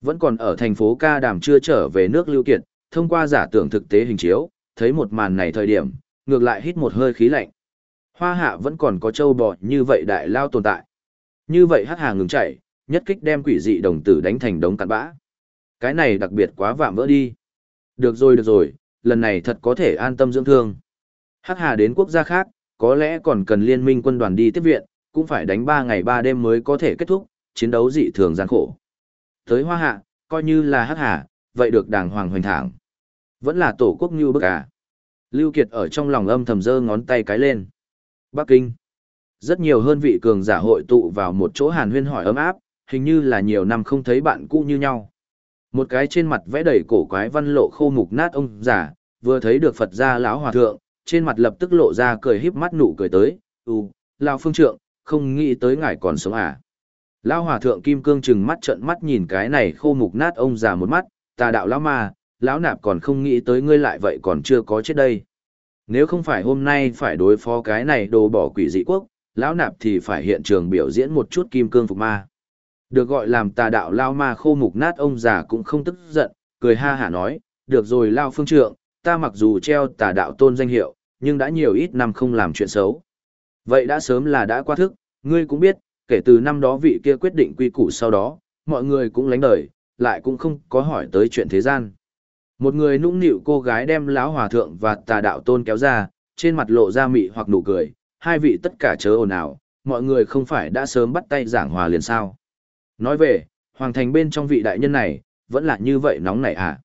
Vẫn còn ở thành phố Ca Đàm chưa trở về nước Lưu Kiệt, thông qua giả tưởng thực tế hình chiếu, thấy một màn này thời điểm, ngược lại hít một hơi khí lạnh. Hoa hạ vẫn còn có châu bò như vậy đại lao tồn tại. Như vậy hắc hà ngừng chạy, nhất kích đem quỷ dị đồng tử đánh thành đống cặn bã. Cái này đặc biệt quá vạm vỡ đi. Được rồi được rồi, lần này thật có thể an tâm dưỡng thương. Hắc hà đến quốc gia khác, có lẽ còn cần liên minh quân đoàn đi tiếp viện, cũng phải đánh 3 ngày 3 đêm mới có thể kết thúc, chiến đấu dị thường gian khổ. Tới hoa hạ, coi như là hắc hà, vậy được đàng hoàng hoành thẳng. Vẫn là tổ quốc như bức à. Lưu Kiệt ở trong lòng âm thầm giơ ngón tay cái lên. Bắc Kinh. Rất nhiều hơn vị cường giả hội tụ vào một chỗ hàn huyên hỏi ấm áp, hình như là nhiều năm không thấy bạn cũ như nhau. Một cái trên mặt vẽ đầy cổ quái văn lộ khô mục nát ông giả, vừa thấy được Phật gia lão hòa thượng, trên mặt lập tức lộ ra cười híp mắt nụ cười tới, "Ừ, lão phương trượng, không nghĩ tới ngài còn sống à?" Lão hòa thượng kim cương chừng mắt trợn mắt nhìn cái này khô mục nát ông già một mắt, "Tà đạo lão ma, lão nạp còn không nghĩ tới ngươi lại vậy còn chưa có chết đây. Nếu không phải hôm nay phải đối phó cái này đồ bỏ quỷ dị quốc, lão nạp thì phải hiện trường biểu diễn một chút kim cương phục ma." Được gọi làm tà đạo lao ma khô mục nát ông già cũng không tức giận, cười ha hả nói, được rồi lao phương trượng, ta mặc dù treo tà đạo tôn danh hiệu, nhưng đã nhiều ít năm không làm chuyện xấu. Vậy đã sớm là đã qua thức, ngươi cũng biết, kể từ năm đó vị kia quyết định quy củ sau đó, mọi người cũng lánh đời, lại cũng không có hỏi tới chuyện thế gian. Một người nũng nịu cô gái đem lão hòa thượng và tà đạo tôn kéo ra, trên mặt lộ ra mị hoặc nụ cười, hai vị tất cả chớ ồn ào, mọi người không phải đã sớm bắt tay giảng hòa liền sao. Nói về, hoàng thành bên trong vị đại nhân này, vẫn là như vậy nóng nảy à.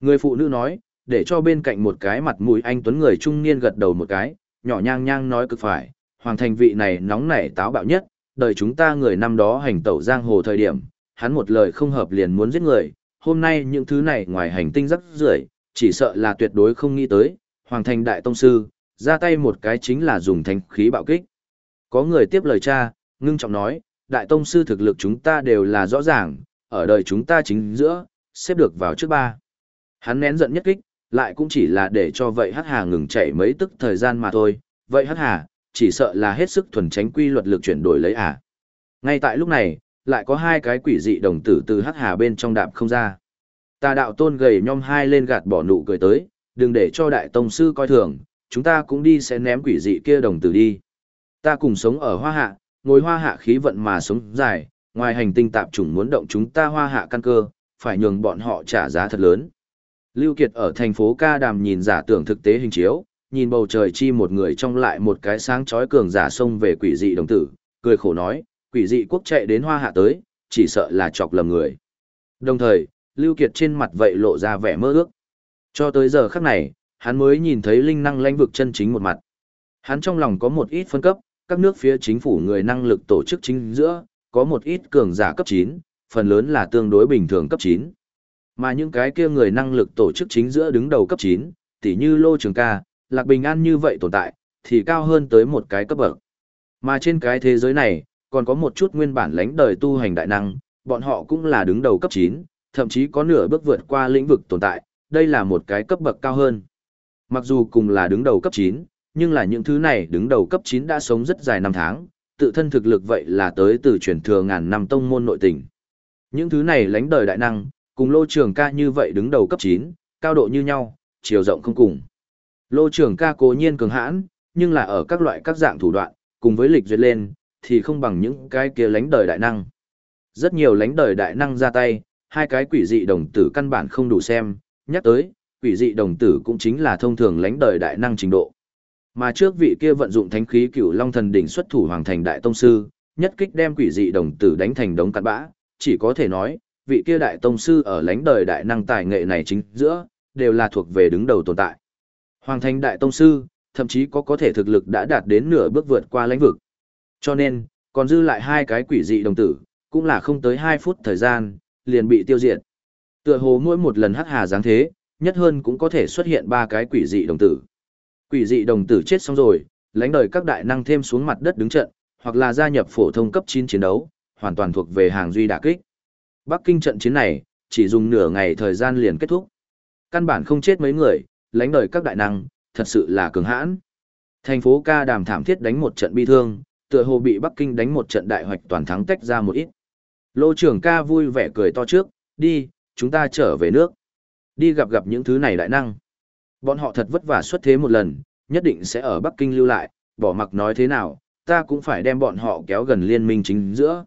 Người phụ nữ nói, để cho bên cạnh một cái mặt mũi anh tuấn người trung niên gật đầu một cái, nhỏ nhang nhang nói cực phải, hoàng thành vị này nóng nảy táo bạo nhất, đời chúng ta người năm đó hành tẩu giang hồ thời điểm, hắn một lời không hợp liền muốn giết người, hôm nay những thứ này ngoài hành tinh rất rưởi, chỉ sợ là tuyệt đối không nghĩ tới, hoàng thành đại tông sư, ra tay một cái chính là dùng thánh khí bạo kích. Có người tiếp lời cha, ngưng trọng nói, đại tông sư thực lực chúng ta đều là rõ ràng, ở đời chúng ta chính giữa, xếp được vào trước ba. Hắn nén giận nhất kích, lại cũng chỉ là để cho vậy hắc hà ngừng chạy mấy tức thời gian mà thôi, vậy hắc hà, chỉ sợ là hết sức thuần tránh quy luật lực chuyển đổi lấy à. Ngay tại lúc này, lại có hai cái quỷ dị đồng tử từ hắc hà bên trong đạp không ra. Tà đạo tôn gầy nhom hai lên gạt bỏ nụ cười tới, đừng để cho đại tông sư coi thường, chúng ta cũng đi sẽ ném quỷ dị kia đồng tử đi. Ta cùng sống ở hoa hạ, ngồi hoa hạ khí vận mà sống dài, ngoài hành tinh tạp chủng muốn động chúng ta hoa hạ căn cơ, phải nhường bọn họ trả giá thật lớn. Lưu Kiệt ở thành phố Ca Đàm nhìn giả tưởng thực tế hình chiếu, nhìn bầu trời chi một người trong lại một cái sáng chói cường giả xông về quỷ dị đồng tử, cười khổ nói, quỷ dị quốc chạy đến hoa hạ tới, chỉ sợ là chọc lầm người. Đồng thời, Lưu Kiệt trên mặt vậy lộ ra vẻ mơ ước. Cho tới giờ khắc này, hắn mới nhìn thấy linh năng lãnh vực chân chính một mặt. Hắn trong lòng có một ít phân cấp, các nước phía chính phủ người năng lực tổ chức chính giữa, có một ít cường giả cấp 9, phần lớn là tương đối bình thường cấp 9. Mà những cái kia người năng lực tổ chức chính giữa đứng đầu cấp 9, tỉ như Lô Trường Ca, Lạc Bình An như vậy tồn tại, thì cao hơn tới một cái cấp bậc. Mà trên cái thế giới này, còn có một chút nguyên bản lãnh đời tu hành đại năng, bọn họ cũng là đứng đầu cấp 9, thậm chí có nửa bước vượt qua lĩnh vực tồn tại, đây là một cái cấp bậc cao hơn. Mặc dù cùng là đứng đầu cấp 9, nhưng là những thứ này đứng đầu cấp 9 đã sống rất dài năm tháng, tự thân thực lực vậy là tới từ truyền thừa ngàn năm tông môn nội tình. Những thứ này lãnh đời đại năng, cùng lô trường ca như vậy đứng đầu cấp 9, cao độ như nhau, chiều rộng không cùng. Lô trưởng ca cố nhiên cường hãn, nhưng là ở các loại các dạng thủ đoạn, cùng với lịch duyệt lên, thì không bằng những cái kia lãnh đời đại năng. Rất nhiều lãnh đời đại năng ra tay, hai cái quỷ dị đồng tử căn bản không đủ xem, nhắc tới, quỷ dị đồng tử cũng chính là thông thường lãnh đời đại năng trình độ. Mà trước vị kia vận dụng thánh khí cửu long thần đỉnh xuất thủ hoàng thành đại tông sư, nhất kích đem quỷ dị đồng tử đánh thành đống cặn bã, chỉ có thể nói, vị kia đại tông sư ở lãnh đời đại năng tài nghệ này chính giữa, đều là thuộc về đứng đầu tồn tại. Hoàng thành đại tông sư, thậm chí có có thể thực lực đã đạt đến nửa bước vượt qua lãnh vực. Cho nên, còn dư lại hai cái quỷ dị đồng tử, cũng là không tới 2 phút thời gian, liền bị tiêu diệt. Tựa hồ mỗi một lần hắc hà giáng thế, nhất hơn cũng có thể xuất hiện ba cái quỷ dị đồng tử. Quỷ dị đồng tử chết xong rồi, lãnh đời các đại năng thêm xuống mặt đất đứng trận, hoặc là gia nhập phổ thông cấp 9 chiến đấu, hoàn toàn thuộc về hàng duy đả kích. Bắc Kinh trận chiến này, chỉ dùng nửa ngày thời gian liền kết thúc. Căn bản không chết mấy người, lãnh đời các đại năng, thật sự là cường hãn. Thành phố ca đàm thảm thiết đánh một trận bi thương, tựa hồ bị Bắc Kinh đánh một trận đại hoạch toàn thắng tách ra một ít. Lô trưởng ca vui vẻ cười to trước, đi, chúng ta trở về nước. Đi gặp gặp những thứ này đại năng. Bọn họ thật vất vả xuất thế một lần, nhất định sẽ ở Bắc Kinh lưu lại, bỏ mặc nói thế nào, ta cũng phải đem bọn họ kéo gần liên minh chính giữa.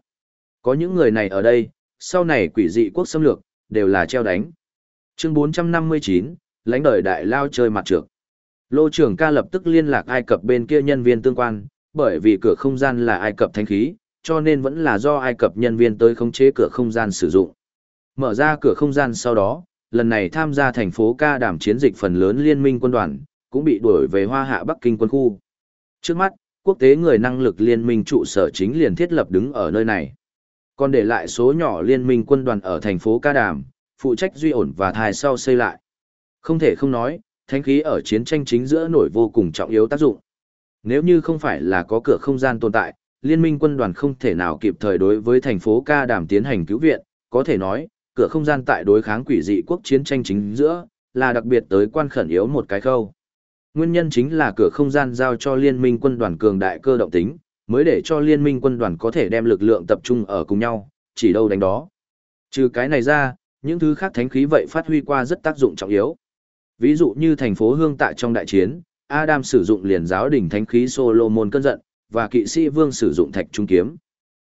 Có những người này ở đây, sau này quỷ dị quốc xâm lược, đều là treo đánh. Chương 459, lãnh đời đại lao chơi mặt trược. Lô trưởng ca lập tức liên lạc Ai Cập bên kia nhân viên tương quan, bởi vì cửa không gian là Ai Cập thanh khí, cho nên vẫn là do Ai Cập nhân viên tới khống chế cửa không gian sử dụng. Mở ra cửa không gian sau đó, lần này tham gia thành phố ca đảm chiến dịch phần lớn liên minh quân đoàn, cũng bị đuổi về Hoa Hạ Bắc Kinh quân khu. Trước mắt, quốc tế người năng lực liên minh trụ sở chính liền thiết lập đứng ở nơi này. Còn để lại số nhỏ liên minh quân đoàn ở thành phố Ca Đàm, phụ trách duy ổn và thai sau xây lại. Không thể không nói, thánh khí ở chiến tranh chính giữa nổi vô cùng trọng yếu tác dụng. Nếu như không phải là có cửa không gian tồn tại, liên minh quân đoàn không thể nào kịp thời đối với thành phố Ca Đàm tiến hành cứu viện, có thể nói, cửa không gian tại đối kháng quỷ dị quốc chiến tranh chính giữa, là đặc biệt tới quan khẩn yếu một cái khâu. Nguyên nhân chính là cửa không gian giao cho liên minh quân đoàn cường đại cơ động tính, mới để cho liên minh quân đoàn có thể đem lực lượng tập trung ở cùng nhau, chỉ đâu đánh đó. Trừ cái này ra, những thứ khác thánh khí vậy phát huy qua rất tác dụng trọng yếu. Ví dụ như thành phố Hương tại trong đại chiến, Adam sử dụng liền giáo đỉnh thánh khí Solomon cơn giận, và kỵ sĩ vương sử dụng thạch trung kiếm.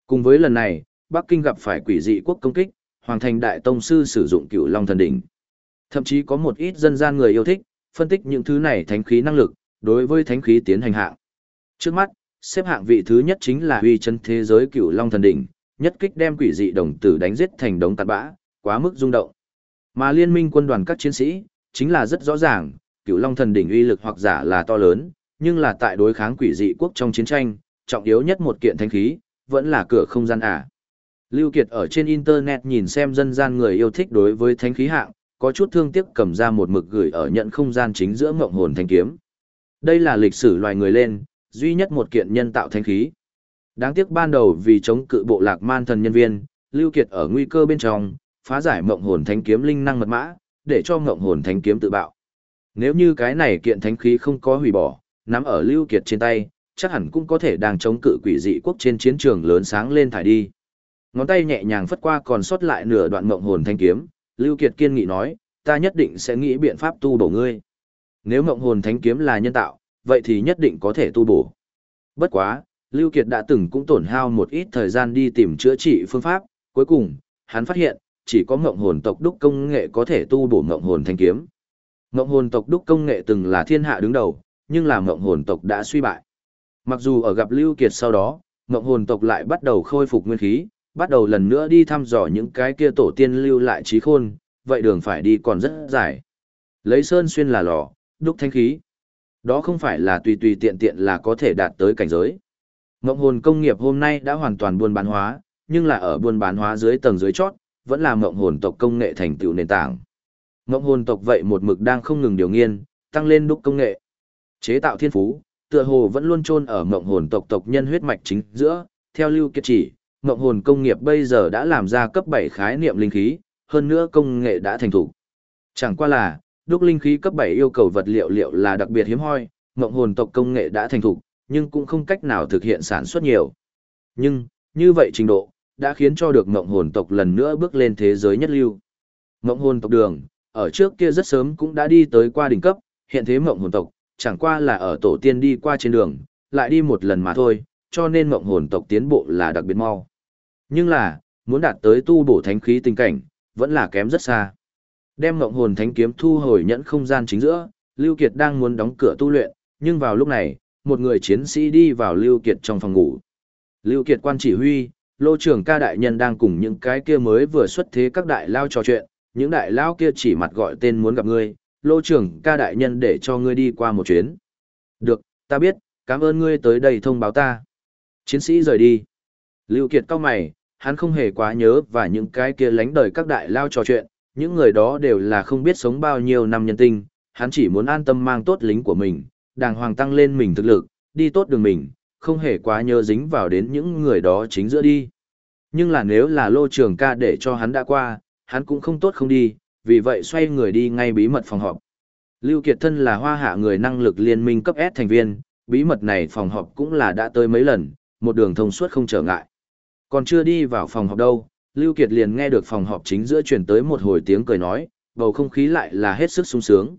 Cùng với lần này, Bắc Kinh gặp phải quỷ dị quốc công kích, Hoàng thành đại tông sư sử dụng cựu long thần đỉnh. Thậm chí có một ít dân gian người yêu thích, phân tích những thứ này thánh khí năng lực, đối với thánh khí tiến hành hạng. Trước mắt, xếp hạng vị thứ nhất chính là uy chân thế giới cựu long thần đỉnh, nhất kích đem quỷ dị đồng tử đánh giết thành đống tạt bã, quá mức rung động. Mà liên minh quân đoàn các chiến sĩ, chính là rất rõ ràng, cựu long thần đỉnh uy lực hoặc giả là to lớn, nhưng là tại đối kháng quỷ dị quốc trong chiến tranh, trọng yếu nhất một kiện thanh khí, vẫn là cửa không gian ả. Lưu Kiệt ở trên internet nhìn xem dân gian người yêu thích đối với thanh khí hạng, có chút thương tiếc cầm ra một mực gửi ở nhận không gian chính giữa mộng hồn thanh kiếm. Đây là lịch sử loài người lên, duy nhất một kiện nhân tạo thanh khí. Đáng tiếc ban đầu vì chống cự bộ lạc man thần nhân viên, Lưu Kiệt ở nguy cơ bên trong, phá giải mộng hồn thanh kiếm linh năng mật mã, để cho ngộng hồn thánh kiếm tự bạo. Nếu như cái này kiện thánh khí không có hủy bỏ, nắm ở Lưu Kiệt trên tay, chắc hẳn cũng có thể đang chống cự quỷ dị quốc trên chiến trường lớn sáng lên thải đi. Ngón tay nhẹ nhàng phất qua còn sót lại nửa đoạn ngộng hồn thánh kiếm, Lưu Kiệt kiên nghị nói, ta nhất định sẽ nghĩ biện pháp tu bổ ngươi. Nếu ngộng hồn thánh kiếm là nhân tạo, vậy thì nhất định có thể tu bổ. Bất quá, Lưu Kiệt đã từng cũng tổn hao một ít thời gian đi tìm chữa trị phương pháp, cuối cùng, hắn phát hiện, chỉ có ngộng hồn tộc đúc công nghệ có thể tu bổ ngộng hồn thanh kiếm. Ngộng hồn tộc đúc công nghệ từng là thiên hạ đứng đầu, nhưng là ngộng hồn tộc đã suy bại. Mặc dù ở gặp Lưu Kiệt sau đó, ngộng hồn tộc lại bắt đầu khôi phục nguyên khí, bắt đầu lần nữa đi thăm dò những cái kia tổ tiên lưu lại trí khôn, vậy đường phải đi còn rất dài. Lấy sơn xuyên là lò, đúc thanh khí. Đó không phải là tùy tùy tiện tiện là có thể đạt tới cảnh giới. Ngộng hồn công nghiệp hôm nay đã hoàn toàn buôn bán hóa, nhưng là ở buôn bán hóa dưới tầng dưới chót, vẫn là mộng hồn tộc công nghệ thành tựu nền tảng. Mộng hồn tộc vậy một mực đang không ngừng điều nghiên, tăng lên đúc công nghệ. Chế tạo thiên phú, tựa hồ vẫn luôn chôn ở mộng hồn tộc tộc nhân huyết mạch chính giữa, theo lưu kiệt chỉ, mộng hồn công nghiệp bây giờ đã làm ra cấp 7 khái niệm linh khí, hơn nữa công nghệ đã thành thủ. Chẳng qua là, đúc linh khí cấp 7 yêu cầu vật liệu liệu là đặc biệt hiếm hoi, mộng hồn tộc công nghệ đã thành thủ, nhưng cũng không cách nào thực hiện sản xuất nhiều. Nhưng, như vậy trình độ, đã khiến cho được mộng hồn tộc lần nữa bước lên thế giới nhất lưu. Mộng hồn tộc đường, ở trước kia rất sớm cũng đã đi tới qua đỉnh cấp, hiện thế mộng hồn tộc, chẳng qua là ở tổ tiên đi qua trên đường, lại đi một lần mà thôi, cho nên mộng hồn tộc tiến bộ là đặc biệt mau. Nhưng là, muốn đạt tới tu bổ thánh khí tình cảnh, vẫn là kém rất xa. Đem mộng hồn thánh kiếm thu hồi nhẫn không gian chính giữa, Lưu Kiệt đang muốn đóng cửa tu luyện, nhưng vào lúc này, một người chiến sĩ đi vào Lưu Kiệt trong phòng ngủ. Lưu Kiệt quan chỉ huy, lô trưởng ca đại nhân đang cùng những cái kia mới vừa xuất thế các đại lao trò chuyện, những đại lao kia chỉ mặt gọi tên muốn gặp ngươi, lô trưởng ca đại nhân để cho ngươi đi qua một chuyến. Được, ta biết, cảm ơn ngươi tới đây thông báo ta. Chiến sĩ rời đi. Lưu Kiệt cao mày, hắn không hề quá nhớ và những cái kia lánh đời các đại lao trò chuyện, những người đó đều là không biết sống bao nhiêu năm nhân tinh, hắn chỉ muốn an tâm mang tốt lính của mình, đàng hoàng tăng lên mình thực lực, đi tốt đường mình, không hề quá nhớ dính vào đến những người đó chính giữa đi. Nhưng là nếu là lô trường ca để cho hắn đã qua, hắn cũng không tốt không đi, vì vậy xoay người đi ngay bí mật phòng họp. Lưu Kiệt thân là hoa hạ người năng lực liên minh cấp S thành viên, bí mật này phòng họp cũng là đã tới mấy lần, một đường thông suốt không trở ngại. Còn chưa đi vào phòng họp đâu, Lưu Kiệt liền nghe được phòng họp chính giữa truyền tới một hồi tiếng cười nói, bầu không khí lại là hết sức sung sướng.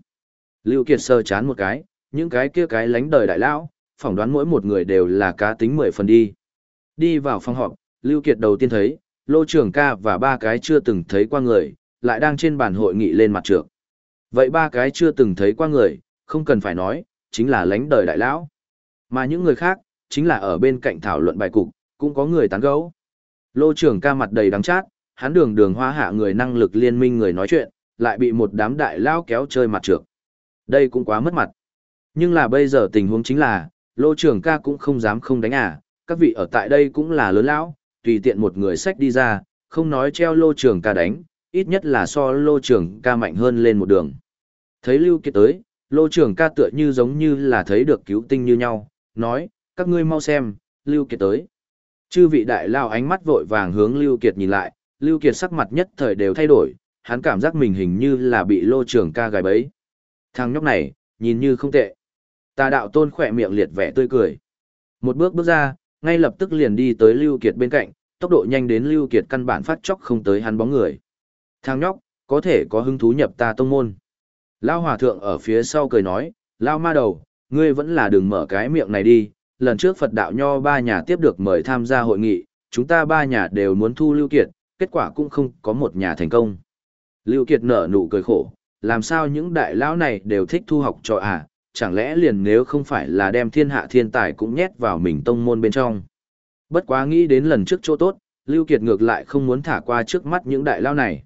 Lưu Kiệt sơ chán một cái, những cái kia cái lánh đời đại lão, phỏng đoán mỗi một người đều là cá tính mười phần đi. Đi vào phòng họp, Lưu Kiệt đầu tiên thấy, Lô Trường ca và ba cái chưa từng thấy qua người, lại đang trên bàn hội nghị lên mặt trưởng Vậy ba cái chưa từng thấy qua người, không cần phải nói, chính là lãnh đời đại lão. Mà những người khác, chính là ở bên cạnh thảo luận bài cục, cũng có người tán gẫu. Lô Trường ca mặt đầy đắng chát, hắn đường đường hoa hạ người năng lực liên minh người nói chuyện, lại bị một đám đại lão kéo chơi mặt trưởng Đây cũng quá mất mặt. Nhưng là bây giờ tình huống chính là, Lô Trường ca cũng không dám không đánh à, các vị ở tại đây cũng là lớn lão, tùy tiện một người sách đi ra, không nói treo Lô Trường ca đánh, ít nhất là so Lô Trường ca mạnh hơn lên một đường. Thấy Lưu Kiệt tới, Lô Trường ca tựa như giống như là thấy được cứu tinh như nhau, nói, các ngươi mau xem, Lưu Kiệt tới. Chư vị đại lao ánh mắt vội vàng hướng Lưu Kiệt nhìn lại, Lưu Kiệt sắc mặt nhất thời đều thay đổi, hắn cảm giác mình hình như là bị Lô Trường ca gài bẫy. Thằng nhóc này, nhìn như không tệ. Tà đạo tôn khỏe miệng liệt vẻ tươi cười. Một bước bước ra, ngay lập tức liền đi tới Lưu Kiệt bên cạnh, tốc độ nhanh đến Lưu Kiệt căn bản phát chốc không tới hắn bóng người. Thằng nhóc, có thể có hứng thú nhập ta tông môn. Lao hòa thượng ở phía sau cười nói, Lao ma đầu, ngươi vẫn là đừng mở cái miệng này đi. Lần trước Phật đạo nho ba nhà tiếp được mời tham gia hội nghị, chúng ta ba nhà đều muốn thu Lưu Kiệt, kết quả cũng không có một nhà thành công. Lưu Kiệt nở nụ cười khổ, làm sao những đại lão này đều thích thu học trò à, chẳng lẽ liền nếu không phải là đem thiên hạ thiên tài cũng nhét vào mình tông môn bên trong. Bất quá nghĩ đến lần trước chỗ tốt, Lưu Kiệt ngược lại không muốn thả qua trước mắt những đại lao này.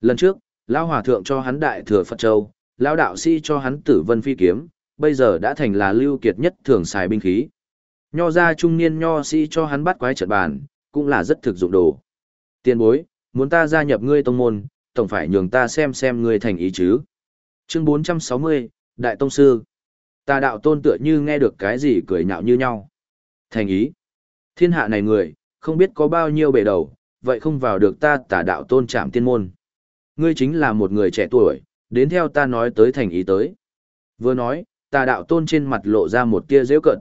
Lần trước, lao hòa thượng cho hắn đại thừa Phật Châu, lao đạo sĩ cho hắn tử vân phi kiếm, bây giờ đã thành là Lưu Kiệt nhất thường xài binh khí. Nho gia trung niên nho sĩ cho hắn bắt quái trận bàn, cũng là rất thực dụng đồ. Tiền bối, muốn ta gia nhập ngươi tông môn, tổng phải nhường ta xem xem ngươi thành ý chứ. Chương 460, Đại Tông Sư. Tà đạo tôn tựa như nghe được cái gì cười nhạo như nhau. Thành ý. Thiên hạ này người, không biết có bao nhiêu bề đầu, vậy không vào được ta tà đạo tôn trạm tiên môn. Ngươi chính là một người trẻ tuổi, đến theo ta nói tới thành ý tới. Vừa nói, tà đạo tôn trên mặt lộ ra một tia dễ cận.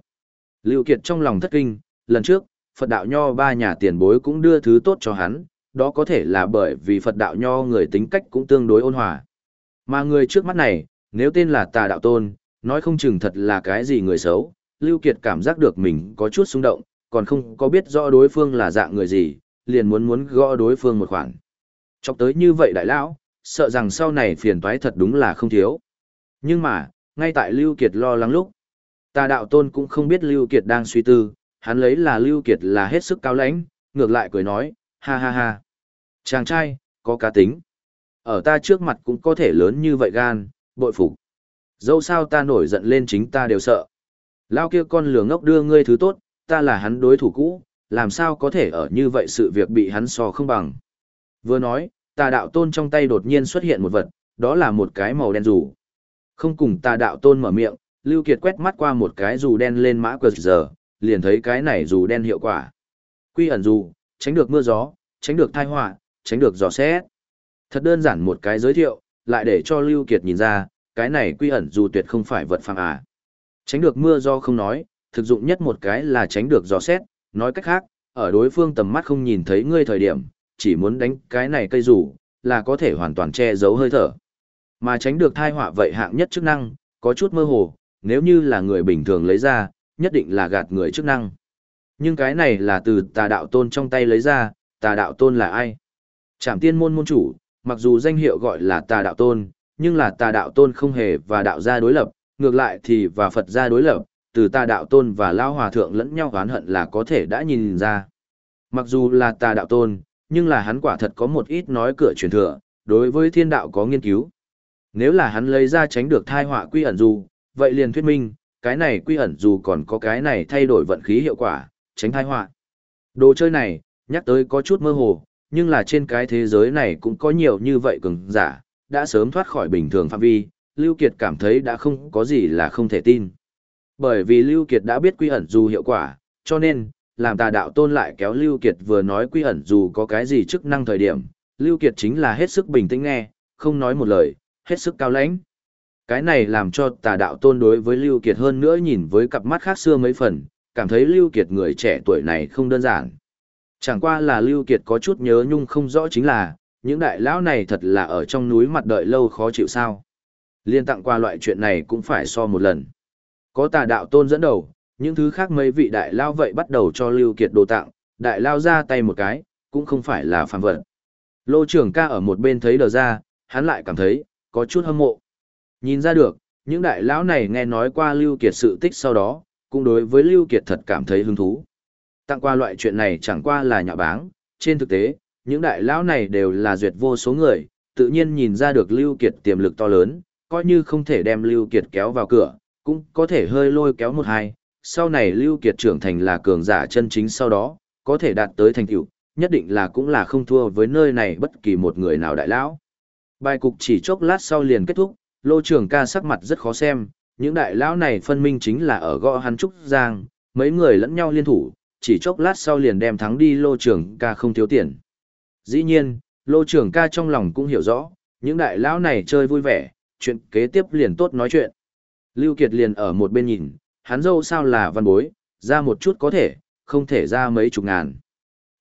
Lưu Kiệt trong lòng thất kinh, lần trước, Phật đạo nho ba nhà tiền bối cũng đưa thứ tốt cho hắn, đó có thể là bởi vì Phật đạo nho người tính cách cũng tương đối ôn hòa. Mà người trước mắt này, nếu tên là tà đạo tôn, nói không chừng thật là cái gì người xấu, Lưu Kiệt cảm giác được mình có chút xung động, còn không có biết rõ đối phương là dạng người gì, liền muốn muốn gõ đối phương một khoản. Chọc tới như vậy đại lão, sợ rằng sau này phiền toái thật đúng là không thiếu. Nhưng mà, ngay tại Lưu Kiệt lo lắng lúc, tà đạo tôn cũng không biết Lưu Kiệt đang suy tư, hắn lấy là Lưu Kiệt là hết sức cao lãnh, ngược lại cười nói, ha ha ha. Chàng trai, có cá tính. Ở ta trước mặt cũng có thể lớn như vậy gan, bội phục. Dẫu sao ta nổi giận lên chính ta đều sợ. Lao kia con lừa ngốc đưa ngươi thứ tốt, ta là hắn đối thủ cũ, làm sao có thể ở như vậy sự việc bị hắn so không bằng. Vừa nói, tà đạo tôn trong tay đột nhiên xuất hiện một vật, đó là một cái màu đen rủ. Không cùng tà đạo tôn mở miệng, Lưu Kiệt quét mắt qua một cái dù đen lên mã quật giờ, liền thấy cái này dù đen hiệu quả. Quy ẩn dù, tránh được mưa gió, tránh được tai họa, tránh được gió xét. Thật đơn giản một cái giới thiệu, lại để cho Lưu Kiệt nhìn ra, cái này quy ẩn dù tuyệt không phải vật phàm à. Tránh được mưa do không nói, thực dụng nhất một cái là tránh được gió xét, nói cách khác, ở đối phương tầm mắt không nhìn thấy ngươi thời điểm, chỉ muốn đánh cái này cây rủ, là có thể hoàn toàn che giấu hơi thở. Mà tránh được thai họa vậy hạng nhất chức năng, có chút mơ hồ, nếu như là người bình thường lấy ra, nhất định là gạt người chức năng. Nhưng cái này là từ tà đạo tôn trong tay lấy ra, tà đạo tôn là ai? Trảm tiên môn môn chủ, mặc dù danh hiệu gọi là tà đạo tôn, nhưng là tà đạo tôn không hề và đạo gia đối lập, ngược lại thì và Phật gia đối lập, từ tà đạo tôn và lao hòa thượng lẫn nhau oán hận là có thể đã nhìn ra. Mặc dù là tà đạo tôn, nhưng là hắn quả thật có một ít nói cửa truyền thừa, đối với thiên đạo có nghiên cứu. Nếu là hắn lấy ra tránh được thai họa quy ẩn dù, vậy liền thuyết minh, cái này quy ẩn dù còn có cái này thay đổi vận khí hiệu quả, tránh thai họa. Đồ chơi này, nhắc tới có chút mơ hồ, nhưng là trên cái thế giới này cũng có nhiều như vậy cường giả, đã sớm thoát khỏi bình thường phạm vi, Lưu Kiệt cảm thấy đã không có gì là không thể tin. Bởi vì Lưu Kiệt đã biết quy ẩn dù hiệu quả, cho nên, làm tà đạo tôn lại kéo Lưu Kiệt vừa nói quy ẩn dù có cái gì chức năng thời điểm, Lưu Kiệt chính là hết sức bình tĩnh nghe, không nói một lời, hết sức cao lãnh. Cái này làm cho tà đạo tôn đối với Lưu Kiệt hơn nữa nhìn với cặp mắt khác xưa mấy phần, cảm thấy Lưu Kiệt người trẻ tuổi này không đơn giản. Chẳng qua là Lưu Kiệt có chút nhớ nhung không rõ chính là, những đại lão này thật là ở trong núi mặt đợi lâu khó chịu sao. Liên tặng qua loại chuyện này cũng phải so một lần. Có tà đạo tôn dẫn đầu, những thứ khác mấy vị đại lao vậy bắt đầu cho Lưu Kiệt đồ tặng, đại lao ra tay một cái, cũng không phải là phàm vật. Lô trưởng ca ở một bên thấy đờ ra, hắn lại cảm thấy, có chút hâm mộ. Nhìn ra được, những đại lão này nghe nói qua Lưu Kiệt sự tích sau đó, cũng đối với Lưu Kiệt thật cảm thấy hứng thú. Tặng qua loại chuyện này chẳng qua là nhạ báng, trên thực tế, những đại lão này đều là duyệt vô số người, tự nhiên nhìn ra được Lưu Kiệt tiềm lực to lớn, coi như không thể đem Lưu Kiệt kéo vào cửa, cũng có thể hơi lôi kéo một hai, sau này Lưu Kiệt trưởng thành là cường giả chân chính sau đó, có thể đạt tới thành tựu, nhất định là cũng là không thua với nơi này bất kỳ một người nào đại lão. Bài cục chỉ chốc lát sau liền kết thúc, Lô Trường ca sắc mặt rất khó xem, những đại lão này phân minh chính là ở gõ hắn trúc giang, mấy người lẫn nhau liên thủ, chỉ chốc lát sau liền đem thắng đi Lô Trường ca không thiếu tiền. Dĩ nhiên, Lô trưởng ca trong lòng cũng hiểu rõ, những đại lão này chơi vui vẻ, chuyện kế tiếp liền tốt nói chuyện. Lưu Kiệt liền ở một bên nhìn, hắn dâu sao là văn bối, ra một chút có thể, không thể ra mấy chục ngàn.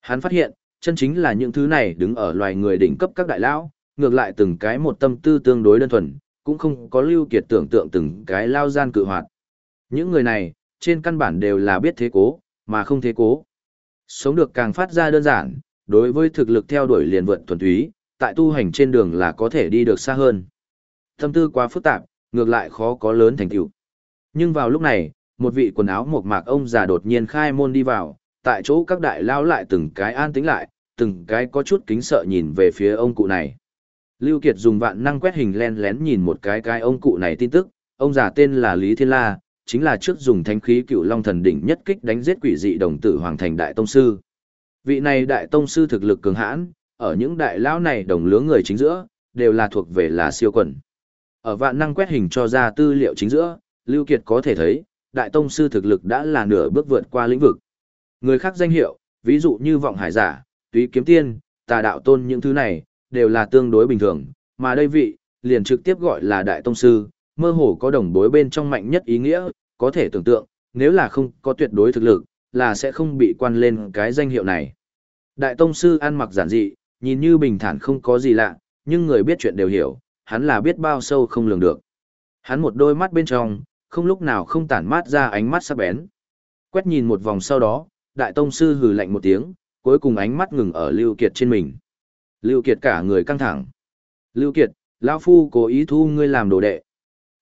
Hắn phát hiện, chân chính là những thứ này đứng ở loài người đỉnh cấp các đại lão, ngược lại từng cái một tâm tư tương đối đơn thuần, cũng không có Lưu Kiệt tưởng tượng từng cái lao gian cự hoạt. Những người này, trên căn bản đều là biết thế cố, mà không thế cố. Sống được càng phát ra đơn giản, đối với thực lực theo đuổi liền vượt thuần túy, tại tu hành trên đường là có thể đi được xa hơn. Tâm tư quá phức tạp, ngược lại khó có lớn thành tựu. Nhưng vào lúc này, một vị quần áo mộc mạc ông già đột nhiên khai môn đi vào, tại chỗ các đại lao lại từng cái an tĩnh lại, từng cái có chút kính sợ nhìn về phía ông cụ này. Lưu Kiệt dùng vạn năng quét hình len lén nhìn một cái cái ông cụ này tin tức, ông già tên là Lý Thiên La, chính là trước dùng thánh khí cựu long thần đỉnh nhất kích đánh giết quỷ dị đồng tử hoàng thành đại tông sư. Vị này đại tông sư thực lực cường hãn, ở những đại lão này đồng lứa người chính giữa, đều là thuộc về là siêu quần. Ở vạn năng quét hình cho ra tư liệu chính giữa, Lưu Kiệt có thể thấy, đại tông sư thực lực đã là nửa bước vượt qua lĩnh vực. Người khác danh hiệu, ví dụ như vọng hải giả, túy kiếm tiên, tà đạo tôn những thứ này, đều là tương đối bình thường, mà đây vị, liền trực tiếp gọi là đại tông sư, mơ hồ có đồng bối bên trong mạnh nhất ý nghĩa, có thể tưởng tượng, nếu là không có tuyệt đối thực lực, là sẽ không bị quan lên cái danh hiệu này. Đại tông sư ăn mặc giản dị, nhìn như bình thản không có gì lạ, nhưng người biết chuyện đều hiểu, hắn là biết bao sâu không lường được. Hắn một đôi mắt bên trong, không lúc nào không tản mát ra ánh mắt sắc bén. Quét nhìn một vòng sau đó, đại tông sư hừ lạnh một tiếng, cuối cùng ánh mắt ngừng ở Lưu Kiệt trên mình. Lưu Kiệt cả người căng thẳng. Lưu Kiệt, lão phu cố ý thu ngươi làm đồ đệ.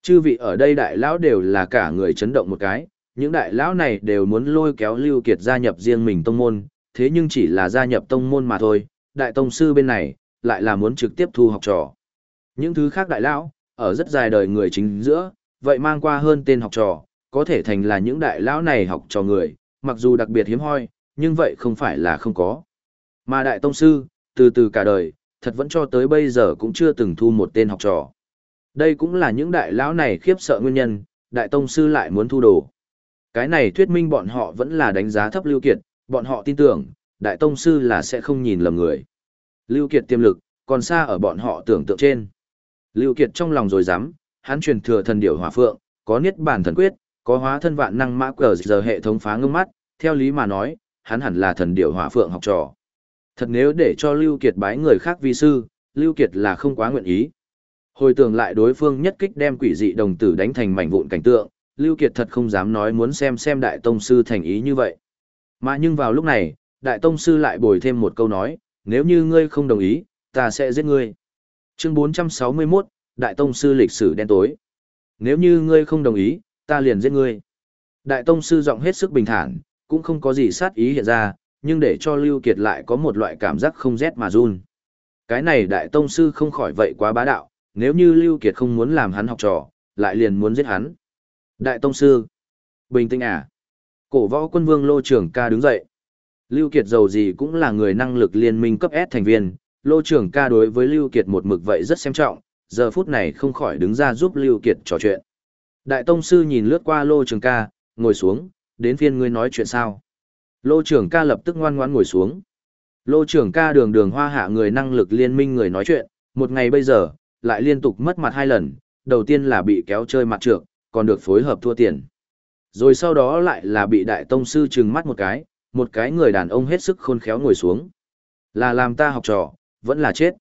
Chư vị ở đây đại lão đều là cả người chấn động một cái, những đại lão này đều muốn lôi kéo Lưu Kiệt gia nhập riêng mình tông môn, thế nhưng chỉ là gia nhập tông môn mà thôi, đại tông sư bên này, lại là muốn trực tiếp thu học trò. Những thứ khác đại lão, ở rất dài đời người chính giữa, vậy mang qua hơn tên học trò, có thể thành là những đại lão này học trò người, mặc dù đặc biệt hiếm hoi, nhưng vậy không phải là không có. Mà đại tông sư, từ từ cả đời, thật vẫn cho tới bây giờ cũng chưa từng thu một tên học trò. Đây cũng là những đại lão này khiếp sợ nguyên nhân, đại tông sư lại muốn thu đồ. Cái này thuyết minh bọn họ vẫn là đánh giá thấp Lưu Kiệt, bọn họ tin tưởng, đại tông sư là sẽ không nhìn lầm người. Lưu Kiệt tiềm lực, còn xa ở bọn họ tưởng tượng trên. Lưu Kiệt trong lòng rồi dám, hắn truyền thừa thần điểu hỏa phượng, có niết bàn thần quyết, có hóa thân vạn năng mã cờ giờ hệ thống phá ngưng mắt, theo lý mà nói, hắn hẳn là thần điểu hỏa phượng học trò. Thật nếu để cho Lưu Kiệt bái người khác vi sư, Lưu Kiệt là không quá nguyện ý. Hồi tưởng lại đối phương nhất kích đem quỷ dị đồng tử đánh thành mảnh vụn cảnh tượng, Lưu Kiệt thật không dám nói muốn xem xem đại tông sư thành ý như vậy. Mà nhưng vào lúc này, đại tông sư lại bồi thêm một câu nói, nếu như ngươi không đồng ý, ta sẽ giết ngươi. Chương 461, Đại Tông Sư lịch sử đen tối. Nếu như ngươi không đồng ý, ta liền giết ngươi. Đại Tông Sư giọng hết sức bình thản, cũng không có gì sát ý hiện ra, nhưng để cho Lưu Kiệt lại có một loại cảm giác không rét mà run. Cái này Đại Tông Sư không khỏi vậy quá bá đạo, nếu như Lưu Kiệt không muốn làm hắn học trò, lại liền muốn giết hắn. Đại Tông Sư. Bình tĩnh à. Cổ võ quân vương Lô Trường ca đứng dậy. Lưu Kiệt giàu gì cũng là người năng lực liên minh cấp S thành viên, Lô Trường ca đối với Lưu Kiệt một mực vậy rất xem trọng, giờ phút này không khỏi đứng ra giúp Lưu Kiệt trò chuyện. Đại Tông Sư nhìn lướt qua Lô Trường ca, ngồi xuống, đến phiên ngươi nói chuyện sao. Lô Trường ca lập tức ngoan ngoãn ngồi xuống. Lô Trường ca đường đường hoa hạ người năng lực liên minh người nói chuyện, một ngày bây giờ, lại liên tục mất mặt hai lần, đầu tiên là bị kéo chơi mặt trược, còn được phối hợp thua tiền. Rồi sau đó lại là bị Đại Tông Sư trừng mắt một cái, một cái người đàn ông hết sức khôn khéo ngồi xuống. Là làm ta học trò, vẫn là chết.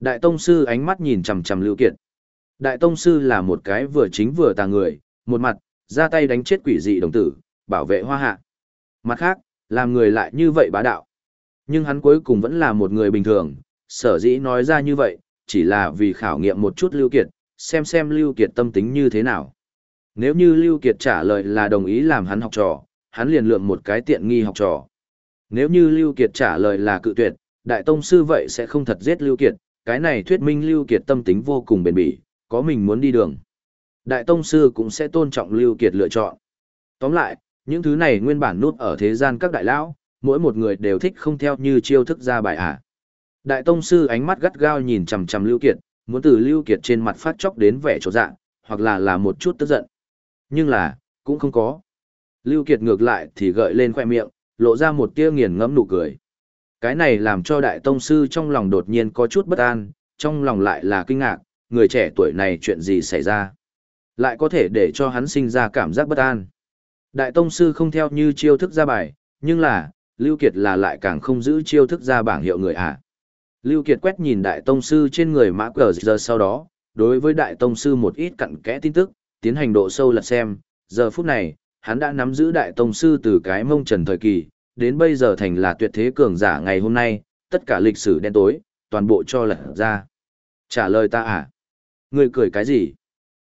Đại Tông Sư ánh mắt nhìn chằm chằm Lưu Kiệt. Đại Tông Sư là một cái vừa chính vừa tà người, một mặt, ra tay đánh chết quỷ dị đồng tử, bảo vệ hoa hạ. Mặt khác, làm người lại như vậy bá đạo. Nhưng hắn cuối cùng vẫn là một người bình thường, sở dĩ nói ra như vậy, chỉ là vì khảo nghiệm một chút Lưu Kiệt, xem xem Lưu Kiệt tâm tính như thế nào. Nếu như Lưu Kiệt trả lời là đồng ý làm hắn học trò, hắn liền lượng một cái tiện nghi học trò. Nếu như Lưu Kiệt trả lời là cự tuyệt, Đại Tông Sư vậy sẽ không thật giết Lưu Kiệt, cái này thuyết minh Lưu Kiệt tâm tính vô cùng bền bỉ, có mình muốn đi đường. Đại Tông Sư cũng sẽ tôn trọng Lưu Kiệt lựa chọn. Tóm lại, những thứ này nguyên bản nút ở thế gian các đại lão, mỗi một người đều thích không theo như chiêu thức ra bài ả. Đại Tông Sư ánh mắt gắt gao nhìn chằm chằm Lưu Kiệt, muốn từ Lưu Kiệt trên mặt phát chốc đến vẻ trột dạ, hoặc là là một chút tức giận. Nhưng là, cũng không có. Lưu Kiệt ngược lại thì gợi lên khoe miệng, lộ ra một tia nghiền ngẫm nụ cười. Cái này làm cho Đại Tông Sư trong lòng đột nhiên có chút bất an, trong lòng lại là kinh ngạc, người trẻ tuổi này chuyện gì xảy ra. Lại có thể để cho hắn sinh ra cảm giác bất an. Đại Tông Sư không theo như chiêu thức ra bài, nhưng là, Lưu Kiệt là lại càng không giữ chiêu thức ra bảng hiệu người à. Lưu Kiệt quét nhìn Đại Tông Sư trên người mã cờ giờ sau đó, đối với Đại Tông Sư một ít cặn kẽ tin tức, tiến hành độ sâu lật xem, giờ phút này, hắn đã nắm giữ Đại Tông Sư từ cái mông trần thời kỳ, đến bây giờ thành là tuyệt thế cường giả ngày hôm nay, tất cả lịch sử đen tối, toàn bộ cho lật ra. Trả lời ta à? Người cười cái gì?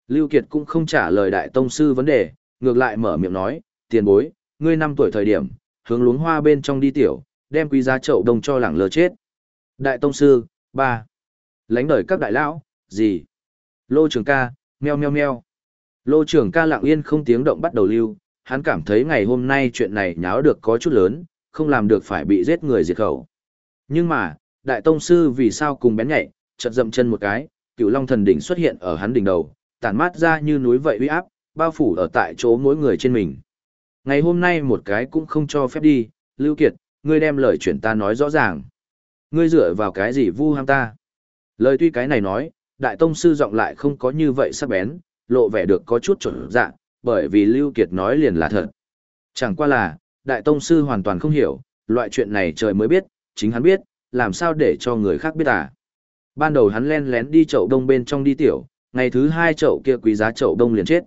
Lưu Kiệt cũng không trả lời Đại Tông Sư vấn đề, ngược lại mở miệng nói, tiền bối, ngươi năm tuổi thời điểm, hướng luống hoa bên trong đi tiểu, đem quý giá chậu đông cho lẳng lơ chết. Đại Tông Sư, ba Lánh đời các đại lão, gì? Lô trường ca, meo meo meo. Lô trưởng ca lặng yên không tiếng động bắt đầu lưu, hắn cảm thấy ngày hôm nay chuyện này nháo được có chút lớn, không làm được phải bị giết người diệt khẩu. Nhưng mà, Đại Tông Sư vì sao cùng bén nhạy, chợt dậm chân một cái, cựu long thần đỉnh xuất hiện ở hắn đỉnh đầu, tản mát ra như núi vậy uy áp, bao phủ ở tại chỗ mỗi người trên mình. Ngày hôm nay một cái cũng không cho phép đi, Lưu Kiệt, ngươi đem lời chuyện ta nói rõ ràng. Ngươi dựa vào cái gì vu ham ta? Lời tuy cái này nói, đại tông sư giọng lại không có như vậy sắc bén, lộ vẻ được có chút trở dạng, bởi vì Lưu Kiệt nói liền là thật. Chẳng qua là, đại tông sư hoàn toàn không hiểu, loại chuyện này trời mới biết, chính hắn biết, làm sao để cho người khác biết à. Ban đầu hắn len lén đi chậu đông bên trong đi tiểu, ngày thứ hai chậu kia quý giá chậu đông liền chết.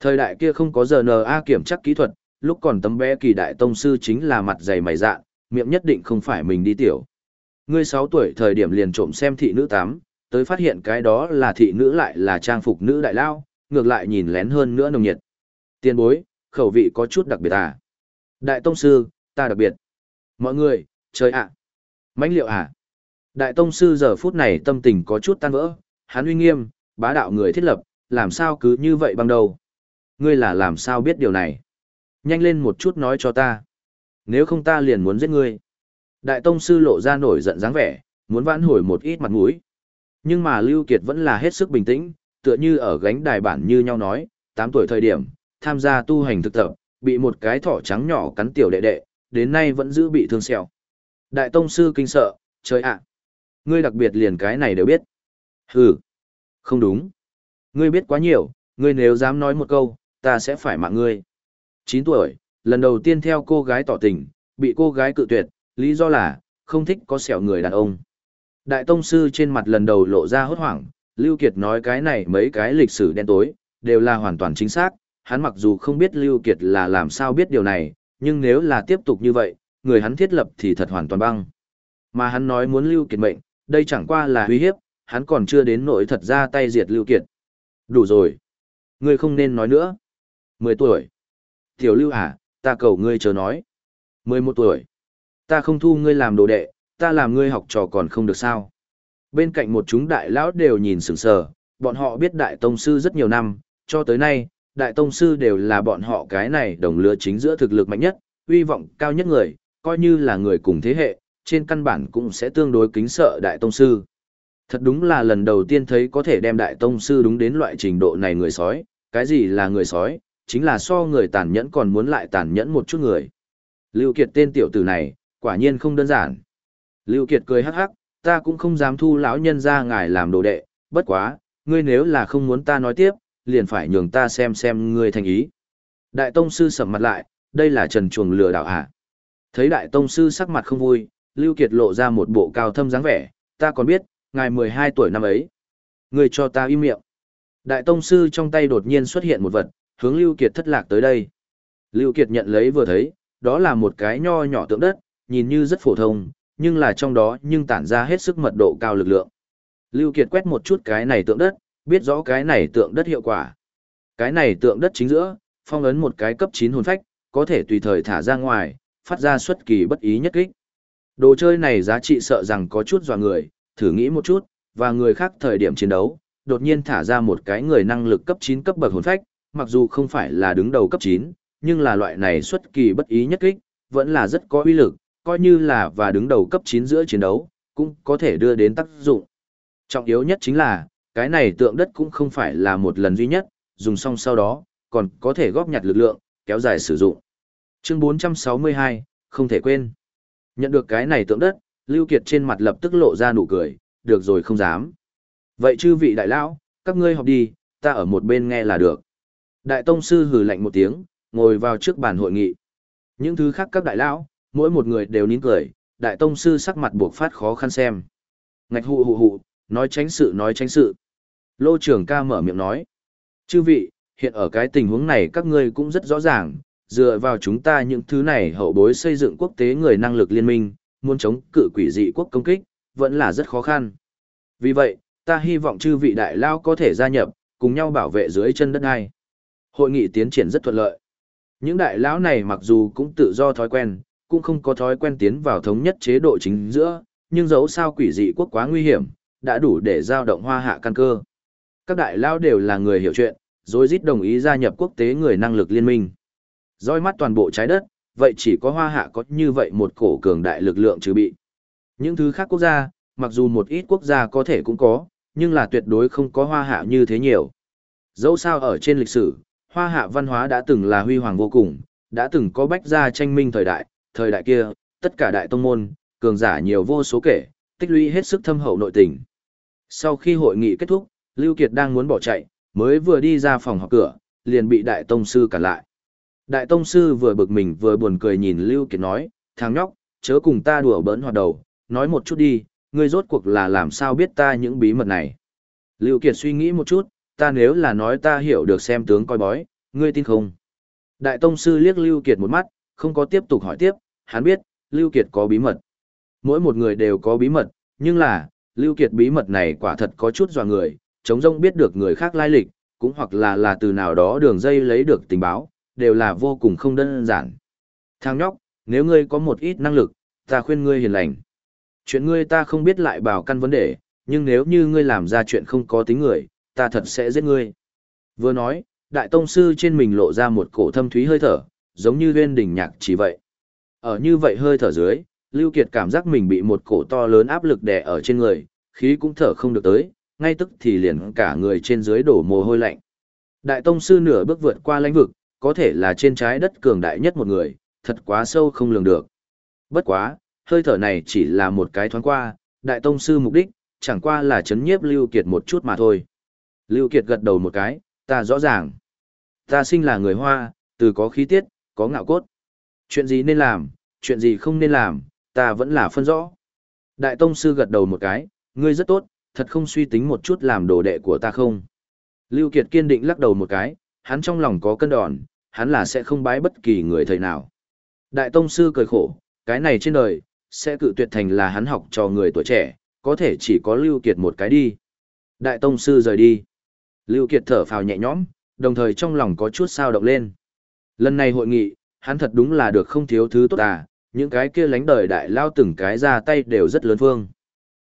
Thời đại kia không có giờ NA kiểm chắc kỹ thuật, lúc còn tấm bé kỳ đại tông sư chính là mặt dày mày dạ, miệng nhất định không phải mình đi tiểu. Ngươi 6 tuổi thời điểm liền trộm xem thị nữ 8, tới phát hiện cái đó là thị nữ lại là trang phục nữ đại lao, ngược lại nhìn lén hơn nữa nồng nhiệt. Tiên bối, khẩu vị có chút đặc biệt à? Đại tông sư, ta đặc biệt. Mọi người, trời ạ. À. mãnh liệu à? Đại tông sư giờ phút này tâm tình có chút tan vỡ, hắn uy nghiêm, bá đạo người thiết lập, làm sao cứ như vậy bằng đầu. Ngươi là làm sao biết điều này? Nhanh lên một chút nói cho ta. Nếu không ta liền muốn giết ngươi. Đại tông sư lộ ra nổi giận dáng vẻ, muốn vãn hồi một ít mặt mũi. Nhưng mà Lưu Kiệt vẫn là hết sức bình tĩnh, tựa như ở gánh đài bản như nhau nói, 8 tuổi thời điểm, tham gia tu hành thực tập, bị một cái thỏ trắng nhỏ cắn tiểu đệ đệ, đến nay vẫn giữ bị thương sẹo. Đại tông sư kinh sợ, trời ạ, ngươi đặc biệt liền cái này đều biết. Hừ, không đúng. Ngươi biết quá nhiều, ngươi nếu dám nói một câu, ta sẽ phải mạng ngươi. 9 tuổi, lần đầu tiên theo cô gái tỏ tình, bị cô gái cự tuyệt, lý do là, không thích có sẹo người đàn ông. Đại Tông Sư trên mặt lần đầu lộ ra hốt hoảng, Lưu Kiệt nói cái này mấy cái lịch sử đen tối, đều là hoàn toàn chính xác, hắn mặc dù không biết Lưu Kiệt là làm sao biết điều này, nhưng nếu là tiếp tục như vậy, người hắn thiết lập thì thật hoàn toàn băng. Mà hắn nói muốn Lưu Kiệt mệnh, đây chẳng qua là uy hiếp, hắn còn chưa đến nỗi thật ra tay diệt Lưu Kiệt. Đủ rồi. Ngươi không nên nói nữa. 10 tuổi. Tiểu Lưu à, ta cầu ngươi chờ nói. 11 tuổi. Ta không thu ngươi làm đồ đệ, ta làm ngươi học trò còn không được sao. Bên cạnh một chúng đại lão đều nhìn sững sờ, bọn họ biết đại tông sư rất nhiều năm, cho tới nay, đại tông sư đều là bọn họ cái này đồng lứa chính giữa thực lực mạnh nhất, uy vọng cao nhất người, coi như là người cùng thế hệ, trên căn bản cũng sẽ tương đối kính sợ đại tông sư. Thật đúng là lần đầu tiên thấy có thể đem đại tông sư đúng đến loại trình độ này người sói, cái gì là người sói, chính là so người tàn nhẫn còn muốn lại tàn nhẫn một chút người. Lưu Kiệt tên tiểu tử này, quả nhiên không đơn giản. Lưu Kiệt cười hắc hắc, ta cũng không dám thu lão nhân ra ngài làm đồ đệ, bất quá, ngươi nếu là không muốn ta nói tiếp, liền phải nhường ta xem xem ngươi thành ý. Đại tông sư sầm mặt lại, đây là trần chuồng lừa đảo hả? Thấy đại tông sư sắc mặt không vui, Lưu Kiệt lộ ra một bộ cao thâm dáng vẻ, ta còn biết, ngài 12 tuổi năm ấy. ngươi cho ta im miệng. Đại tông sư trong tay đột nhiên xuất hiện một vật, hướng Lưu Kiệt thất lạc tới đây. Lưu Kiệt nhận lấy vừa thấy, đó là một cái nho nhỏ tượng đất, nhìn như rất phổ thông, nhưng là trong đó nhưng tản ra hết sức mật độ cao lực lượng. Lưu Kiệt quét một chút cái này tượng đất, biết rõ cái này tượng đất hiệu quả. Cái này tượng đất chính giữa, phong ấn một cái cấp 9 hồn phách, có thể tùy thời thả ra ngoài, phát ra xuất kỳ bất ý nhất kích. Đồ chơi này giá trị sợ rằng có chút dò người, thử nghĩ một chút, và người khác thời điểm chiến đấu, đột nhiên thả ra một cái người năng lực cấp 9 cấp bậc hồn phách, mặc dù không phải là đứng đầu cấp 9, nhưng là loại này xuất kỳ bất ý nhất kích, vẫn là rất có uy lực, coi như là và đứng đầu cấp 9 giữa chiến đấu, cũng có thể đưa đến tác dụng. Trọng yếu nhất chính là, cái này tượng đất cũng không phải là một lần duy nhất, dùng xong sau đó, còn có thể góp nhặt lực lượng, kéo dài sử dụng. Chương 462, không thể quên. Nhận được cái này tượng đất, Lưu Kiệt trên mặt lập tức lộ ra nụ cười, được rồi không dám. Vậy chư vị đại lão, các ngươi học đi, ta ở một bên nghe là được. Đại tông sư hừ lạnh một tiếng, ngồi vào trước bàn hội nghị. Những thứ khác các đại lão, mỗi một người đều nín cười, đại tông sư sắc mặt buộc phát khó khăn xem. Ngạch hụ hụ hụ, nói tránh sự nói tránh sự. Lô trưởng ca mở miệng nói. Chư vị, hiện ở cái tình huống này các ngươi cũng rất rõ ràng, dựa vào chúng ta những thứ này hậu bối xây dựng quốc tế người năng lực liên minh, muốn chống cự quỷ dị quốc công kích, vẫn là rất khó khăn. Vì vậy, ta hy vọng chư vị đại lao có thể gia nhập, cùng nhau bảo vệ dưới chân đất ai. Hội nghị tiến triển rất thuận lợi. Những đại lão này mặc dù cũng tự do thói quen, cũng không có thói quen tiến vào thống nhất chế độ chính giữa, nhưng dẫu sao quỷ dị quốc quá nguy hiểm, đã đủ để giao động hoa hạ căn cơ. Các đại lão đều là người hiểu chuyện, rồi rít đồng ý gia nhập quốc tế người năng lực liên minh. Roi mắt toàn bộ trái đất, vậy chỉ có hoa hạ có như vậy một cổ cường đại lực lượng trừ bị. Những thứ khác quốc gia, mặc dù một ít quốc gia có thể cũng có, nhưng là tuyệt đối không có hoa hạ như thế nhiều. Dẫu sao ở trên lịch sử, hoa hạ văn hóa đã từng là huy hoàng vô cùng, đã từng có bách gia tranh minh thời đại, thời đại kia, tất cả đại tông môn, cường giả nhiều vô số kể, tích lũy hết sức thâm hậu nội tình. Sau khi hội nghị kết thúc, Lưu Kiệt đang muốn bỏ chạy, mới vừa đi ra phòng họp cửa, liền bị đại tông sư cản lại. Đại tông sư vừa bực mình vừa buồn cười nhìn Lưu Kiệt nói, thằng nhóc, chớ cùng ta đùa bỡn hoạt đầu, nói một chút đi, ngươi rốt cuộc là làm sao biết ta những bí mật này. Lưu Kiệt suy nghĩ một chút, ta nếu là nói ta hiểu được xem tướng coi bói, ngươi tin không? Đại tông sư liếc Lưu Kiệt một mắt, không có tiếp tục hỏi tiếp, hắn biết, Lưu Kiệt có bí mật. Mỗi một người đều có bí mật, nhưng là, Lưu Kiệt bí mật này quả thật có chút dò người, chống rông biết được người khác lai lịch, cũng hoặc là là từ nào đó đường dây lấy được tình báo, đều là vô cùng không đơn giản. Thằng nhóc, nếu ngươi có một ít năng lực, ta khuyên ngươi hiền lành. Chuyện ngươi ta không biết lại bảo căn vấn đề, nhưng nếu như ngươi làm ra chuyện không có tính người, ta thật sẽ giết ngươi. Vừa nói, đại tông sư trên mình lộ ra một cổ thâm thúy hơi thở, giống như viên đỉnh nhạc chỉ vậy. Ở như vậy hơi thở dưới, Lưu Kiệt cảm giác mình bị một cổ to lớn áp lực đè ở trên người, khí cũng thở không được tới, ngay tức thì liền cả người trên dưới đổ mồ hôi lạnh. Đại tông sư nửa bước vượt qua lãnh vực, có thể là trên trái đất cường đại nhất một người, thật quá sâu không lường được. Bất quá, hơi thở này chỉ là một cái thoáng qua, đại tông sư mục đích, chẳng qua là chấn nhiếp Lưu Kiệt một chút mà thôi. Lưu Kiệt gật đầu một cái, ta rõ ràng. Ta sinh là người Hoa, từ có khí tiết, có ngạo cốt. Chuyện gì nên làm, chuyện gì không nên làm, ta vẫn là phân rõ. Đại Tông Sư gật đầu một cái, ngươi rất tốt, thật không suy tính một chút làm đồ đệ của ta không. Lưu Kiệt kiên định lắc đầu một cái, hắn trong lòng có cân đòn, hắn là sẽ không bái bất kỳ người thầy nào. Đại Tông Sư cười khổ, cái này trên đời, sẽ cự tuyệt thành là hắn học cho người tuổi trẻ, có thể chỉ có Lưu Kiệt một cái đi. Đại Tông Sư rời đi. Lưu Kiệt thở phào nhẹ nhõm, đồng thời trong lòng có chút sao động lên. Lần này hội nghị, hắn thật đúng là được không thiếu thứ tốt à, những cái kia lánh đời đại lao từng cái ra tay đều rất lớn phương.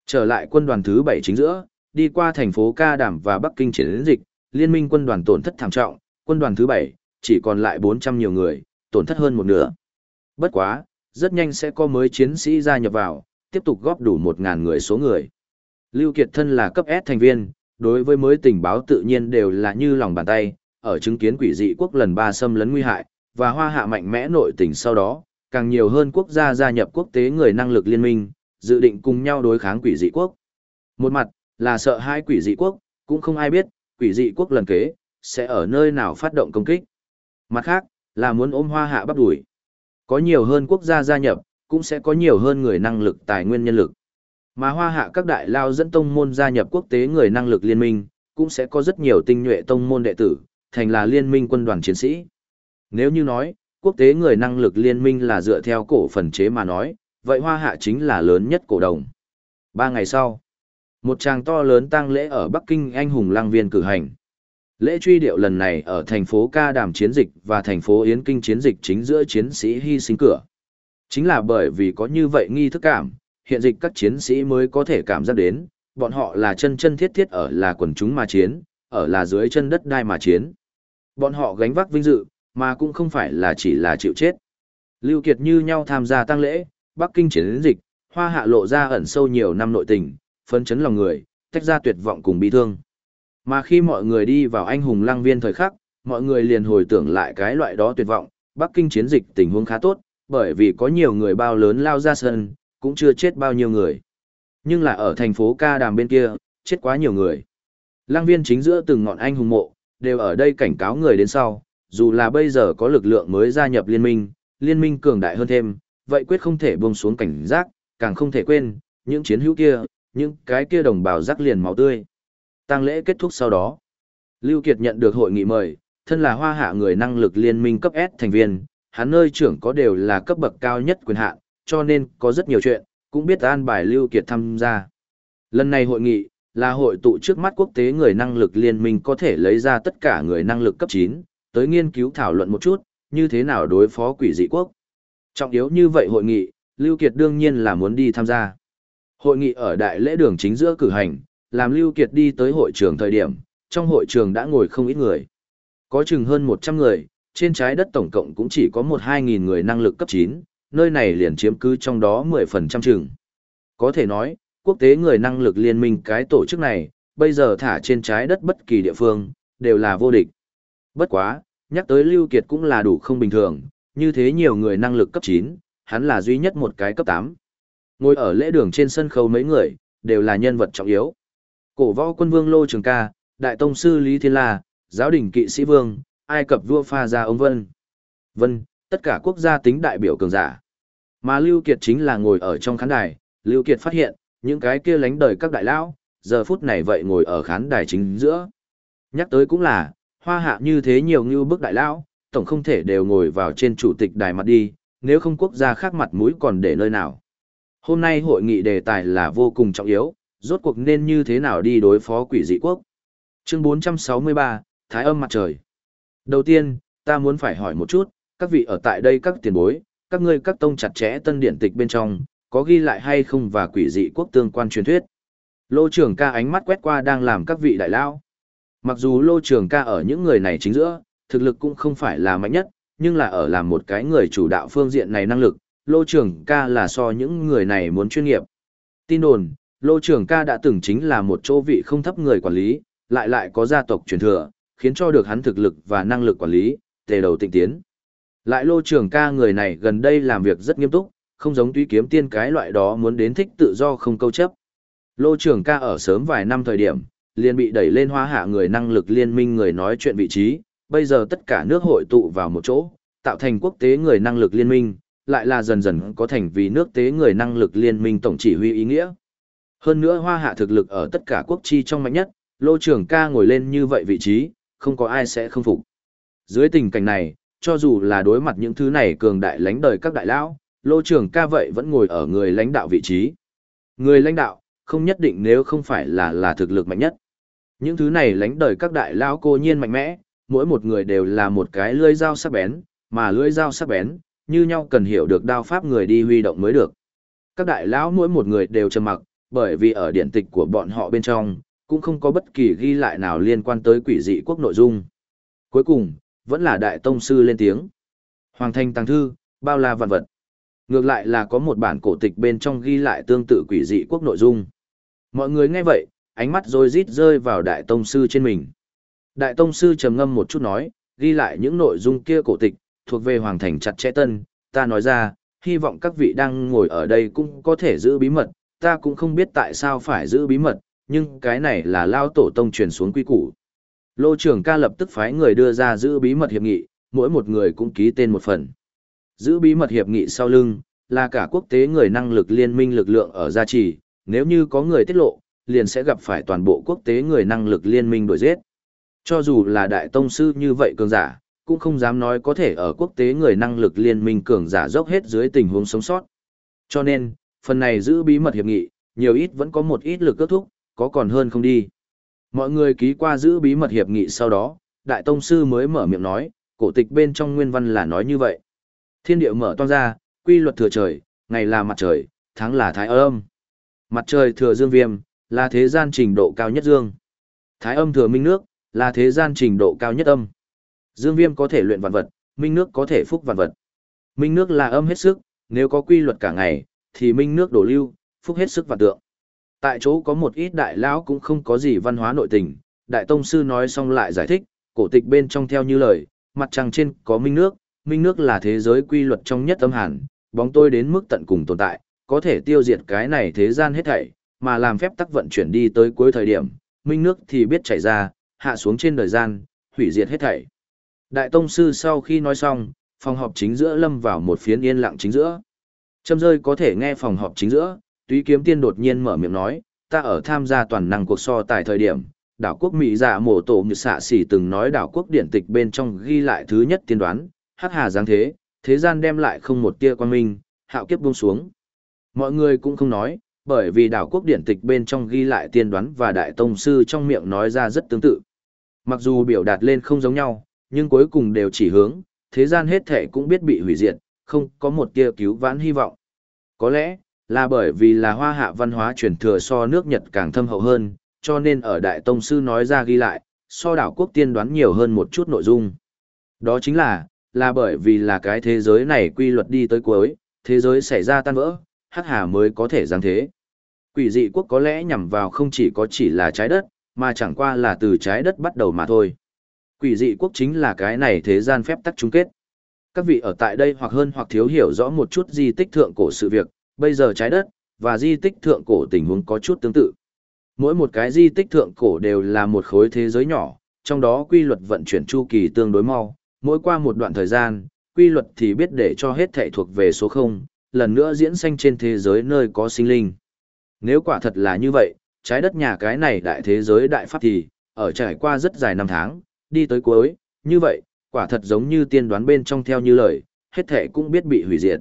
Trở lại quân đoàn thứ 7 chính giữa, đi qua thành phố Ca Đảm và Bắc Kinh chiến dịch, liên minh quân đoàn tổn thất thảm trọng, quân đoàn thứ 7, chỉ còn lại 400 nhiều người, tổn thất hơn một nửa. Bất quá, rất nhanh sẽ có mới chiến sĩ gia nhập vào, tiếp tục góp đủ 1.000 người số người. Lưu Kiệt thân là cấp S thành viên, đối với mới tình báo tự nhiên đều là như lòng bàn tay, ở chứng kiến quỷ dị quốc lần ba xâm lấn nguy hại, và hoa hạ mạnh mẽ nội tình sau đó, càng nhiều hơn quốc gia gia nhập quốc tế người năng lực liên minh, dự định cùng nhau đối kháng quỷ dị quốc. Một mặt, là sợ hai quỷ dị quốc, cũng không ai biết, quỷ dị quốc lần kế, sẽ ở nơi nào phát động công kích. Mặt khác, là muốn ôm hoa hạ bắt đuổi. Có nhiều hơn quốc gia gia nhập, cũng sẽ có nhiều hơn người năng lực tài nguyên nhân lực. Mà hoa hạ các đại lao dẫn tông môn gia nhập quốc tế người năng lực liên minh, cũng sẽ có rất nhiều tinh nhuệ tông môn đệ tử, thành là liên minh quân đoàn chiến sĩ. Nếu như nói, quốc tế người năng lực liên minh là dựa theo cổ phần chế mà nói, vậy hoa hạ chính là lớn nhất cổ đồng. Ba ngày sau, một tràng to lớn tang lễ ở Bắc Kinh anh hùng lang viên cử hành. Lễ truy điệu lần này ở thành phố Ca Đàm chiến dịch và thành phố Yến Kinh chiến dịch chính giữa chiến sĩ hy sinh cửa. Chính là bởi vì có như vậy nghi thức cảm, hiện dịch các chiến sĩ mới có thể cảm giác đến, bọn họ là chân chân thiết thiết ở là quần chúng mà chiến, ở là dưới chân đất đai mà chiến. Bọn họ gánh vác vinh dự, mà cũng không phải là chỉ là chịu chết. Lưu Kiệt như nhau tham gia tăng lễ, Bắc Kinh chiến dịch, hoa hạ lộ ra ẩn sâu nhiều năm nội tình, phấn chấn lòng người, tách ra tuyệt vọng cùng bi thương. Mà khi mọi người đi vào anh hùng lăng viên thời khắc, mọi người liền hồi tưởng lại cái loại đó tuyệt vọng, Bắc Kinh chiến dịch tình huống khá tốt, bởi vì có nhiều người bao lớn lao ra sân, cũng chưa chết bao nhiêu người. Nhưng là ở thành phố Ca Đàm bên kia, chết quá nhiều người. Lăng viên chính giữa từng ngọn anh hùng mộ, đều ở đây cảnh cáo người đến sau, dù là bây giờ có lực lượng mới gia nhập liên minh, liên minh cường đại hơn thêm, vậy quyết không thể buông xuống cảnh giác, càng không thể quên, những chiến hữu kia, những cái kia đồng bào rắc liền máu tươi. Tang lễ kết thúc sau đó. Lưu Kiệt nhận được hội nghị mời, thân là hoa hạ người năng lực liên minh cấp S thành viên, hắn nơi trưởng có đều là cấp bậc cao nhất quyền hạn, cho nên có rất nhiều chuyện, cũng biết an bài Lưu Kiệt tham gia. Lần này hội nghị, là hội tụ trước mắt quốc tế người năng lực liên minh có thể lấy ra tất cả người năng lực cấp 9, tới nghiên cứu thảo luận một chút, như thế nào đối phó quỷ dị quốc. Trọng yếu như vậy hội nghị, Lưu Kiệt đương nhiên là muốn đi tham gia. Hội nghị ở đại lễ đường chính giữa cử hành, làm Lưu Kiệt đi tới hội trường thời điểm, trong hội trường đã ngồi không ít người. Có chừng hơn 100 người, trên trái đất tổng cộng cũng chỉ có 1-2 người năng lực cấp 9, nơi này liền chiếm cứ trong đó 10% chừng. Có thể nói, quốc tế người năng lực liên minh cái tổ chức này, bây giờ thả trên trái đất bất kỳ địa phương, đều là vô địch. Bất quá, nhắc tới Lưu Kiệt cũng là đủ không bình thường, như thế nhiều người năng lực cấp 9, hắn là duy nhất một cái cấp 8. Ngồi ở lễ đường trên sân khấu mấy người, đều là nhân vật trọng yếu. Cổ võ quân vương Lô Trường Ca, Đại Tông Sư Lý Thiên La, Giáo đình kỵ sĩ vương, Ai Cập vua pha ra ông Vân. Vân, tất cả quốc gia tính đại biểu cường giả. Mà Lưu Kiệt chính là ngồi ở trong khán đài, Lưu Kiệt phát hiện, những cái kia lánh đời các đại lão, giờ phút này vậy ngồi ở khán đài chính giữa. Nhắc tới cũng là, hoa hạ như thế nhiều như bức đại lão, tổng không thể đều ngồi vào trên chủ tịch đài mặt đi, nếu không quốc gia khác mặt mũi còn để nơi nào. Hôm nay hội nghị đề tài là vô cùng trọng yếu, rốt cuộc nên như thế nào đi đối phó quỷ dị quốc. Chương 463, Thái âm mặt trời. Đầu tiên, ta muốn phải hỏi một chút, các vị ở tại đây các tiền bối, các ngươi các tông chặt chẽ tân điển tịch bên trong, có ghi lại hay không và quỷ dị quốc tương quan truyền thuyết. Lô trưởng ca ánh mắt quét qua đang làm các vị đại lao. Mặc dù lô trưởng ca ở những người này chính giữa, thực lực cũng không phải là mạnh nhất, nhưng là ở làm một cái người chủ đạo phương diện này năng lực, lô trưởng ca là so những người này muốn chuyên nghiệp. Tin đồn, lô trưởng ca đã từng chính là một chỗ vị không thấp người quản lý, lại lại có gia tộc truyền thừa, khiến cho được hắn thực lực và năng lực quản lý, tề đầu tịnh tiến. Lại lô trưởng ca người này gần đây làm việc rất nghiêm túc, không giống tuy kiếm tiên cái loại đó muốn đến thích tự do không câu chấp. Lô trưởng ca ở sớm vài năm thời điểm, liền bị đẩy lên hoa hạ người năng lực liên minh người nói chuyện vị trí, bây giờ tất cả nước hội tụ vào một chỗ, tạo thành quốc tế người năng lực liên minh, lại là dần dần có thành vì nước tế người năng lực liên minh tổng chỉ huy ý nghĩa. Hơn nữa hoa hạ thực lực ở tất cả quốc chi trong mạnh nhất, lô trưởng ca ngồi lên như vậy vị trí, không có ai sẽ không phục. Dưới tình cảnh này, cho dù là đối mặt những thứ này cường đại lãnh đời các đại lão, lô trưởng ca vậy vẫn ngồi ở người lãnh đạo vị trí. Người lãnh đạo, không nhất định nếu không phải là là thực lực mạnh nhất. Những thứ này lãnh đời các đại lão cô nhiên mạnh mẽ, mỗi một người đều là một cái lưỡi dao sắc bén, mà lưỡi dao sắc bén, như nhau cần hiểu được đao pháp người đi huy động mới được. Các đại lão mỗi một người đều trầm mặc, bởi vì ở điện tịch của bọn họ bên trong, cũng không có bất kỳ ghi lại nào liên quan tới quỷ dị quốc nội dung. Cuối cùng, vẫn là đại tông sư lên tiếng. Hoàng thành tăng thư, bao la vạn vật. Ngược lại là có một bản cổ tịch bên trong ghi lại tương tự quỷ dị quốc nội dung. Mọi người nghe vậy, ánh mắt rồi rít rơi vào đại tông sư trên mình. Đại tông sư trầm ngâm một chút nói, ghi lại những nội dung kia cổ tịch, thuộc về hoàng thành chặt chẽ tân, ta nói ra, hy vọng các vị đang ngồi ở đây cũng có thể giữ bí mật, ta cũng không biết tại sao phải giữ bí mật, nhưng cái này là lao tổ tông truyền xuống quy củ. Lô trưởng ca lập tức phái người đưa ra giữ bí mật hiệp nghị, mỗi một người cũng ký tên một phần. Giữ bí mật hiệp nghị sau lưng, là cả quốc tế người năng lực liên minh lực lượng ở gia trì, nếu như có người tiết lộ, liền sẽ gặp phải toàn bộ quốc tế người năng lực liên minh đuổi giết. Cho dù là đại tông sư như vậy cường giả, cũng không dám nói có thể ở quốc tế người năng lực liên minh cường giả dốc hết dưới tình huống sống sót. Cho nên, phần này giữ bí mật hiệp nghị, nhiều ít vẫn có một ít lực kết thúc, có còn hơn không đi. Mọi người ký qua giữ bí mật hiệp nghị sau đó, đại tông sư mới mở miệng nói, cổ tịch bên trong nguyên văn là nói như vậy. Thiên địa mở toan ra, quy luật thừa trời, ngày là mặt trời, tháng là thái âm. Mặt trời thừa dương viêm, là thế gian trình độ cao nhất dương. Thái âm thừa minh nước, là thế gian trình độ cao nhất âm. Dương viêm có thể luyện vạn vật, minh nước có thể phúc vạn vật. Minh nước là âm hết sức, nếu có quy luật cả ngày, thì minh nước đổ lưu, phúc hết sức vạn tượng. Tại chỗ có một ít đại lão cũng không có gì văn hóa nội tình, đại tông sư nói xong lại giải thích, cổ tịch bên trong theo như lời, mặt trăng trên có minh nước, minh nước là thế giới quy luật trong nhất âm hàn, bóng tôi đến mức tận cùng tồn tại, có thể tiêu diệt cái này thế gian hết thảy, mà làm phép tắc vận chuyển đi tới cuối thời điểm, minh nước thì biết chảy ra, hạ xuống trên đời gian, hủy diệt hết thảy. Đại tông sư sau khi nói xong, phòng họp chính giữa lâm vào một phiến yên lặng chính giữa. Châm rơi có thể nghe phòng họp chính giữa, túy kiếm tiên đột nhiên mở miệng nói, ta ở tham gia toàn năng cuộc so tại thời điểm, đảo quốc Mỹ giả mổ tổ như xạ xỉ từng nói đảo quốc điển tịch bên trong ghi lại thứ nhất tiên đoán, hắc hà giáng thế, thế gian đem lại không một tia quan minh, hạo kiếp buông xuống. Mọi người cũng không nói, bởi vì đảo quốc điển tịch bên trong ghi lại tiên đoán và đại tông sư trong miệng nói ra rất tương tự. Mặc dù biểu đạt lên không giống nhau, nhưng cuối cùng đều chỉ hướng, thế gian hết thể cũng biết bị hủy diệt, không có một tia cứu vãn hy vọng. Có lẽ, là bởi vì là hoa hạ văn hóa truyền thừa so nước Nhật càng thâm hậu hơn, cho nên ở Đại Tông Sư nói ra ghi lại, so đảo quốc tiên đoán nhiều hơn một chút nội dung. Đó chính là, là bởi vì là cái thế giới này quy luật đi tới cuối, thế giới xảy ra tan vỡ, hắc hà mới có thể giáng thế. Quỷ dị quốc có lẽ nhằm vào không chỉ có chỉ là trái đất, mà chẳng qua là từ trái đất bắt đầu mà thôi. Quỷ dị quốc chính là cái này thế gian phép tắc chung kết. Các vị ở tại đây hoặc hơn hoặc thiếu hiểu rõ một chút di tích thượng cổ sự việc, bây giờ trái đất và di tích thượng cổ tình huống có chút tương tự. Mỗi một cái di tích thượng cổ đều là một khối thế giới nhỏ, trong đó quy luật vận chuyển chu kỳ tương đối mau, mỗi qua một đoạn thời gian, quy luật thì biết để cho hết thảy thuộc về số 0, lần nữa diễn sanh trên thế giới nơi có sinh linh. Nếu quả thật là như vậy, trái đất nhà cái này đại thế giới đại pháp thì, ở trải qua rất dài năm tháng, đi tới cuối, như vậy, quả thật giống như tiên đoán bên trong theo như lời, hết thảy cũng biết bị hủy diệt.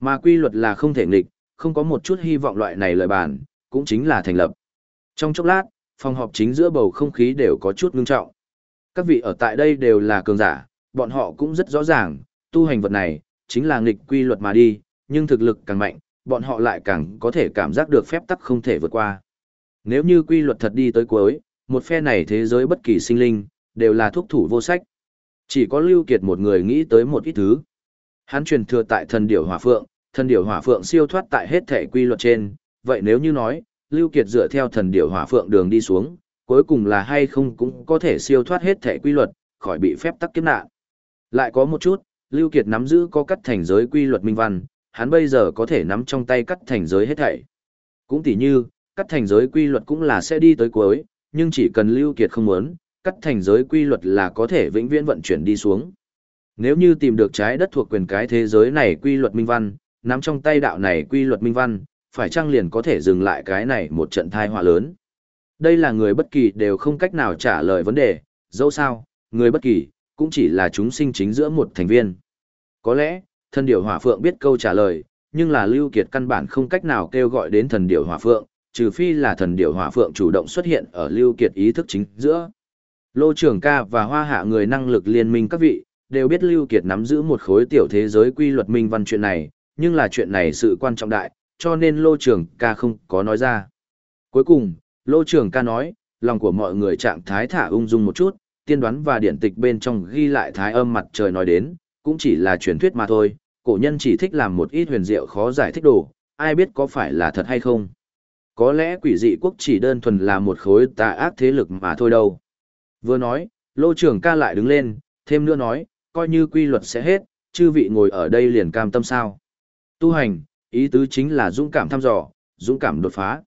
Mà quy luật là không thể nghịch, không có một chút hy vọng loại này lời bàn, cũng chính là thành lập. Trong chốc lát, phòng họp chính giữa bầu không khí đều có chút ngưng trọng. Các vị ở tại đây đều là cường giả, bọn họ cũng rất rõ ràng, tu hành vật này, chính là nghịch quy luật mà đi, nhưng thực lực càng mạnh, bọn họ lại càng có thể cảm giác được phép tắc không thể vượt qua. Nếu như quy luật thật đi tới cuối, một phe này thế giới bất kỳ sinh linh, đều là thuốc thủ vô sách. Chỉ có Lưu Kiệt một người nghĩ tới một ít thứ. Hắn truyền thừa tại thần điểu hỏa phượng, thần điểu hỏa phượng siêu thoát tại hết thể quy luật trên, vậy nếu như nói, Lưu Kiệt dựa theo thần điểu hỏa phượng đường đi xuống, cuối cùng là hay không cũng có thể siêu thoát hết thể quy luật, khỏi bị phép tắc kiếp nạn. Lại có một chút, Lưu Kiệt nắm giữ có cắt thành giới quy luật minh văn, hắn bây giờ có thể nắm trong tay cắt thành giới hết thảy. Cũng tỉ như, cắt thành giới quy luật cũng là sẽ đi tới cuối, nhưng chỉ cần Lưu Kiệt không muốn, cắt thành giới quy luật là có thể vĩnh viễn vận chuyển đi xuống. Nếu như tìm được trái đất thuộc quyền cái thế giới này quy luật minh văn, nắm trong tay đạo này quy luật minh văn, phải chăng liền có thể dừng lại cái này một trận tai họa lớn. Đây là người bất kỳ đều không cách nào trả lời vấn đề, dẫu sao, người bất kỳ, cũng chỉ là chúng sinh chính giữa một thành viên. Có lẽ, thần điểu hỏa phượng biết câu trả lời, nhưng là Lưu Kiệt căn bản không cách nào kêu gọi đến thần điểu hỏa phượng, trừ phi là thần điểu hỏa phượng chủ động xuất hiện ở Lưu Kiệt ý thức chính giữa. Lô trưởng ca và hoa hạ người năng lực liên minh các vị, đều biết Lưu Kiệt nắm giữ một khối tiểu thế giới quy luật minh văn chuyện này, nhưng là chuyện này sự quan trọng đại, cho nên Lô trưởng ca không có nói ra. Cuối cùng, Lô trưởng ca nói, lòng của mọi người trạng thái thả ung dung một chút, tiên đoán và điển tịch bên trong ghi lại thái âm mặt trời nói đến, cũng chỉ là truyền thuyết mà thôi, cổ nhân chỉ thích làm một ít huyền diệu khó giải thích đồ, ai biết có phải là thật hay không. Có lẽ quỷ dị quốc chỉ đơn thuần là một khối tà ác thế lực mà thôi đâu. Vừa nói, lô trưởng ca lại đứng lên, thêm nữa nói, coi như quy luật sẽ hết, chư vị ngồi ở đây liền cam tâm sao. Tu hành, ý tứ chính là dũng cảm thăm dò, dũng cảm đột phá.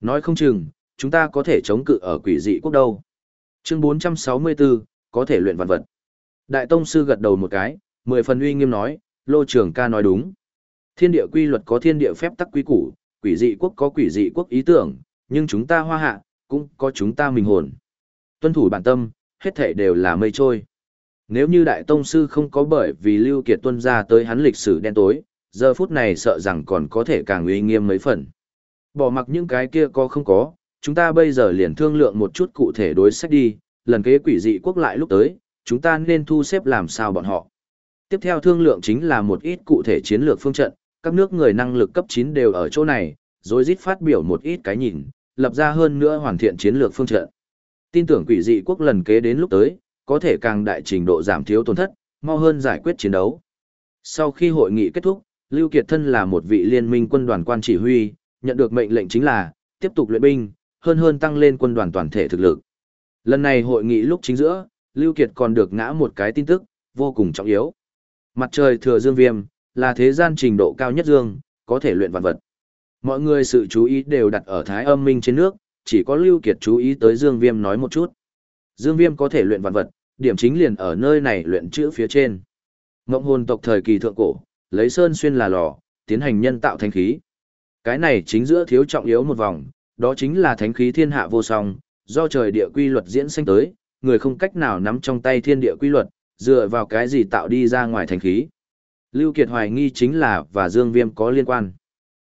Nói không chừng, chúng ta có thể chống cự ở quỷ dị quốc đâu. Chương 464, có thể luyện vật vật. Đại Tông Sư gật đầu một cái, mười phần uy nghiêm nói, Lô Trường ca nói đúng. Thiên địa quy luật có thiên địa phép tắc quy củ, quỷ dị quốc có quỷ dị quốc ý tưởng, nhưng chúng ta hoa hạ, cũng có chúng ta mình hồn. Tuân thủ bản tâm, hết thể đều là mây trôi. Nếu như Đại Tông Sư không có bởi vì Lưu Kiệt tuân ra tới hắn lịch sử đen tối, giờ phút này sợ rằng còn có thể càng uy nghiêm mấy phần. Bỏ mặc những cái kia có không có, chúng ta bây giờ liền thương lượng một chút cụ thể đối sách đi, lần kế quỷ dị quốc lại lúc tới, chúng ta nên thu xếp làm sao bọn họ. Tiếp theo thương lượng chính là một ít cụ thể chiến lược phương trận, các nước người năng lực cấp 9 đều ở chỗ này, rồi rít phát biểu một ít cái nhìn, lập ra hơn nữa hoàn thiện chiến lược phương trận. Tin tưởng quỷ dị quốc lần kế đến lúc tới, có thể càng đại trình độ giảm thiếu tổn thất, mau hơn giải quyết chiến đấu. Sau khi hội nghị kết thúc, Lưu Kiệt thân là một vị liên minh quân đoàn quan chỉ huy, nhận được mệnh lệnh chính là tiếp tục luyện binh, hơn hơn tăng lên quân đoàn toàn thể thực lực. Lần này hội nghị lúc chính giữa, Lưu Kiệt còn được ngã một cái tin tức, vô cùng trọng yếu. Mặt trời thừa dương viêm, là thế gian trình độ cao nhất dương, có thể luyện vạn vật. Mọi người sự chú ý đều đặt ở thái âm minh trên nước, chỉ có Lưu Kiệt chú ý tới dương viêm nói một chút. Dương viêm có thể luyện vạn vật, điểm chính liền ở nơi này luyện chữ phía trên. Ngộng hồn tộc thời kỳ thượng cổ, lấy sơn xuyên là lò, tiến hành nhân tạo thanh khí. Cái này chính giữa thiếu trọng yếu một vòng, đó chính là thánh khí thiên hạ vô song, do trời địa quy luật diễn sinh tới, người không cách nào nắm trong tay thiên địa quy luật, dựa vào cái gì tạo đi ra ngoài thánh khí. Lưu Kiệt hoài nghi chính là và Dương Viêm có liên quan.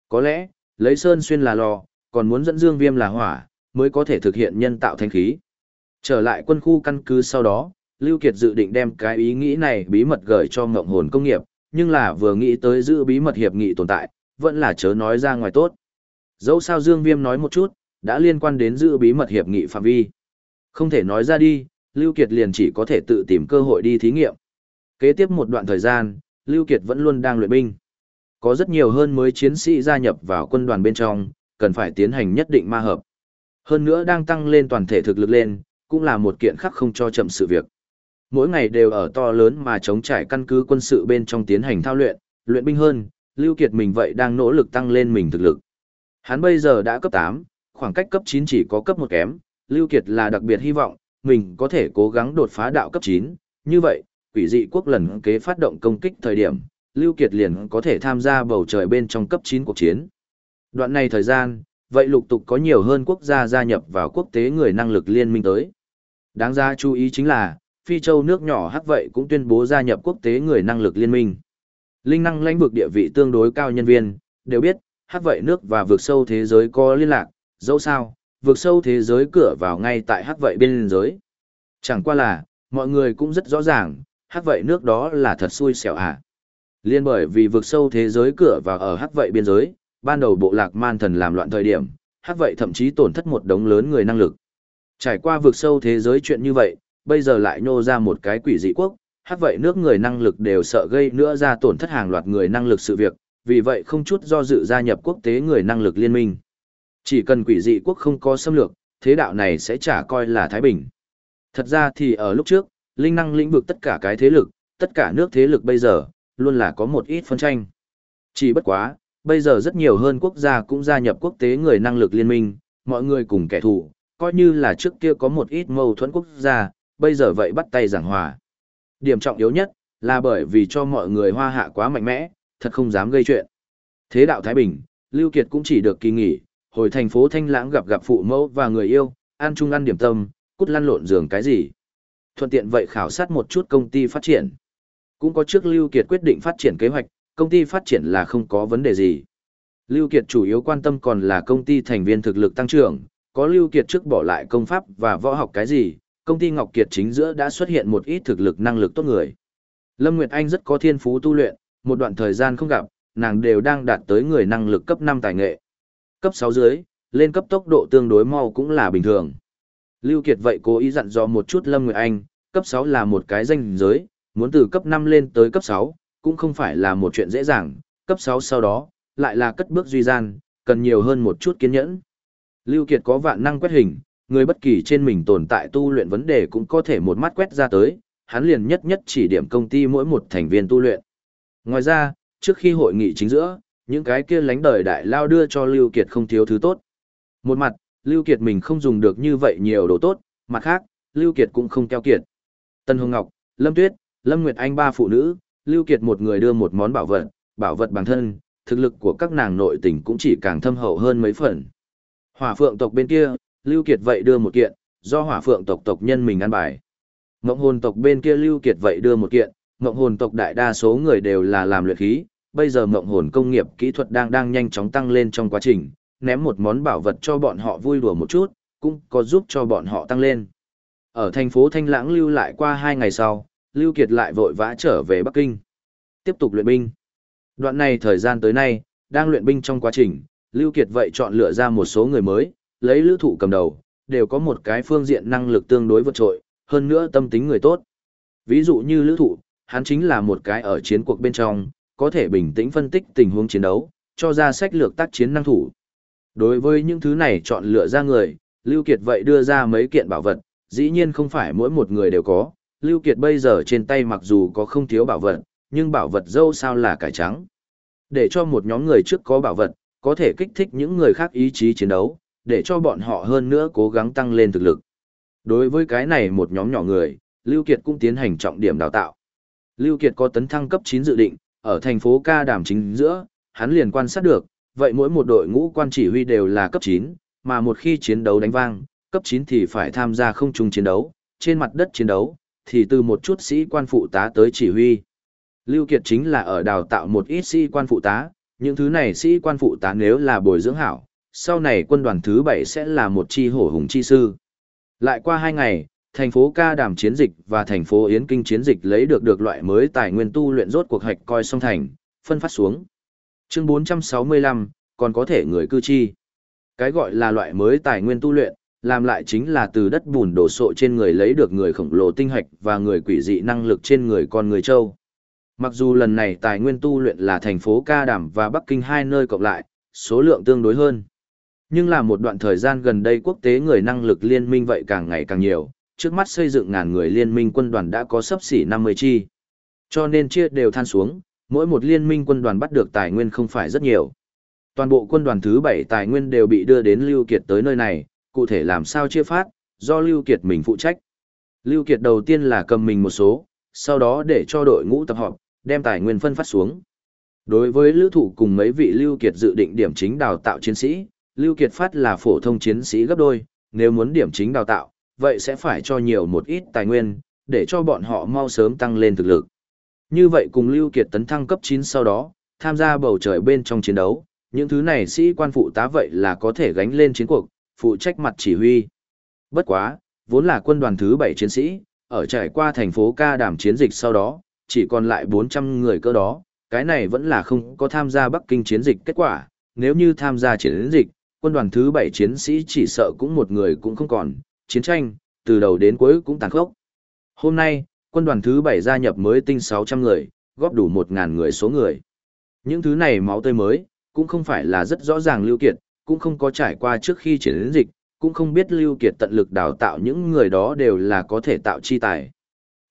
Có lẽ, lấy sơn xuyên là lò, còn muốn dẫn Dương Viêm là hỏa, mới có thể thực hiện nhân tạo thánh khí. Trở lại quân khu căn cứ sau đó, Lưu Kiệt dự định đem cái ý nghĩ này bí mật gửi cho ngộng hồn công nghiệp, nhưng là vừa nghĩ tới giữ bí mật hiệp nghị tồn tại, vẫn là chớ nói ra ngoài tốt. Dẫu sao Dương Viêm nói một chút, đã liên quan đến giữ bí mật hiệp nghị phạm vi. Không thể nói ra đi, Lưu Kiệt liền chỉ có thể tự tìm cơ hội đi thí nghiệm. Kế tiếp một đoạn thời gian, Lưu Kiệt vẫn luôn đang luyện binh. Có rất nhiều hơn mới chiến sĩ gia nhập vào quân đoàn bên trong, cần phải tiến hành nhất định ma hợp. Hơn nữa đang tăng lên toàn thể thực lực lên, cũng là một kiện khác không cho chậm sự việc. Mỗi ngày đều ở to lớn mà chống trải căn cứ quân sự bên trong tiến hành thao luyện, luyện binh hơn, Lưu Kiệt mình vậy đang nỗ lực tăng lên mình thực lực. Hắn bây giờ đã cấp 8, khoảng cách cấp 9 chỉ có cấp 1 kém, Lưu Kiệt là đặc biệt hy vọng, mình có thể cố gắng đột phá đạo cấp 9, như vậy, quỷ dị quốc lần kế phát động công kích thời điểm, Lưu Kiệt liền có thể tham gia bầu trời bên trong cấp 9 cuộc chiến. Đoạn này thời gian, vậy lục tục có nhiều hơn quốc gia gia nhập vào quốc tế người năng lực liên minh tới. Đáng ra chú ý chính là, Phi Châu nước nhỏ hắc vậy cũng tuyên bố gia nhập quốc tế người năng lực liên minh. Linh năng lãnh vực địa vị tương đối cao nhân viên, đều biết, Hát vậy nước và vượt sâu thế giới có liên lạc, dẫu sao, vượt sâu thế giới cửa vào ngay tại Hát vậy bên giới. Chẳng qua là, mọi người cũng rất rõ ràng, Hát vậy nước đó là thật xui xẻo à. Liên bởi vì vượt sâu thế giới cửa vào ở Hát vậy biên giới, ban đầu bộ lạc man thần làm loạn thời điểm, Hát vậy thậm chí tổn thất một đống lớn người năng lực. Trải qua vượt sâu thế giới chuyện như vậy, bây giờ lại nhô ra một cái quỷ dị quốc, Hát vậy nước người năng lực đều sợ gây nữa ra tổn thất hàng loạt người năng lực sự việc, vì vậy không chút do dự gia nhập quốc tế người năng lực liên minh. Chỉ cần quỷ dị quốc không có xâm lược, thế đạo này sẽ chả coi là Thái Bình. Thật ra thì ở lúc trước, linh năng lĩnh vực tất cả cái thế lực, tất cả nước thế lực bây giờ, luôn là có một ít phân tranh. Chỉ bất quá, bây giờ rất nhiều hơn quốc gia cũng gia nhập quốc tế người năng lực liên minh, mọi người cùng kẻ thù, coi như là trước kia có một ít mâu thuẫn quốc gia, bây giờ vậy bắt tay giảng hòa. Điểm trọng yếu nhất, là bởi vì cho mọi người hoa hạ quá mạnh mẽ, thật không dám gây chuyện. Thế đạo Thái Bình, Lưu Kiệt cũng chỉ được kỳ nghỉ, hồi thành phố Thanh Lãng gặp gặp phụ mẫu và người yêu, ăn chung ăn điểm tâm, cút lăn lộn giường cái gì. Thuận tiện vậy khảo sát một chút công ty phát triển. Cũng có trước Lưu Kiệt quyết định phát triển kế hoạch, công ty phát triển là không có vấn đề gì. Lưu Kiệt chủ yếu quan tâm còn là công ty thành viên thực lực tăng trưởng, có Lưu Kiệt trước bỏ lại công pháp và võ học cái gì, công ty Ngọc Kiệt chính giữa đã xuất hiện một ít thực lực năng lực tốt người. Lâm Nguyệt Anh rất có thiên phú tu luyện, một đoạn thời gian không gặp, nàng đều đang đạt tới người năng lực cấp 5 tài nghệ. Cấp 6 dưới, lên cấp tốc độ tương đối mau cũng là bình thường. Lưu Kiệt vậy cố ý dặn dò một chút Lâm Nguyệt Anh, cấp 6 là một cái danh giới, muốn từ cấp 5 lên tới cấp 6, cũng không phải là một chuyện dễ dàng, cấp 6 sau đó, lại là cất bước duy gian, cần nhiều hơn một chút kiên nhẫn. Lưu Kiệt có vạn năng quét hình, người bất kỳ trên mình tồn tại tu luyện vấn đề cũng có thể một mắt quét ra tới, hắn liền nhất nhất chỉ điểm công ty mỗi một thành viên tu luyện. Ngoài ra, trước khi hội nghị chính giữa, những cái kia lánh đời đại lao đưa cho Lưu Kiệt không thiếu thứ tốt. Một mặt, Lưu Kiệt mình không dùng được như vậy nhiều đồ tốt, mặt khác, Lưu Kiệt cũng không keo kiệt. Tân Hương Ngọc, Lâm Tuyết, Lâm Nguyệt Anh ba phụ nữ, Lưu Kiệt một người đưa một món bảo vật, bảo vật bản thân, thực lực của các nàng nội tình cũng chỉ càng thâm hậu hơn mấy phần. Hỏa phượng tộc bên kia, Lưu Kiệt vậy đưa một kiện, do hỏa phượng tộc tộc nhân mình ăn bài. Ngộng hồn tộc bên kia Lưu Kiệt vậy đưa một kiện, mộng hồn tộc đại đa số người đều là làm luyện khí, bây giờ mộng hồn công nghiệp kỹ thuật đang đang nhanh chóng tăng lên trong quá trình, ném một món bảo vật cho bọn họ vui đùa một chút, cũng có giúp cho bọn họ tăng lên. Ở thành phố Thanh Lãng lưu lại qua hai ngày sau, Lưu Kiệt lại vội vã trở về Bắc Kinh. Tiếp tục luyện binh. Đoạn này thời gian tới nay, đang luyện binh trong quá trình, Lưu Kiệt vậy chọn lựa ra một số người mới, lấy lữ thụ cầm đầu, đều có một cái phương diện năng lực tương đối vượt trội, hơn nữa tâm tính người tốt. Ví dụ như lữ thụ, hắn chính là một cái ở chiến cuộc bên trong, có thể bình tĩnh phân tích tình huống chiến đấu, cho ra sách lược tác chiến năng thủ. Đối với những thứ này chọn lựa ra người, Lưu Kiệt vậy đưa ra mấy kiện bảo vật, dĩ nhiên không phải mỗi một người đều có, Lưu Kiệt bây giờ trên tay mặc dù có không thiếu bảo vật, nhưng bảo vật dâu sao là cải trắng. Để cho một nhóm người trước có bảo vật, có thể kích thích những người khác ý chí chiến đấu, để cho bọn họ hơn nữa cố gắng tăng lên thực lực. Đối với cái này một nhóm nhỏ người, Lưu Kiệt cũng tiến hành trọng điểm đào tạo. Lưu Kiệt có tấn thăng cấp 9 dự định, ở thành phố Ca Đàm chính giữa, hắn liền quan sát được, vậy mỗi một đội ngũ quan chỉ huy đều là cấp 9, mà một khi chiến đấu đánh vang, cấp 9 thì phải tham gia không trung chiến đấu, trên mặt đất chiến đấu, thì từ một chút sĩ quan phụ tá tới chỉ huy. Lưu Kiệt chính là ở đào tạo một ít sĩ quan phụ tá, những thứ này sĩ quan phụ tá nếu là bồi dưỡng hảo, sau này quân đoàn thứ 7 sẽ là một chi hổ hùng chi sư. Lại qua hai ngày, thành phố Ca Đàm chiến dịch và thành phố Yến Kinh chiến dịch lấy được được loại mới tài nguyên tu luyện rốt cuộc hạch coi song thành, phân phát xuống. Chương 465, còn có thể người cư chi. Cái gọi là loại mới tài nguyên tu luyện, làm lại chính là từ đất bùn đổ sộ trên người lấy được người khổng lồ tinh hạch và người quỷ dị năng lực trên người con người châu. Mặc dù lần này tài nguyên tu luyện là thành phố Ca Đàm và Bắc Kinh hai nơi cộng lại, số lượng tương đối hơn. Nhưng là một đoạn thời gian gần đây quốc tế người năng lực liên minh vậy càng ngày càng nhiều, trước mắt xây dựng ngàn người liên minh quân đoàn đã có sấp xỉ 50 chi. Cho nên chia đều than xuống, mỗi một liên minh quân đoàn bắt được tài nguyên không phải rất nhiều. Toàn bộ quân đoàn thứ 7 tài nguyên đều bị đưa đến Lưu Kiệt tới nơi này, cụ thể làm sao chia phát, do Lưu Kiệt mình phụ trách. Lưu Kiệt đầu tiên là cầm mình một số, sau đó để cho đội ngũ tập họp, đem tài nguyên phân phát xuống. Đối với lữ thủ cùng mấy vị Lưu Kiệt dự định điểm chính đào tạo chiến sĩ, Lưu Kiệt phát là phổ thông chiến sĩ gấp đôi, nếu muốn điểm chính đào tạo, vậy sẽ phải cho nhiều một ít tài nguyên, để cho bọn họ mau sớm tăng lên thực lực. Như vậy cùng Lưu Kiệt tấn thăng cấp 9 sau đó, tham gia bầu trời bên trong chiến đấu, những thứ này sĩ quan phụ tá vậy là có thể gánh lên chiến cuộc, phụ trách mặt chỉ huy. Bất quá, vốn là quân đoàn thứ 7 chiến sĩ, ở trải qua thành phố ca đảm chiến dịch sau đó, chỉ còn lại 400 người cơ đó, cái này vẫn là không có tham gia Bắc Kinh chiến dịch kết quả, nếu như tham gia chiến dịch, quân đoàn thứ 7 chiến sĩ chỉ sợ cũng một người cũng không còn, chiến tranh, từ đầu đến cuối cũng tàn khốc. Hôm nay, quân đoàn thứ 7 gia nhập mới tinh 600 người, góp đủ 1.000 người số người. Những thứ này máu tươi mới, cũng không phải là rất rõ ràng lưu kiệt, cũng không có trải qua trước khi chiến dịch, cũng không biết lưu kiệt tận lực đào tạo những người đó đều là có thể tạo chi tài.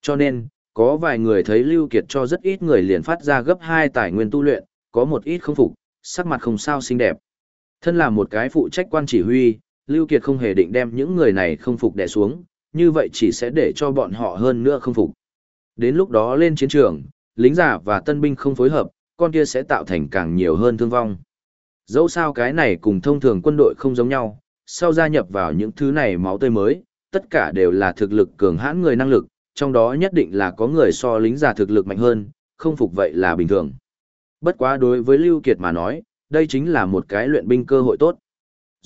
Cho nên, có vài người thấy lưu kiệt cho rất ít người liền phát ra gấp 2 tài nguyên tu luyện, có một ít không phục, sắc mặt không sao xinh đẹp. Thân là một cái phụ trách quan chỉ huy, Lưu Kiệt không hề định đem những người này không phục đè xuống, như vậy chỉ sẽ để cho bọn họ hơn nữa không phục. Đến lúc đó lên chiến trường, lính giả và tân binh không phối hợp, con kia sẽ tạo thành càng nhiều hơn thương vong. Dẫu sao cái này cùng thông thường quân đội không giống nhau, sau gia nhập vào những thứ này máu tươi mới, tất cả đều là thực lực cường hãn người năng lực, trong đó nhất định là có người so lính giả thực lực mạnh hơn, không phục vậy là bình thường. Bất quá đối với Lưu Kiệt mà nói, đây chính là một cái luyện binh cơ hội tốt.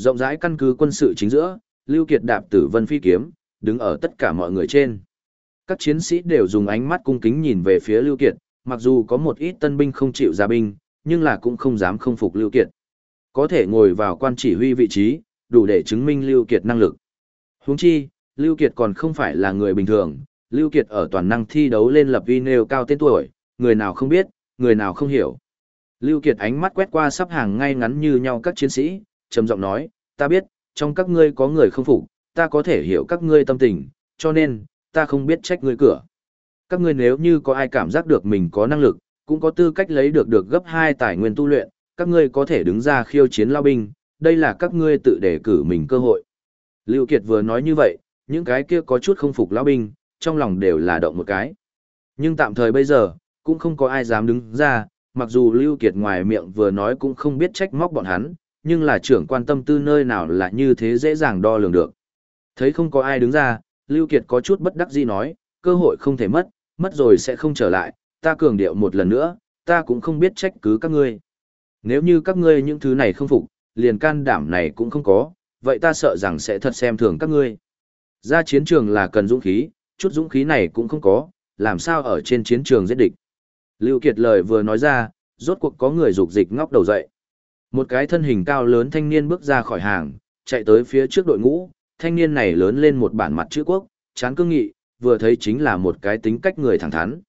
Rộng rãi căn cứ quân sự chính giữa, Lưu Kiệt đạp tử vân phi kiếm, đứng ở tất cả mọi người trên. Các chiến sĩ đều dùng ánh mắt cung kính nhìn về phía Lưu Kiệt, mặc dù có một ít tân binh không chịu ra binh, nhưng là cũng không dám không phục Lưu Kiệt. Có thể ngồi vào quan chỉ huy vị trí, đủ để chứng minh Lưu Kiệt năng lực. Huống chi, Lưu Kiệt còn không phải là người bình thường, Lưu Kiệt ở toàn năng thi đấu lên lập vi nêu cao tên tuổi, người nào không biết, người nào không hiểu. Lưu Kiệt ánh mắt quét qua sắp hàng ngay ngắn như nhau các chiến sĩ, trầm giọng nói, ta biết, trong các ngươi có người không phục, ta có thể hiểu các ngươi tâm tình, cho nên, ta không biết trách ngươi cửa. Các ngươi nếu như có ai cảm giác được mình có năng lực, cũng có tư cách lấy được được gấp hai tài nguyên tu luyện, các ngươi có thể đứng ra khiêu chiến lao binh, đây là các ngươi tự đề cử mình cơ hội. Lưu Kiệt vừa nói như vậy, những cái kia có chút không phục lao binh, trong lòng đều là động một cái. Nhưng tạm thời bây giờ, cũng không có ai dám đứng ra, mặc dù Lưu Kiệt ngoài miệng vừa nói cũng không biết trách móc bọn hắn, nhưng là trưởng quan tâm tư nơi nào là như thế dễ dàng đo lường được. Thấy không có ai đứng ra, Lưu Kiệt có chút bất đắc dĩ nói, cơ hội không thể mất, mất rồi sẽ không trở lại, ta cường điệu một lần nữa, ta cũng không biết trách cứ các ngươi. Nếu như các ngươi những thứ này không phục, liền can đảm này cũng không có, vậy ta sợ rằng sẽ thật xem thường các ngươi. Ra chiến trường là cần dũng khí, chút dũng khí này cũng không có, làm sao ở trên chiến trường giết địch. Lưu Kiệt lời vừa nói ra, rốt cuộc có người rục dịch ngóc đầu dậy. Một cái thân hình cao lớn thanh niên bước ra khỏi hàng, chạy tới phía trước đội ngũ, thanh niên này lớn lên một bản mặt chữ quốc, chán cương nghị, vừa thấy chính là một cái tính cách người thẳng thắn.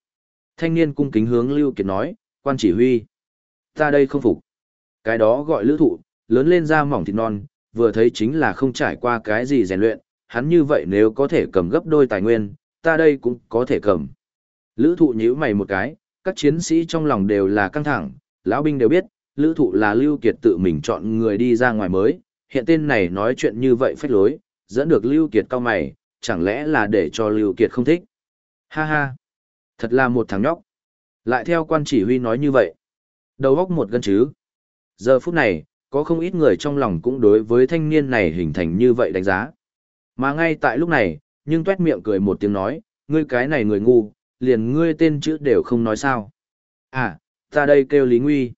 Thanh niên cung kính hướng Lưu Kiệt nói, quan chỉ huy. Ta đây không phục. Cái đó gọi lữ thụ, lớn lên da mỏng thịt non, vừa thấy chính là không trải qua cái gì rèn luyện, hắn như vậy nếu có thể cầm gấp đôi tài nguyên, ta đây cũng có thể cầm. Lữ thụ nhíu mày một cái, các chiến sĩ trong lòng đều là căng thẳng, lão binh đều biết, lữ thụ là Lưu Kiệt tự mình chọn người đi ra ngoài mới, hiện tên này nói chuyện như vậy phách lối, dẫn được Lưu Kiệt cao mày, chẳng lẽ là để cho Lưu Kiệt không thích. Ha ha, thật là một thằng nhóc. Lại theo quan chỉ huy nói như vậy. Đầu góc một gân chứ. Giờ phút này, có không ít người trong lòng cũng đối với thanh niên này hình thành như vậy đánh giá. Mà ngay tại lúc này, nhưng tuét miệng cười một tiếng nói, ngươi cái này người ngu, liền ngươi tên chữ đều không nói sao. À, ta đây kêu Lý Nguy.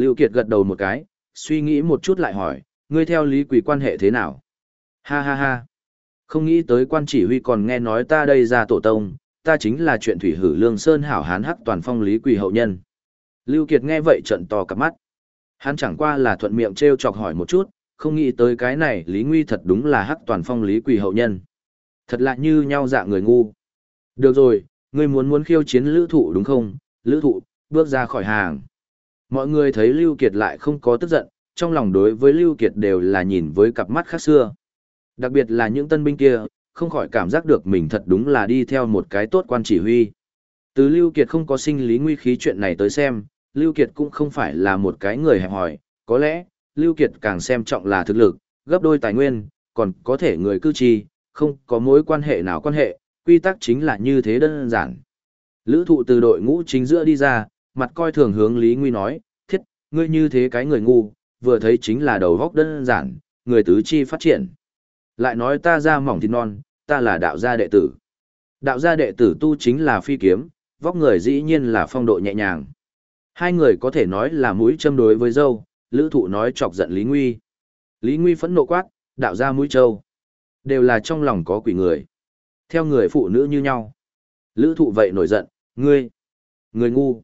Lưu Kiệt gật đầu một cái, suy nghĩ một chút lại hỏi, ngươi theo Lý Quỳ quan hệ thế nào? Ha ha ha. Không nghĩ tới quan chỉ huy còn nghe nói ta đây ra tổ tông, ta chính là chuyện thủy hử lương sơn hảo hán hắc toàn phong Lý Quỳ hậu nhân. Lưu Kiệt nghe vậy trợn to cả mắt. Hắn chẳng qua là thuận miệng treo chọc hỏi một chút, không nghĩ tới cái này Lý Nguy thật đúng là hắc toàn phong Lý Quỳ hậu nhân. Thật lạ như nhau dạng người ngu. Được rồi, ngươi muốn muốn khiêu chiến lữ thụ đúng không? Lữ thụ, bước ra khỏi hàng. Mọi người thấy Lưu Kiệt lại không có tức giận, trong lòng đối với Lưu Kiệt đều là nhìn với cặp mắt khác xưa. Đặc biệt là những tân binh kia, không khỏi cảm giác được mình thật đúng là đi theo một cái tốt quan chỉ huy. Từ Lưu Kiệt không có sinh lý nguy khí chuyện này tới xem, Lưu Kiệt cũng không phải là một cái người hẹp hỏi. có lẽ, Lưu Kiệt càng xem trọng là thực lực, gấp đôi tài nguyên, còn có thể người cư trì, không có mối quan hệ nào quan hệ, quy tắc chính là như thế đơn giản. Lữ thụ từ đội ngũ chính giữa đi ra, mặt coi thường hướng Lý Nguy nói, thiết, ngươi như thế cái người ngu, vừa thấy chính là đầu góc đơn giản, người tứ chi phát triển. Lại nói ta ra mỏng thịt non, ta là đạo gia đệ tử. Đạo gia đệ tử tu chính là phi kiếm, vóc người dĩ nhiên là phong độ nhẹ nhàng. Hai người có thể nói là mũi châm đối với dâu, lữ thụ nói chọc giận Lý Nguy. Lý Nguy phẫn nộ quát, đạo gia mũi châu. Đều là trong lòng có quỷ người. Theo người phụ nữ như nhau. Lữ thụ vậy nổi giận, ngươi, ngươi ngu.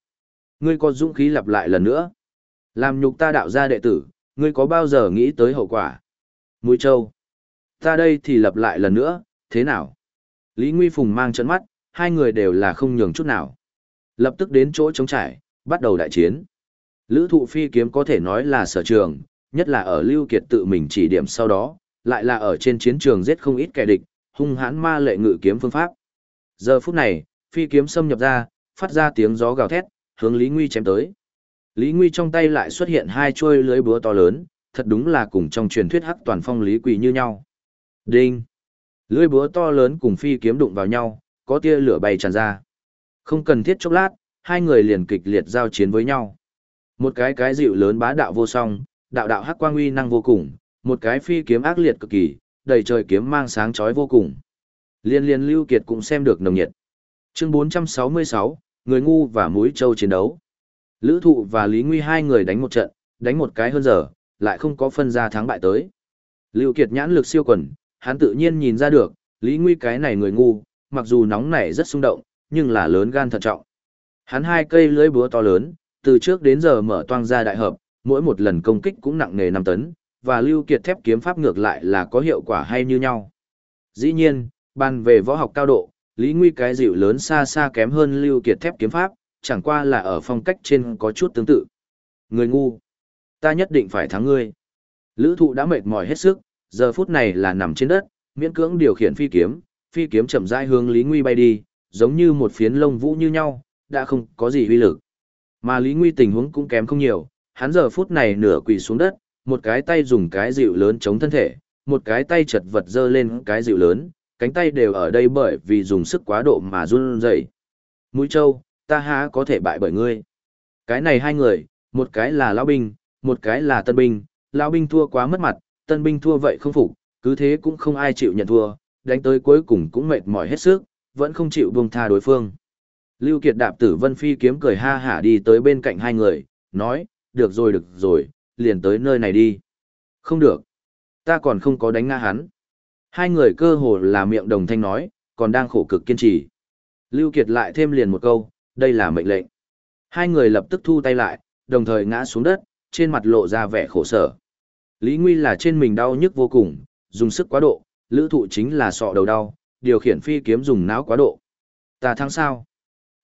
Ngươi có dũng khí lặp lại lần nữa. Làm nhục ta đạo gia đệ tử, ngươi có bao giờ nghĩ tới hậu quả? Mũi châu. Ta đây thì lặp lại lần nữa, thế nào? Lý Nguy Phùng mang trận mắt, hai người đều là không nhường chút nào. Lập tức đến chỗ chống trải, bắt đầu đại chiến. Lữ thụ phi kiếm có thể nói là sở trường, nhất là ở Lưu Kiệt tự mình chỉ điểm sau đó, lại là ở trên chiến trường giết không ít kẻ địch, hung hãn ma lệ ngự kiếm phương pháp. Giờ phút này, phi kiếm xâm nhập ra, phát ra tiếng gió gào thét, hướng Lý Nguy chém tới. Lý Nguy trong tay lại xuất hiện hai chuôi lưới búa to lớn, thật đúng là cùng trong truyền thuyết hắc toàn phong Lý Quỳ như nhau. Đinh! Lưới búa to lớn cùng phi kiếm đụng vào nhau, có tia lửa bay tràn ra. Không cần thiết chốc lát, hai người liền kịch liệt giao chiến với nhau. Một cái cái dịu lớn bá đạo vô song, đạo đạo hắc quang uy năng vô cùng, một cái phi kiếm ác liệt cực kỳ, đầy trời kiếm mang sáng chói vô cùng. Liên liên Lưu Kiệt cũng xem được nồng nhiệt. Chương 466, người ngu và mũi châu chiến đấu. Lữ thụ và Lý Nguy hai người đánh một trận, đánh một cái hơn giờ, lại không có phân ra thắng bại tới. Lưu Kiệt nhãn lực siêu quần, hắn tự nhiên nhìn ra được, Lý Nguy cái này người ngu, mặc dù nóng nảy rất xung động, nhưng là lớn gan thận trọng. Hắn hai cây lưới búa to lớn, từ trước đến giờ mở toang ra đại hợp, mỗi một lần công kích cũng nặng nề 5 tấn, và Lưu Kiệt thép kiếm pháp ngược lại là có hiệu quả hay như nhau. Dĩ nhiên, bàn về võ học cao độ, Lý Nguy cái dịu lớn xa xa kém hơn Lưu Kiệt thép kiếm pháp, chẳng qua là ở phong cách trên có chút tương tự. Người ngu, ta nhất định phải thắng ngươi. Lữ thụ đã mệt mỏi hết sức, giờ phút này là nằm trên đất, miễn cưỡng điều khiển phi kiếm, phi kiếm chậm rãi hướng Lý Nguy bay đi, giống như một phiến lông vũ như nhau, đã không có gì uy lực. Mà Lý Nguy tình huống cũng kém không nhiều, hắn giờ phút này nửa quỳ xuống đất, một cái tay dùng cái dịu lớn chống thân thể, một cái tay chật vật dơ lên cái dịu lớn, cánh tay đều ở đây bởi vì dùng sức quá độ mà run rẩy. Mũi châu, ta há có thể bại bởi ngươi. Cái này hai người, một cái là lão binh, một cái là tân binh, lão binh thua quá mất mặt, tân binh thua vậy không phục, cứ thế cũng không ai chịu nhận thua, đánh tới cuối cùng cũng mệt mỏi hết sức, vẫn không chịu buông tha đối phương. Lưu Kiệt đạp tử Vân Phi kiếm cười ha hả đi tới bên cạnh hai người, nói, được rồi được rồi, liền tới nơi này đi. Không được. Ta còn không có đánh ngã hắn. Hai người cơ hồ là miệng đồng thanh nói, còn đang khổ cực kiên trì. Lưu Kiệt lại thêm liền một câu, đây là mệnh lệnh. Hai người lập tức thu tay lại, đồng thời ngã xuống đất, trên mặt lộ ra vẻ khổ sở. Lý Nguy là trên mình đau nhức vô cùng, dùng sức quá độ, lữ thụ chính là sọ đầu đau, điều khiển phi kiếm dùng não quá độ. Ta thắng sao?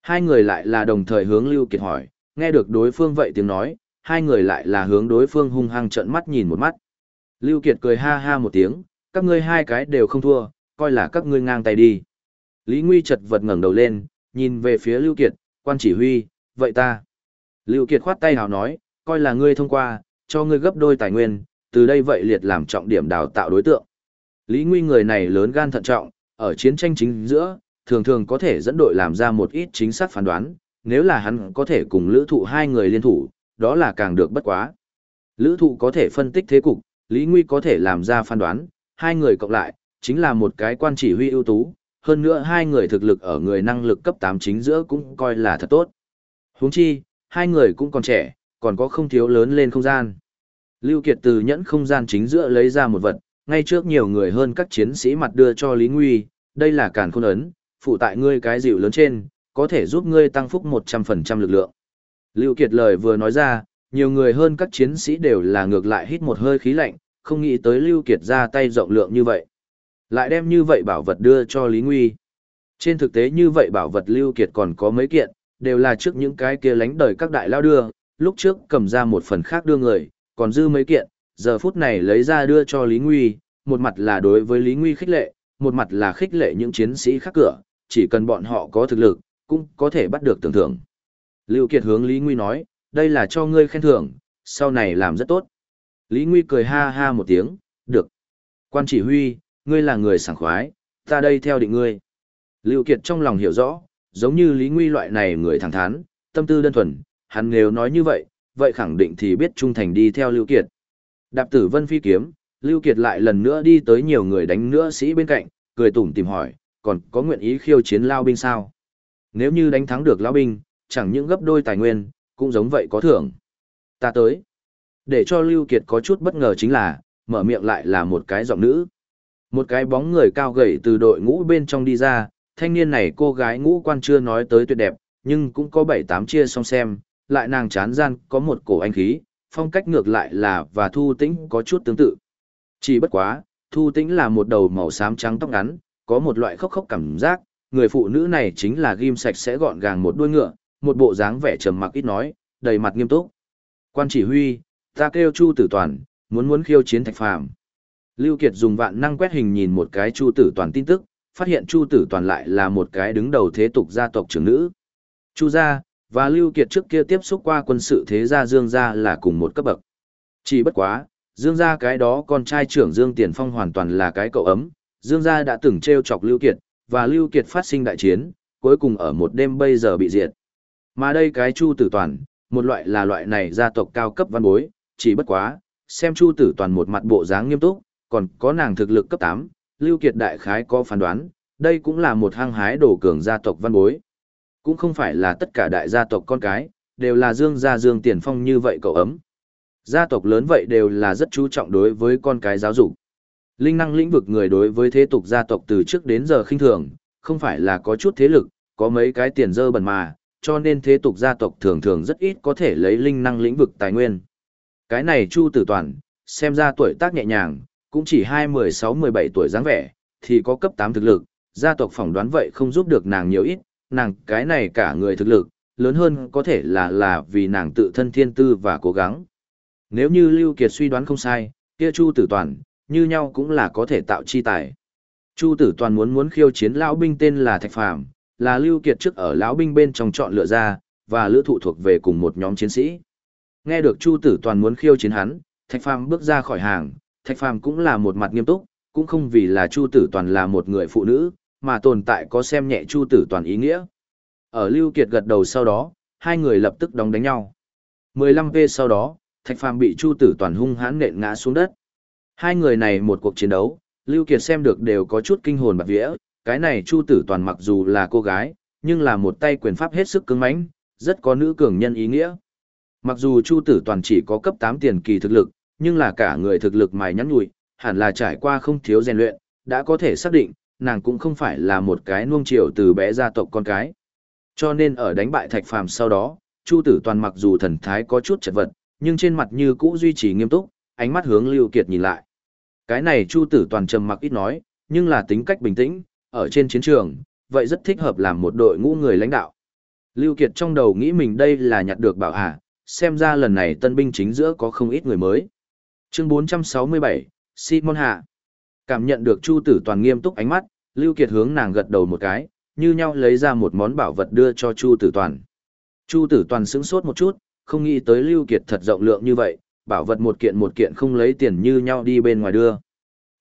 Hai người lại là đồng thời hướng Lưu Kiệt hỏi, nghe được đối phương vậy tiếng nói, hai người lại là hướng đối phương hung hăng trợn mắt nhìn một mắt. Lưu Kiệt cười ha ha một tiếng, các ngươi hai cái đều không thua, coi là các ngươi ngang tay đi. Lý Nguy chật vật ngẩng đầu lên, nhìn về phía Lưu Kiệt, quan chỉ huy, vậy ta. Lưu Kiệt khoát tay hào nói, coi là ngươi thông qua, cho ngươi gấp đôi tài nguyên, từ đây vậy liệt làm trọng điểm đào tạo đối tượng. Lý Nguy người này lớn gan thận trọng, ở chiến tranh chính giữa, thường thường có thể dẫn đội làm ra một ít chính xác phán đoán, nếu là hắn có thể cùng lữ thụ hai người liên thủ, đó là càng được bất quá. Lữ thụ có thể phân tích thế cục, Lý Nguy có thể làm ra phán đoán, hai người cộng lại, chính là một cái quan chỉ huy ưu tú, hơn nữa hai người thực lực ở người năng lực cấp 8 chính giữa cũng coi là thật tốt. huống chi, hai người cũng còn trẻ, còn có không thiếu lớn lên không gian. Lưu Kiệt từ nhẫn không gian chính giữa lấy ra một vật, ngay trước nhiều người hơn các chiến sĩ mặt đưa cho Lý Nguy, đây là cản khôn ấn, phụ tại ngươi cái dịu lớn trên, có thể giúp ngươi tăng phúc 100% lực lượng. Lưu Kiệt lời vừa nói ra, nhiều người hơn các chiến sĩ đều là ngược lại hít một hơi khí lạnh, không nghĩ tới Lưu Kiệt ra tay rộng lượng như vậy. Lại đem như vậy bảo vật đưa cho Lý Nguy. Trên thực tế như vậy bảo vật Lưu Kiệt còn có mấy kiện, đều là trước những cái kia lánh đời các đại lao đưa, lúc trước cầm ra một phần khác đưa người, còn dư mấy kiện, giờ phút này lấy ra đưa cho Lý Nguy, một mặt là đối với Lý Nguy khích lệ, một mặt là khích lệ những chiến sĩ khác cửa, chỉ cần bọn họ có thực lực, cũng có thể bắt được tưởng thưởng. Lưu Kiệt hướng Lý Nguy nói, đây là cho ngươi khen thưởng, sau này làm rất tốt. Lý Nguy cười ha ha một tiếng, được. Quan chỉ huy, ngươi là người sảng khoái, ta đây theo định ngươi. Lưu Kiệt trong lòng hiểu rõ, giống như Lý Nguy loại này người thẳng thắn, tâm tư đơn thuần, hắn nếu nói như vậy, vậy khẳng định thì biết trung thành đi theo Lưu Kiệt. Đạp tử vân phi kiếm, Lưu Kiệt lại lần nữa đi tới nhiều người đánh nữa sĩ bên cạnh, cười tủm tìm hỏi, còn có nguyện ý khiêu chiến lao binh sao? Nếu như đánh thắng được lao binh, chẳng những gấp đôi tài nguyên, cũng giống vậy có thưởng. Ta tới. Để cho Lưu Kiệt có chút bất ngờ chính là, mở miệng lại là một cái giọng nữ. Một cái bóng người cao gầy từ đội ngũ bên trong đi ra, thanh niên này cô gái ngũ quan chưa nói tới tuyệt đẹp, nhưng cũng có bảy tám chia song xem, lại nàng chán gian có một cổ anh khí, phong cách ngược lại là và Thu Tĩnh có chút tương tự. Chỉ bất quá, Thu Tĩnh là một đầu màu xám trắng tóc ngắn, có một loại khốc khốc cảm giác, người phụ nữ này chính là ghim sạch sẽ gọn gàng một đuôi ngựa, một bộ dáng vẻ trầm mặc ít nói, đầy mặt nghiêm túc. Quan chỉ huy, ta kêu Chu Tử Toàn, muốn muốn khiêu chiến Thạch Phàm. Lưu Kiệt dùng vạn năng quét hình nhìn một cái Chu Tử Toàn tin tức, phát hiện Chu Tử Toàn lại là một cái đứng đầu thế tục gia tộc trưởng nữ. Chu gia và Lưu Kiệt trước kia tiếp xúc qua quân sự thế gia Dương gia là cùng một cấp bậc. Chỉ bất quá, Dương gia cái đó con trai trưởng Dương Tiền Phong hoàn toàn là cái cậu ấm, Dương gia đã từng treo chọc Lưu Kiệt, và Lưu Kiệt phát sinh đại chiến, cuối cùng ở một đêm bây giờ bị diệt. Mà đây cái Chu Tử Toàn, một loại là loại này gia tộc cao cấp văn bối, chỉ bất quá, xem Chu Tử Toàn một mặt bộ dáng nghiêm túc, còn có nàng thực lực cấp 8, Lưu Kiệt đại khái có phán đoán, đây cũng là một hang hái đổ cường gia tộc văn bối. Cũng không phải là tất cả đại gia tộc con cái, đều là Dương gia Dương Tiền Phong như vậy cậu ấm. Gia tộc lớn vậy đều là rất chú trọng đối với con cái giáo dục. Linh năng lĩnh vực người đối với thế tục gia tộc từ trước đến giờ khinh thường, không phải là có chút thế lực, có mấy cái tiền dơ bẩn mà, cho nên thế tục gia tộc thường thường rất ít có thể lấy linh năng lĩnh vực tài nguyên. Cái này Chu Tử Toàn, xem ra tuổi tác nhẹ nhàng, cũng chỉ 2-16-17 tuổi dáng vẻ, thì có cấp tám thực lực, gia tộc phỏng đoán vậy không giúp được nàng nhiều ít, nàng cái này cả người thực lực, lớn hơn có thể là là vì nàng tự thân thiên tư và cố gắng. Nếu như Lưu Kiệt suy đoán không sai, kia Chu Tử Toàn, như nhau cũng là có thể tạo chi tài. Chu Tử Toàn muốn muốn khiêu chiến lão binh tên là Thạch Phàm, là Lưu Kiệt trước ở lão binh bên trong chọn lựa ra, và lữ thụ thuộc về cùng một nhóm chiến sĩ. Nghe được Chu Tử Toàn muốn khiêu chiến hắn, Thạch Phàm bước ra khỏi hàng, Thạch Phàm cũng là một mặt nghiêm túc, cũng không vì là Chu Tử Toàn là một người phụ nữ, mà tồn tại có xem nhẹ Chu Tử Toàn ý nghĩa. Ở Lưu Kiệt gật đầu sau đó, hai người lập tức đóng đánh nhau. 15V sau đó, Thạch Phàm bị Chu Tử Toàn hung hãn nện ngã xuống đất. Hai người này một cuộc chiến đấu, Lưu Kiệt xem được đều có chút kinh hồn bạt vía, cái này Chu Tử Toàn mặc dù là cô gái, nhưng là một tay quyền pháp hết sức cứng mãnh, rất có nữ cường nhân ý nghĩa. Mặc dù Chu Tử Toàn chỉ có cấp 8 tiền kỳ thực lực, nhưng là cả người thực lực mài nhắn nhủi, hẳn là trải qua không thiếu rèn luyện, đã có thể xác định, nàng cũng không phải là một cái nuông chiều từ bé gia tộc con cái. Cho nên ở đánh bại Thạch Phàm sau đó, Chu Tử Toàn mặc dù thần thái có chút chật vật, nhưng trên mặt như cũ duy trì nghiêm túc, ánh mắt hướng Lưu Kiệt nhìn lại. Cái này Chu Tử Toàn trầm mặc ít nói, nhưng là tính cách bình tĩnh, ở trên chiến trường, vậy rất thích hợp làm một đội ngũ người lãnh đạo. Lưu Kiệt trong đầu nghĩ mình đây là nhặt được bảo hạ, xem ra lần này tân binh chính giữa có không ít người mới. Chương 467, Simon Hạ. Cảm nhận được Chu Tử Toàn nghiêm túc ánh mắt, Lưu Kiệt hướng nàng gật đầu một cái, như nhau lấy ra một món bảo vật đưa cho Chu Tử Toàn. Chu Tử Toàn sững sốt một chút, không nghĩ tới Lưu Kiệt thật rộng lượng như vậy, bảo vật một kiện một kiện không lấy tiền như nhau đi bên ngoài đưa.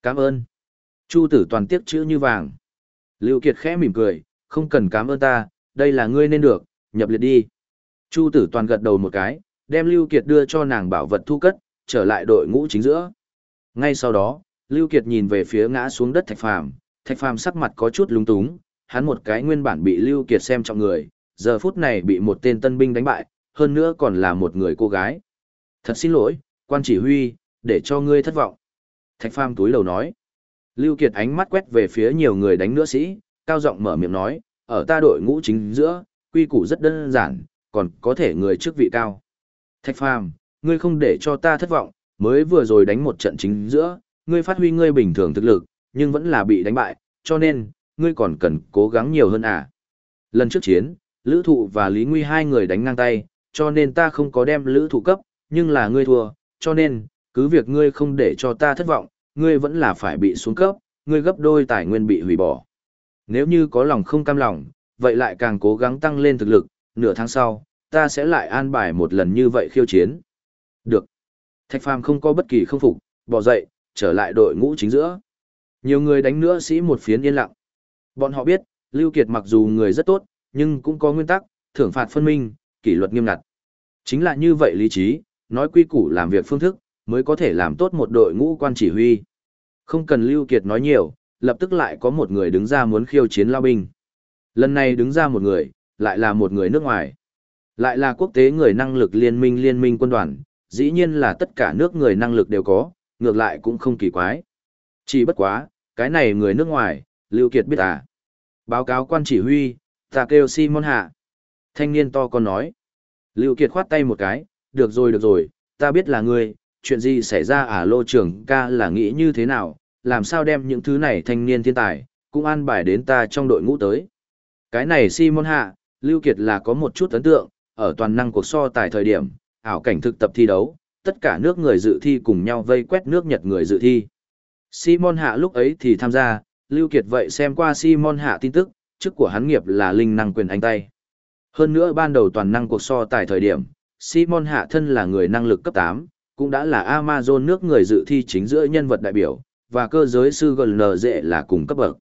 Cảm ơn. Chu Tử Toàn tiếc chữ như vàng. Lưu Kiệt khẽ mỉm cười, không cần cảm ơn ta, đây là ngươi nên được, nhập liệt đi. Chu Tử Toàn gật đầu một cái, đem Lưu Kiệt đưa cho nàng bảo vật thu cất, trở lại đội ngũ chính giữa. Ngay sau đó, Lưu Kiệt nhìn về phía ngã xuống đất Thạch Phàm, Thạch Phàm sắc mặt có chút lúng túng, hắn một cái nguyên bản bị Lưu Kiệt xem trọng người, giờ phút này bị một tên tân binh đánh bại, hơn nữa còn là một người cô gái. Thật xin lỗi, quan chỉ huy, để cho ngươi thất vọng. Thạch Phàm túi đầu nói. Lưu Kiệt ánh mắt quét về phía nhiều người đánh nữa sĩ, cao giọng mở miệng nói, ở ta đội ngũ chính giữa, quy củ rất đơn giản, còn có thể người chức vị cao. Thạch Phàm, ngươi không để cho ta thất vọng, mới vừa rồi đánh một trận chính giữa, ngươi phát huy ngươi bình thường thực lực, nhưng vẫn là bị đánh bại, cho nên, ngươi còn cần cố gắng nhiều hơn à. Lần trước chiến, Lữ Thụ và Lý Nguy hai người đánh ngang tay, cho nên ta không có đem Lữ Thụ cấp, nhưng là ngươi thua, cho nên, cứ việc ngươi không để cho ta thất vọng, ngươi vẫn là phải bị xuống cấp, ngươi gấp đôi tài nguyên bị hủy bỏ. Nếu như có lòng không cam lòng, vậy lại càng cố gắng tăng lên thực lực, nửa tháng sau, ta sẽ lại an bài một lần như vậy khiêu chiến. Được. Thạch Phàm không có bất kỳ không phục, bỏ dậy, trở lại đội ngũ chính giữa. Nhiều người đánh nữa sĩ một phiến yên lặng. Bọn họ biết, Lưu Kiệt mặc dù người rất tốt, nhưng cũng có nguyên tắc, thưởng phạt phân minh, kỷ luật nghiêm ngặt. Chính là như vậy lý trí, nói quy củ làm việc phương thức, mới có thể làm tốt một đội ngũ quan chỉ huy. Không cần Lưu Kiệt nói nhiều, lập tức lại có một người đứng ra muốn khiêu chiến lao binh. Lần này đứng ra một người, lại là một người nước ngoài. Lại là quốc tế người năng lực liên minh liên minh quân đoàn, dĩ nhiên là tất cả nước người năng lực đều có, ngược lại cũng không kỳ quái. Chỉ bất quá, cái này người nước ngoài, Lưu Kiệt biết à. Báo cáo quan chỉ huy, ta kêu Simon Hạ. Thanh niên to con nói. Lưu Kiệt khoát tay một cái, được rồi được rồi, ta biết là ngươi, chuyện gì xảy ra à lô trưởng ca là nghĩ như thế nào, làm sao đem những thứ này thanh niên thiên tài, cũng an bài đến ta trong đội ngũ tới. Cái này Simon Hạ, Lưu Kiệt là có một chút ấn tượng, ở toàn năng cuộc so tài thời điểm, ảo cảnh thực tập thi đấu, tất cả nước người dự thi cùng nhau vây quét nước Nhật người dự thi. Simon Hạ lúc ấy thì tham gia, Lưu Kiệt vậy xem qua Simon Hạ tin tức, chức của hắn nghiệp là linh năng quyền anh tay. Hơn nữa ban đầu toàn năng cuộc so tài thời điểm, Simon Hạ thân là người năng lực cấp 8, cũng đã là Amazon nước người dự thi chính giữa nhân vật đại biểu, và cơ giới sư GN dệ là cùng cấp bậc.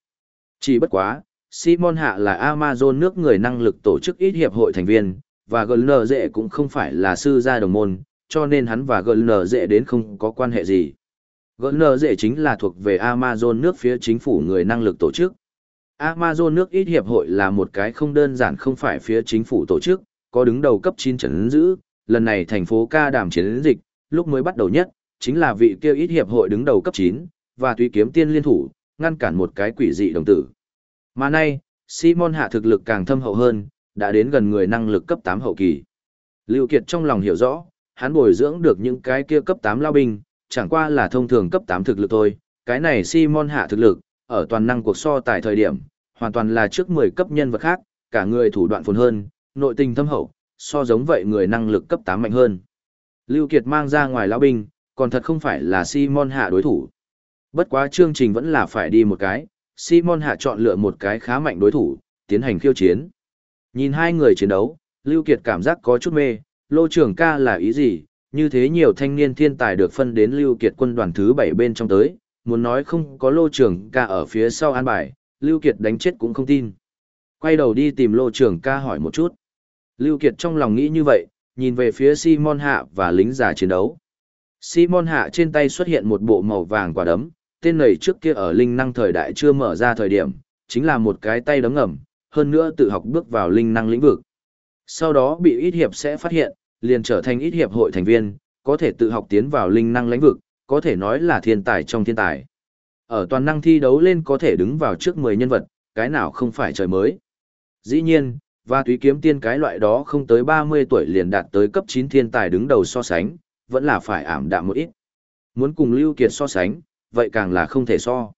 Chỉ bất quá, Simon Hạ là Amazon nước người năng lực tổ chức ít hiệp hội thành viên, và GN dệ cũng không phải là sư gia đồng môn, cho nên hắn và GN dệ đến không có quan hệ gì. GN dệ chính là thuộc về Amazon nước phía chính phủ người năng lực tổ chức. Amazon nước ít hiệp hội là một cái không đơn giản không phải phía chính phủ tổ chức, có đứng đầu cấp 9 trấn giữ, lần này thành phố ca đàm chiến dịch, lúc mới bắt đầu nhất, chính là vị kêu ít hiệp hội đứng đầu cấp 9, và tùy kiếm tiên liên thủ, ngăn cản một cái quỷ dị đồng tử. Mà nay, Simon hạ thực lực càng thâm hậu hơn, đã đến gần người năng lực cấp 8 hậu kỳ. Lưu Kiệt trong lòng hiểu rõ, hắn bồi dưỡng được những cái kia cấp 8 lao binh, chẳng qua là thông thường cấp 8 thực lực thôi, cái này Simon hạ thực lực, ở toàn năng cuộc so tại thời điểm, hoàn toàn là trước 10 cấp nhân vật khác, cả người thủ đoạn phồn hơn, nội tình thâm hậu, so giống vậy người năng lực cấp 8 mạnh hơn. Lưu Kiệt mang ra ngoài lão binh, còn thật không phải là Simon hạ đối thủ. Bất quá chương trình vẫn là phải đi một cái, Simon hạ chọn lựa một cái khá mạnh đối thủ, tiến hành khiêu chiến. Nhìn hai người chiến đấu, Lưu Kiệt cảm giác có chút mê, lô trưởng ca là ý gì, như thế nhiều thanh niên thiên tài được phân đến Lưu Kiệt quân đoàn thứ 7 bên trong tới, muốn nói không có lô trưởng ca ở phía sau an bài, Lưu Kiệt đánh chết cũng không tin. Quay đầu đi tìm Lô Trường ca hỏi một chút. Lưu Kiệt trong lòng nghĩ như vậy, nhìn về phía Simon Hạ và lính giả chiến đấu. Simon Hạ trên tay xuất hiện một bộ màu vàng quả đấm, tên này trước kia ở linh năng thời đại chưa mở ra thời điểm, chính là một cái tay đấm ngầm, hơn nữa tự học bước vào linh năng lĩnh vực. Sau đó bị ít hiệp sẽ phát hiện, liền trở thành ít hiệp hội thành viên, có thể tự học tiến vào linh năng lĩnh vực, có thể nói là thiên tài trong thiên tài. Ở toàn năng thi đấu lên có thể đứng vào trước 10 nhân vật, cái nào không phải trời mới. Dĩ nhiên, và túy kiếm tiên cái loại đó không tới 30 tuổi liền đạt tới cấp 9 thiên tài đứng đầu so sánh, vẫn là phải ảm đạm một ít. Muốn cùng Lưu Kiệt so sánh, vậy càng là không thể so.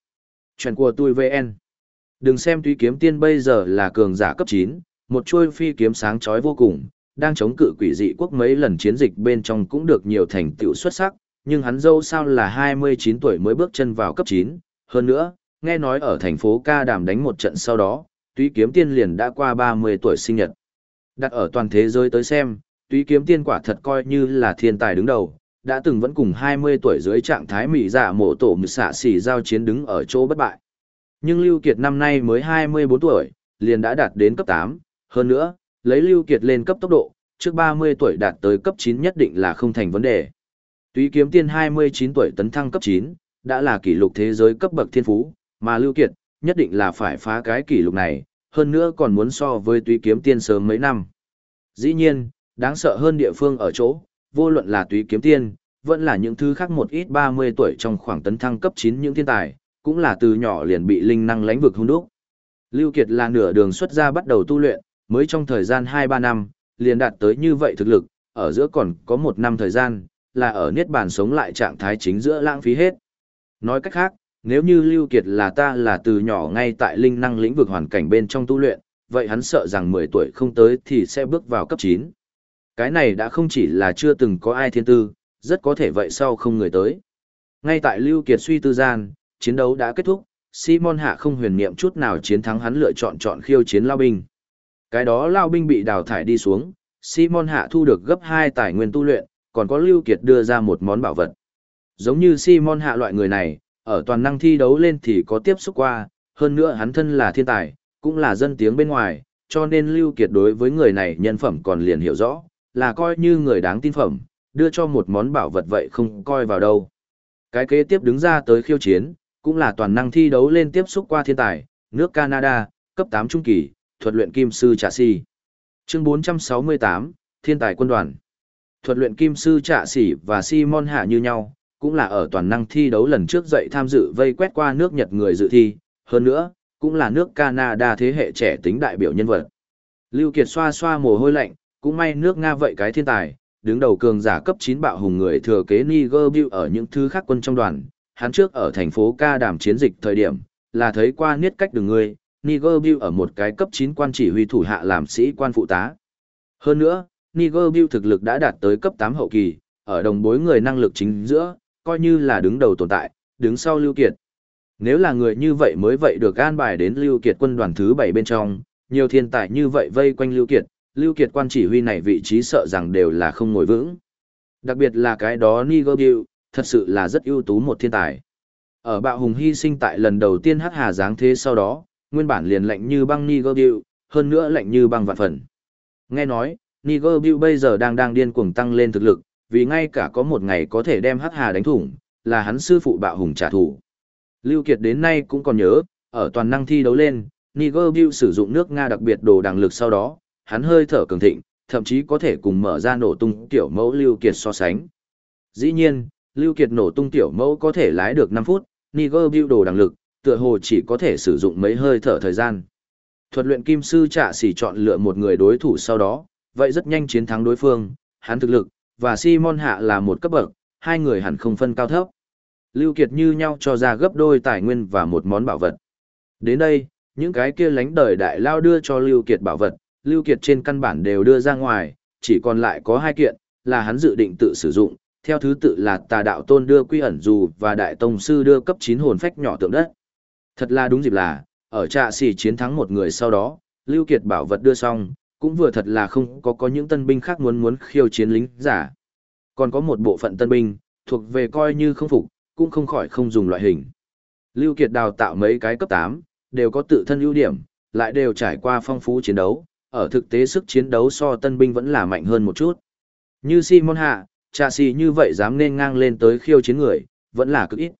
Chuyện của tôi VN. Đừng xem Tuy kiếm tiên bây giờ là cường giả cấp 9, một chuôi phi kiếm sáng chói vô cùng, đang chống cự quỷ dị quốc mấy lần chiến dịch bên trong cũng được nhiều thành tựu xuất sắc, nhưng hắn dâu sao là 29 tuổi mới bước chân vào cấp 9, hơn nữa, nghe nói ở thành phố Ca Đàm đánh một trận sau đó, Tuy kiếm tiên liền đã qua 30 tuổi sinh nhật. Đặt ở toàn thế giới tới xem, Tuy kiếm tiên quả thật coi như là thiên tài đứng đầu, đã từng vẫn cùng 20 tuổi dưới trạng thái mỹ dạ giả mộ tổ mực xạ xỉ giao chiến đứng ở chỗ bất bại. Nhưng Lưu Kiệt năm nay mới 24 tuổi, liền đã đạt đến cấp 8, hơn nữa, lấy Lưu Kiệt lên cấp tốc độ, trước 30 tuổi đạt tới cấp 9 nhất định là không thành vấn đề. Tuy kiếm tiên 29 tuổi tấn thăng cấp 9, đã là kỷ lục thế giới cấp bậc thiên phú, mà Lưu Kiệt, nhất định là phải phá cái kỷ lục này, hơn nữa còn muốn so với Tuy kiếm tiên sớm mấy năm. Dĩ nhiên, đáng sợ hơn địa phương ở chỗ, vô luận là túy kiếm tiên, vẫn là những thứ khác một ít 30 tuổi trong khoảng tấn thăng cấp 9 những thiên tài, cũng là từ nhỏ liền bị linh năng lãnh vực hung đúc. Lưu Kiệt là nửa đường xuất ra bắt đầu tu luyện, mới trong thời gian 2-3 năm, liền đạt tới như vậy thực lực, ở giữa còn có một năm thời gian, là ở niết bàn sống lại trạng thái chính giữa lãng phí hết. Nói cách khác, nếu như Lưu Kiệt là ta là từ nhỏ ngay tại linh năng lĩnh vực hoàn cảnh bên trong tu luyện, vậy hắn sợ rằng 10 tuổi không tới thì sẽ bước vào cấp 9. Cái này đã không chỉ là chưa từng có ai thiên tư, rất có thể vậy sau không người tới. Ngay tại Lưu Kiệt suy tư gian, chiến đấu đã kết thúc, Simon hạ không huyền niệm chút nào chiến thắng hắn lựa chọn chọn khiêu chiến lao binh. Cái đó lao binh bị đào thải đi xuống, Simon hạ thu được gấp 2 tài nguyên tu luyện, còn có Lưu Kiệt đưa ra một món bảo vật. Giống như Simon hạ loại người này, ở toàn năng thi đấu lên thì có tiếp xúc qua, hơn nữa hắn thân là thiên tài, cũng là dân tiếng bên ngoài, cho nên Lưu Kiệt đối với người này nhân phẩm còn liền hiểu rõ, là coi như người đáng tin phẩm, đưa cho một món bảo vật vậy không coi vào đâu. Cái kế tiếp đứng ra tới khiêu chiến, cũng là toàn năng thi đấu lên tiếp xúc qua thiên tài, nước Canada, cấp 8 trung kỳ, thuật luyện kim sư trà Sĩ. Chương 468, Thiên tài quân đoàn. Thuật luyện kim sư trà Sĩ và Simon Hạ như nhau, cũng là ở toàn năng thi đấu lần trước dậy tham dự vây quét qua nước Nhật người dự thi, hơn nữa, cũng là nước Canada thế hệ trẻ tính đại biểu nhân vật. Lưu Kiệt xoa xoa mồ hôi lạnh, cũng may nước Nga vậy cái thiên tài, đứng đầu cường giả cấp 9 bạo hùng người thừa kế Niger ở những thứ khác quân trong đoàn, hắn trước ở thành phố ca đàm chiến dịch thời điểm, là thấy qua niết cách đường người, Niger ở một cái cấp 9 quan chỉ huy thủ hạ làm sĩ quan phụ tá. Hơn nữa, Niger thực lực đã đạt tới cấp 8 hậu kỳ, ở đồng bối người năng lực chính giữa, coi như là đứng đầu tồn tại, đứng sau Lưu Kiệt. Nếu là người như vậy mới vậy được an bài đến Lưu Kiệt quân đoàn thứ 7 bên trong, nhiều thiên tài như vậy vây quanh Lưu Kiệt, Lưu Kiệt quan chỉ huy này vị trí sợ rằng đều là không ngồi vững. Đặc biệt là cái đó Niger thật sự là rất ưu tú một thiên tài. Ở bạo hùng hy sinh tại lần đầu tiên hắc hà giáng thế sau đó, nguyên bản liền lạnh như băng Niger hơn nữa lạnh như băng vạn phần. Nghe nói, Niger bây giờ đang đang điên cuồng tăng lên thực lực, vì ngay cả có một ngày có thể đem hắc hà đánh thủng, là hắn sư phụ bạo hùng trả thù. Lưu Kiệt đến nay cũng còn nhớ, ở toàn năng thi đấu lên, Niger sử dụng nước Nga đặc biệt đồ đằng lực sau đó, hắn hơi thở cường thịnh, thậm chí có thể cùng mở ra nổ tung tiểu mẫu Lưu Kiệt so sánh. Dĩ nhiên, Lưu Kiệt nổ tung tiểu mẫu có thể lái được 5 phút, Niger đồ đằng lực, tựa hồ chỉ có thể sử dụng mấy hơi thở thời gian. Thuật luyện kim sư trả xỉ chọn lựa một người đối thủ sau đó, vậy rất nhanh chiến thắng đối phương, hắn thực lực, và Simon Hạ là một cấp bậc, hai người hẳn không phân cao thấp. Lưu Kiệt như nhau cho ra gấp đôi tài nguyên và một món bảo vật. Đến đây, những cái kia lánh đời đại lao đưa cho Lưu Kiệt bảo vật, Lưu Kiệt trên căn bản đều đưa ra ngoài, chỉ còn lại có hai kiện, là hắn dự định tự sử dụng, theo thứ tự là tà đạo tôn đưa quy ẩn dù và đại tông sư đưa cấp 9 hồn phách nhỏ tượng đất. Thật là đúng dịp là, ở trạ xỉ chiến thắng một người sau đó, Lưu Kiệt bảo vật đưa xong, cũng vừa thật là không có có những tân binh khác muốn muốn khiêu chiến lính giả. Còn có một bộ phận tân binh, thuộc về coi như không phục, cũng không khỏi không dùng loại hình. Lưu Kiệt đào tạo mấy cái cấp 8, đều có tự thân ưu điểm, lại đều trải qua phong phú chiến đấu, ở thực tế sức chiến đấu so tân binh vẫn là mạnh hơn một chút. Như Simon Hạ, trà xì như vậy dám nên ngang lên tới khiêu chiến người, vẫn là cực ít.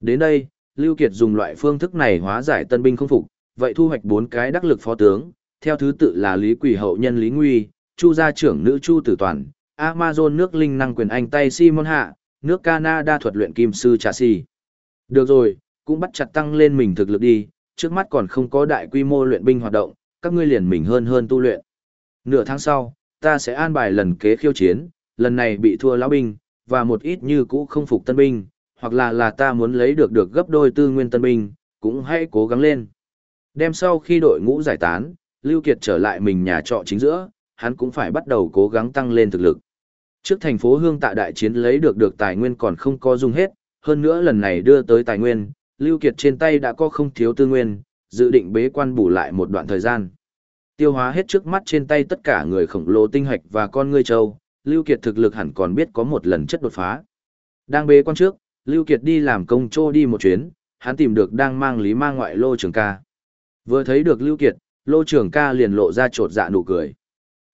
Đến đây, Lưu Kiệt dùng loại phương thức này hóa giải tân binh không phục, vậy thu hoạch bốn cái đắc lực phó tướng, theo thứ tự là Lý Quỷ hậu nhân Lý Nguy, Chu gia trưởng nữ Chu Tử Toàn, Amazon nước linh năng quyền anh tay Simon Hạ, nước Canada thuật luyện kim sư trà xì. Được rồi, cũng bắt chặt tăng lên mình thực lực đi, trước mắt còn không có đại quy mô luyện binh hoạt động, các ngươi liền mình hơn hơn tu luyện. Nửa tháng sau, ta sẽ an bài lần kế khiêu chiến, lần này bị thua lão binh, và một ít như cũ không phục tân binh, hoặc là là ta muốn lấy được được gấp đôi tư nguyên tân binh, cũng hãy cố gắng lên. đêm sau khi đội ngũ giải tán, Lưu Kiệt trở lại mình nhà trọ chính giữa, hắn cũng phải bắt đầu cố gắng tăng lên thực lực. Trước thành phố Hương tại đại chiến lấy được được tài nguyên còn không có dùng hết, hơn nữa lần này đưa tới tài nguyên, Lưu Kiệt trên tay đã có không thiếu tư nguyên, dự định bế quan bù lại một đoạn thời gian. Tiêu hóa hết trước mắt trên tay tất cả người khổng lồ tinh hạch và con ngươi châu, Lưu Kiệt thực lực hẳn còn biết có một lần chất đột phá. Đang bế quan trước, Lưu Kiệt đi làm công trô đi một chuyến, hắn tìm được đang mang lý mang ngoại lô trường ca. Vừa thấy được Lưu Kiệt, lô trường ca liền lộ ra trột dạ nụ cười.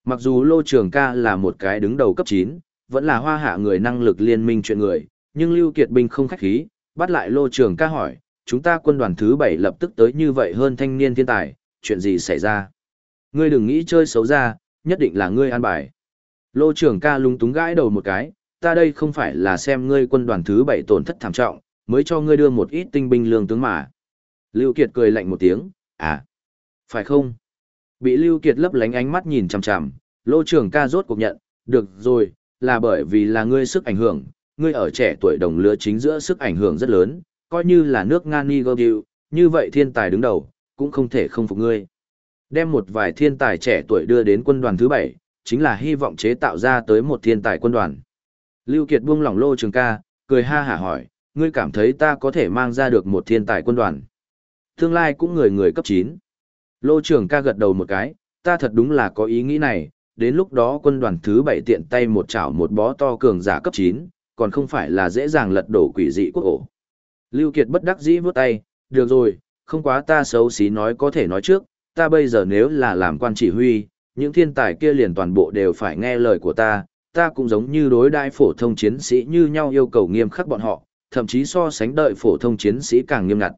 Mặc dù lô trường ca là một cái đứng đầu cấp 9, vẫn là hoa hạ người năng lực liên minh chuyện người, nhưng Lưu Kiệt binh không khách khí, bắt lại lô trường ca hỏi, chúng ta quân đoàn thứ bảy lập tức tới như vậy hơn thanh niên thiên tài, chuyện gì xảy ra? Ngươi đừng nghĩ chơi xấu ra, nhất định là ngươi an bài. Lô trưởng ca lúng túng gãi đầu một cái, ta đây không phải là xem ngươi quân đoàn thứ bảy tổn thất thảm trọng, mới cho ngươi đưa một ít tinh binh lương tướng mà. Lưu Kiệt cười lạnh một tiếng, à, phải không? Bị Lưu Kiệt lấp lánh ánh mắt nhìn chằm chằm, lô trưởng ca rốt cuộc nhận, được rồi, là bởi vì là ngươi sức ảnh hưởng, ngươi ở trẻ tuổi đồng lứa chính giữa sức ảnh hưởng rất lớn, coi như là nước Ngani Gogiu, như vậy thiên tài đứng đầu, cũng không thể không phục ngươi. Đem một vài thiên tài trẻ tuổi đưa đến quân đoàn thứ bảy, chính là hy vọng chế tạo ra tới một thiên tài quân đoàn. Lưu Kiệt buông lỏng lô trường ca, cười ha hả hỏi, ngươi cảm thấy ta có thể mang ra được một thiên tài quân đoàn. Tương lai cũng người người cấp 9. Lô trường ca gật đầu một cái, ta thật đúng là có ý nghĩ này, đến lúc đó quân đoàn thứ 7 tiện tay một chảo một bó to cường giả cấp 9, còn không phải là dễ dàng lật đổ quỷ dị quốc ổ. Lưu Kiệt bất đắc dĩ vút tay, được rồi, không quá ta xấu xí nói có thể nói trước, ta bây giờ nếu là làm quan chỉ huy, những thiên tài kia liền toàn bộ đều phải nghe lời của ta, ta cũng giống như đối đại phổ thông chiến sĩ như nhau yêu cầu nghiêm khắc bọn họ, thậm chí so sánh đợi phổ thông chiến sĩ càng nghiêm ngặt.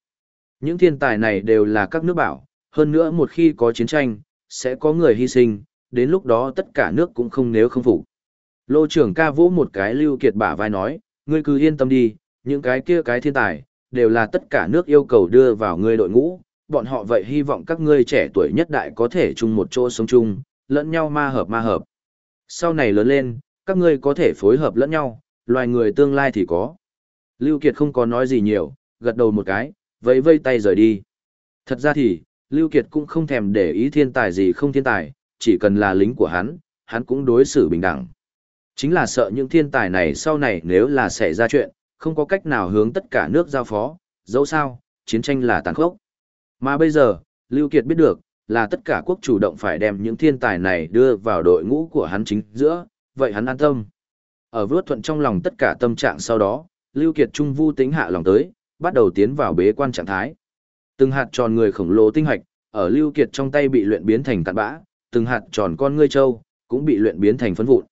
Những thiên tài này đều là các nước bảo, hơn nữa một khi có chiến tranh, sẽ có người hy sinh, đến lúc đó tất cả nước cũng không nếu không phục. Lô trưởng ca vỗ một cái lưu kiệt bả vai nói, ngươi cứ yên tâm đi, những cái kia cái thiên tài, đều là tất cả nước yêu cầu đưa vào ngươi đội ngũ, bọn họ vậy hy vọng các ngươi trẻ tuổi nhất đại có thể chung một chỗ sống chung, lẫn nhau ma hợp ma hợp. Sau này lớn lên, các ngươi có thể phối hợp lẫn nhau, loài người tương lai thì có. Lưu Kiệt không có nói gì nhiều, gật đầu một cái, vẫy vây tay rời đi. Thật ra thì, Lưu Kiệt cũng không thèm để ý thiên tài gì không thiên tài, chỉ cần là lính của hắn, hắn cũng đối xử bình đẳng. Chính là sợ những thiên tài này sau này nếu là xảy ra chuyện, không có cách nào hướng tất cả nước giao phó, dẫu sao, chiến tranh là tàn khốc. Mà bây giờ, Lưu Kiệt biết được, là tất cả quốc chủ động phải đem những thiên tài này đưa vào đội ngũ của hắn chính giữa, vậy hắn an tâm. Ở vớt thuận trong lòng tất cả tâm trạng sau đó, Lưu Kiệt trung vu tính hạ lòng tới, bắt đầu tiến vào bế quan trạng thái. Từng hạt tròn người khổng lồ tinh hạch, ở Lưu Kiệt trong tay bị luyện biến thành cặn bã, từng hạt tròn con ngươi châu, cũng bị luyện biến thành phấn vụn.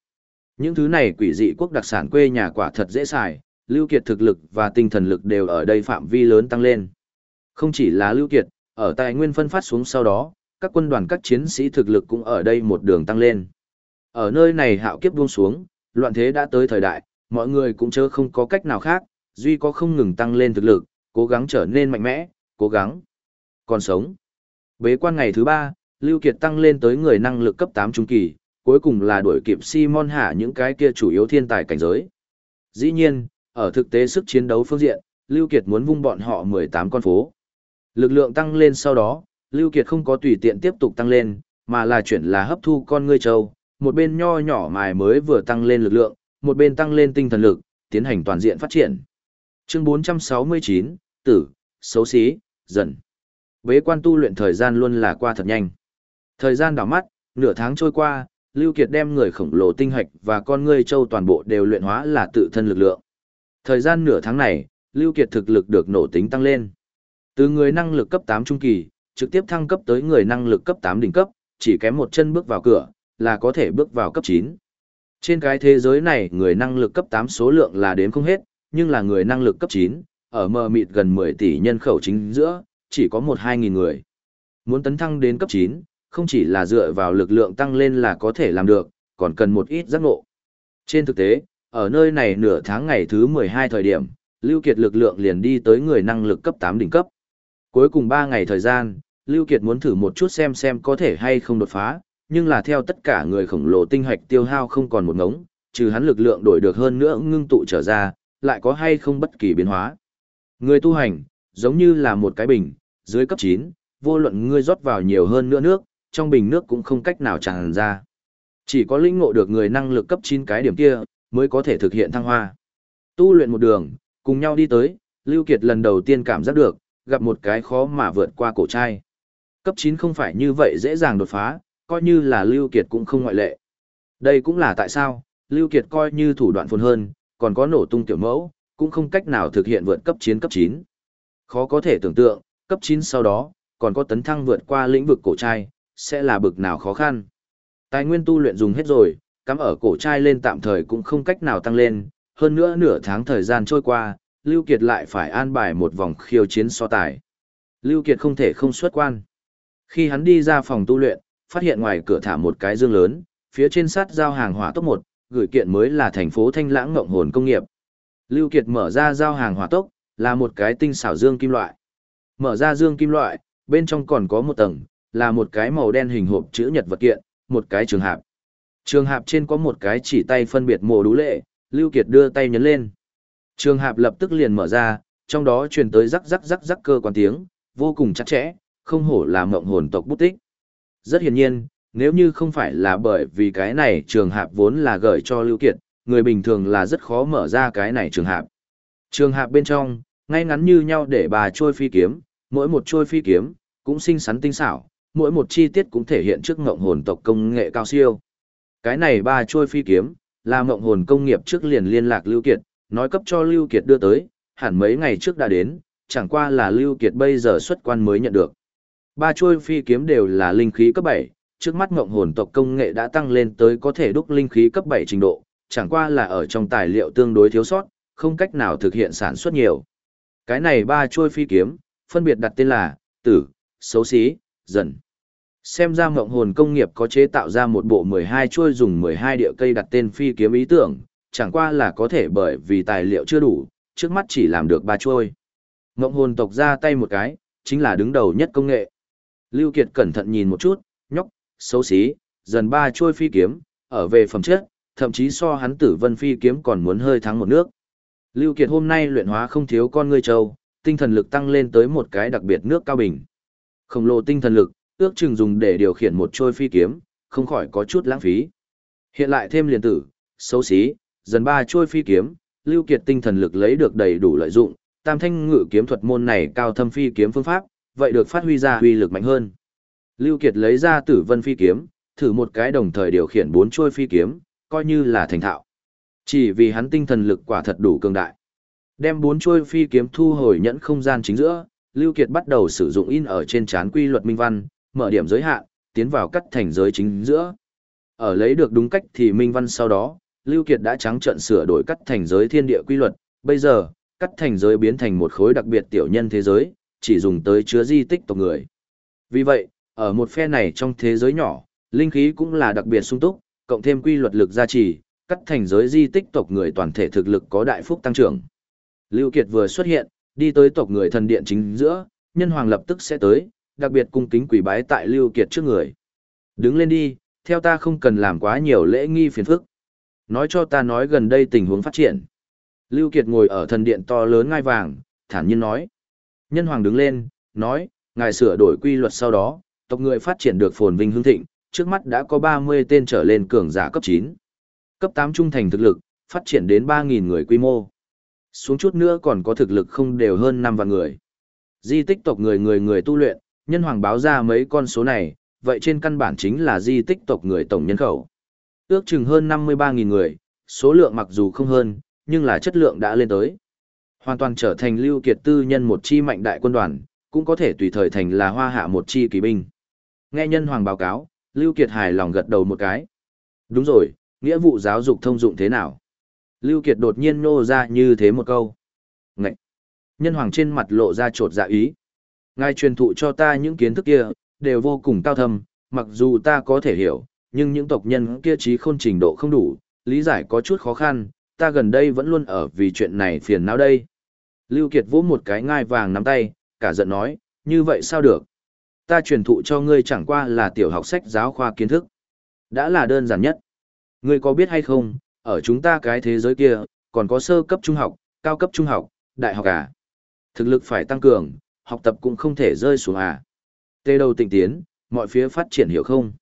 Những thứ này quỷ dị quốc đặc sản quê nhà quả thật dễ xài, Lưu Kiệt thực lực và tinh thần lực đều ở đây phạm vi lớn tăng lên. Không chỉ là Lưu Kiệt, ở tài nguyên phân phát xuống sau đó, các quân đoàn các chiến sĩ thực lực cũng ở đây một đường tăng lên. Ở nơi này hạo kiếp buông xuống, loạn thế đã tới thời đại, mọi người cũng chớ không có cách nào khác, duy có không ngừng tăng lên thực lực, cố gắng trở nên mạnh mẽ, cố gắng còn sống. Bế quan ngày thứ ba, Lưu Kiệt tăng lên tới người năng lực cấp 8 trung kỳ, cuối cùng là đuổi kịp Simon hạ những cái kia chủ yếu thiên tài cảnh giới. Dĩ nhiên, ở thực tế sức chiến đấu phương diện, Lưu Kiệt muốn vung bọn họ 18 con phố. Lực lượng tăng lên sau đó, Lưu Kiệt không có tùy tiện tiếp tục tăng lên, mà là chuyển là hấp thu con ngươi châu, một bên nho nhỏ mài mới vừa tăng lên lực lượng, một bên tăng lên tinh thần lực, tiến hành toàn diện phát triển. Chương 469, tử, xấu xí, dần. Bế quan tu luyện thời gian luôn là qua thật nhanh. Thời gian đảo mắt, nửa tháng trôi qua, Lưu Kiệt đem người khổng lồ tinh hạch và con ngươi châu toàn bộ đều luyện hóa là tự thân lực lượng. Thời gian nửa tháng này, Lưu Kiệt thực lực được nổ tính tăng lên. Từ người năng lực cấp 8 trung kỳ, trực tiếp thăng cấp tới người năng lực cấp 8 đỉnh cấp, chỉ kém một chân bước vào cửa, là có thể bước vào cấp 9. Trên cái thế giới này người năng lực cấp 8 số lượng là đếm không hết, nhưng là người năng lực cấp 9, ở mờ mịt gần 10 tỷ nhân khẩu chính giữa, chỉ có 1-2 nghìn người. Muốn tấn thăng đến cấp 9, không chỉ là dựa vào lực lượng tăng lên là có thể làm được, còn cần một ít giác ngộ. Trên thực tế, ở nơi này nửa tháng ngày thứ 12 thời điểm, Lưu Kiệt lực lượng liền đi tới người năng lực cấp 8 đỉnh cấp. Cuối cùng 3 ngày thời gian, Lưu Kiệt muốn thử một chút xem xem có thể hay không đột phá, nhưng là theo tất cả người khổng lồ tinh hạch tiêu hao không còn một ngống, trừ hắn lực lượng đổi được hơn nữa ngưng tụ trở ra, lại có hay không bất kỳ biến hóa. Người tu hành, giống như là một cái bình, dưới cấp 9, vô luận ngươi rót vào nhiều hơn nữa nước, trong bình nước cũng không cách nào tràn ra. Chỉ có linh ngộ được người năng lực cấp 9 cái điểm kia, mới có thể thực hiện thăng hoa. Tu luyện một đường, cùng nhau đi tới, Lưu Kiệt lần đầu tiên cảm giác được, gặp một cái khó mà vượt qua cổ trai. Cấp 9 không phải như vậy dễ dàng đột phá, coi như là Lưu Kiệt cũng không ngoại lệ. Đây cũng là tại sao, Lưu Kiệt coi như thủ đoạn phồn hơn, còn có nổ tung tiểu mẫu, cũng không cách nào thực hiện vượt cấp chiến cấp 9. Khó có thể tưởng tượng, cấp 9 sau đó, còn có tấn thăng vượt qua lĩnh vực cổ trai, sẽ là bực nào khó khăn. Tài nguyên tu luyện dùng hết rồi, cắm ở cổ trai lên tạm thời cũng không cách nào tăng lên, hơn nữa nửa tháng thời gian trôi qua, Lưu Kiệt lại phải an bài một vòng khiêu chiến so tài. Lưu Kiệt không thể không xuất quan. Khi hắn đi ra phòng tu luyện, phát hiện ngoài cửa thả một cái dương lớn, phía trên sát giao hàng hỏa tốc một, gửi kiện mới là thành phố Thanh Lãng Ngộng Hồn Công nghiệp. Lưu Kiệt mở ra giao hàng hỏa tốc, là một cái tinh xảo dương kim loại. Mở ra dương kim loại, bên trong còn có một tầng, là một cái màu đen hình hộp chữ nhật vật kiện, một cái trường hạp. Trường hạp trên có một cái chỉ tay phân biệt mồ đú lệ, Lưu Kiệt đưa tay nhấn lên. Trường hạp lập tức liền mở ra, trong đó truyền tới rắc rắc rắc rắc cơ quan tiếng, vô cùng chặt chẽ, không hổ là mộng hồn tộc bút tích. Rất hiển nhiên, nếu như không phải là bởi vì cái này trường hạp vốn là gửi cho Lưu Kiệt, người bình thường là rất khó mở ra cái này trường hạp. Trường hạp bên trong, ngay ngắn như nhau để bà trôi phi kiếm, mỗi một trôi phi kiếm, cũng xinh xắn tinh xảo, mỗi một chi tiết cũng thể hiện trước ngộng hồn tộc công nghệ cao siêu. Cái này ba trôi phi kiếm, là mộng hồn công nghiệp trước liền liên lạc Lưu Kiệt, nói cấp cho Lưu Kiệt đưa tới, hẳn mấy ngày trước đã đến, chẳng qua là Lưu Kiệt bây giờ xuất quan mới nhận được. Ba chuôi phi kiếm đều là linh khí cấp 7, trước mắt ngộng hồn tộc công nghệ đã tăng lên tới có thể đúc linh khí cấp 7 trình độ, chẳng qua là ở trong tài liệu tương đối thiếu sót, không cách nào thực hiện sản xuất nhiều. Cái này ba chuôi phi kiếm, phân biệt đặt tên là Tử, Xấu Xí, Dần. Xem ra mộng hồn công nghiệp có chế tạo ra một bộ 12 chuôi dùng 12 địa cây đặt tên phi kiếm ý tưởng, chẳng qua là có thể bởi vì tài liệu chưa đủ, trước mắt chỉ làm được ba chuôi. Mộng hồn tộc ra tay một cái, chính là đứng đầu nhất công nghệ. Lưu Kiệt cẩn thận nhìn một chút, nhóc, xấu xí, dần ba chuôi phi kiếm, ở về phẩm chất, thậm chí so hắn tử vân phi kiếm còn muốn hơi thắng một nước. Lưu Kiệt hôm nay luyện hóa không thiếu con ngươi châu, tinh thần lực tăng lên tới một cái đặc biệt nước cao bình. Khổng lồ tinh thần lực, ước chừng dùng để điều khiển một trôi phi kiếm, không khỏi có chút lãng phí. Hiện lại thêm liền tử, xấu xí, dần ba trôi phi kiếm, Lưu Kiệt tinh thần lực lấy được đầy đủ lợi dụng, tam thanh ngự kiếm thuật môn này cao thâm phi kiếm phương pháp, vậy được phát huy ra uy lực mạnh hơn. Lưu Kiệt lấy ra tử vân phi kiếm, thử một cái đồng thời điều khiển bốn trôi phi kiếm, coi như là thành thạo. Chỉ vì hắn tinh thần lực quả thật đủ cường đại. Đem bốn trôi phi kiếm thu hồi nhẫn không gian chính giữa, Lưu Kiệt bắt đầu sử dụng in ở trên chán quy luật minh văn, mở điểm giới hạn, tiến vào cắt thành giới chính giữa. Ở lấy được đúng cách thì minh văn sau đó, Lưu Kiệt đã trắng trợn sửa đổi cắt thành giới thiên địa quy luật, bây giờ, cắt thành giới biến thành một khối đặc biệt tiểu nhân thế giới, chỉ dùng tới chứa di tích tộc người. Vì vậy, ở một phe này trong thế giới nhỏ, linh khí cũng là đặc biệt sung túc, cộng thêm quy luật lực gia trì, cắt thành giới di tích tộc người toàn thể thực lực có đại phúc tăng trưởng. Lưu Kiệt vừa xuất hiện, đi tới tộc người thần điện chính giữa, nhân hoàng lập tức sẽ tới, đặc biệt cung kính quỳ bái tại Lưu Kiệt trước người. Đứng lên đi, theo ta không cần làm quá nhiều lễ nghi phiền phức. Nói cho ta nói gần đây tình huống phát triển. Lưu Kiệt ngồi ở thần điện to lớn ngai vàng, thản nhiên nói. Nhân hoàng đứng lên, nói, ngài sửa đổi quy luật sau đó, tộc người phát triển được phồn vinh hưng thịnh, trước mắt đã có 30 tên trở lên cường giả cấp 9. Cấp 8 trung thành thực lực, phát triển đến 3.000 người quy mô. Xuống chút nữa còn có thực lực không đều hơn 5 vạn người. Di tích tộc người người người tu luyện, nhân hoàng báo ra mấy con số này, vậy trên căn bản chính là di tích tộc người tổng nhân khẩu. Ước chừng hơn 53.000 người, số lượng mặc dù không hơn, nhưng là chất lượng đã lên tới. Hoàn toàn trở thành lưu kiệt tư nhân một chi mạnh đại quân đoàn, cũng có thể tùy thời thành là hoa hạ một chi kỳ binh. Nghe nhân hoàng báo cáo, Lưu Kiệt hài lòng gật đầu một cái. Đúng rồi, nghĩa vụ giáo dục thông dụng thế nào? Lưu Kiệt đột nhiên nô ra như thế một câu. Ngậy! Nhân hoàng trên mặt lộ ra trột dạ ý. Ngài truyền thụ cho ta những kiến thức kia, đều vô cùng cao thâm, mặc dù ta có thể hiểu, nhưng những tộc nhân kia trí khôn trình độ không đủ, lý giải có chút khó khăn, ta gần đây vẫn luôn ở vì chuyện này phiền não đây. Lưu Kiệt vỗ một cái ngai vàng nắm tay, cả giận nói, như vậy sao được? Ta truyền thụ cho ngươi chẳng qua là tiểu học sách giáo khoa kiến thức. Đã là đơn giản nhất. Ngươi có biết hay không, ở chúng ta cái thế giới kia, còn có sơ cấp trung học, cao cấp trung học, đại học à? Thực lực phải tăng cường, học tập cũng không thể rơi xuống à. Tê đầu tịnh tiến, mọi phía phát triển hiểu không?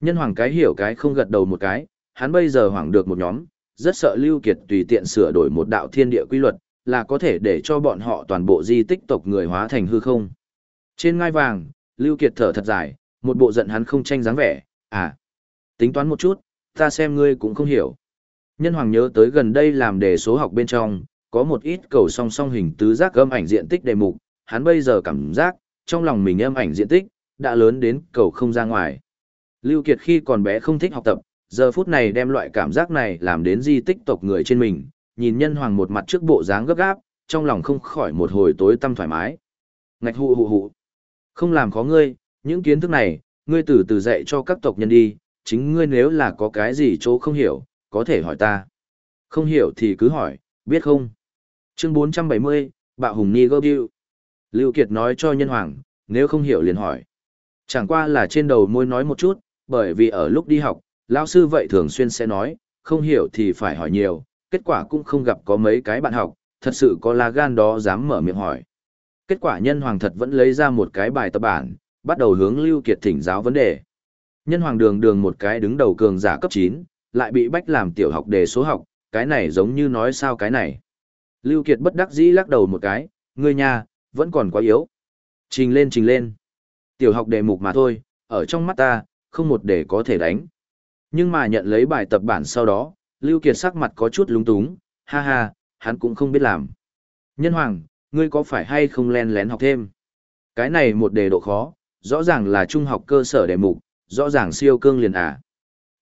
Nhân hoàng cái hiểu cái không gật đầu một cái, hắn bây giờ hoảng được một nhóm, rất sợ Lưu Kiệt tùy tiện sửa đổi một đạo thiên địa quy luật, là có thể để cho bọn họ toàn bộ di tích tộc người hóa thành hư không. Trên ngai vàng, Lưu Kiệt thở thật dài, một bộ giận hắn không tranh dáng vẻ, à. Tính toán một chút, ta xem ngươi cũng không hiểu. Nhân hoàng nhớ tới gần đây làm đề số học bên trong, có một ít cầu song song hình tứ giác âm ảnh diện tích đề mục, hắn bây giờ cảm giác, trong lòng mình âm ảnh diện tích, đã lớn đến cầu không ra ngoài. Lưu Kiệt khi còn bé không thích học tập, giờ phút này đem loại cảm giác này làm đến di tích tộc người trên mình, nhìn nhân hoàng một mặt trước bộ dáng gấp gáp, trong lòng không khỏi một hồi tối tâm thoải mái. Ngạch hụ hụ hụ. Không làm khó ngươi, những kiến thức này, ngươi từ từ dạy cho các tộc nhân đi, chính ngươi nếu là có cái gì chỗ không hiểu, có thể hỏi ta. Không hiểu thì cứ hỏi, biết không? Chương 470, Bạo Hùng Ni Gơ Biu. Lưu Kiệt nói cho nhân hoàng, nếu không hiểu liền hỏi. Chẳng qua là trên đầu môi nói một chút, bởi vì ở lúc đi học, lão sư vậy thường xuyên sẽ nói, không hiểu thì phải hỏi nhiều, kết quả cũng không gặp có mấy cái bạn học, thật sự có lá gan đó dám mở miệng hỏi. Kết quả nhân hoàng thật vẫn lấy ra một cái bài tập bản, bắt đầu hướng Lưu Kiệt thỉnh giáo vấn đề. Nhân hoàng đường đường một cái đứng đầu cường giả cấp 9, lại bị bách làm tiểu học đề số học, cái này giống như nói sao cái này. Lưu Kiệt bất đắc dĩ lắc đầu một cái, ngươi nha, vẫn còn quá yếu. Trình lên trình lên. Tiểu học đề mục mà thôi, ở trong mắt ta, không một đề có thể đánh. Nhưng mà nhận lấy bài tập bản sau đó, Lưu Kiệt sắc mặt có chút lúng túng, ha ha, hắn cũng không biết làm. Nhân hoàng, ngươi có phải hay không len lén học thêm? Cái này một đề độ khó, rõ ràng là trung học cơ sở đề mục, rõ ràng siêu cương liền à.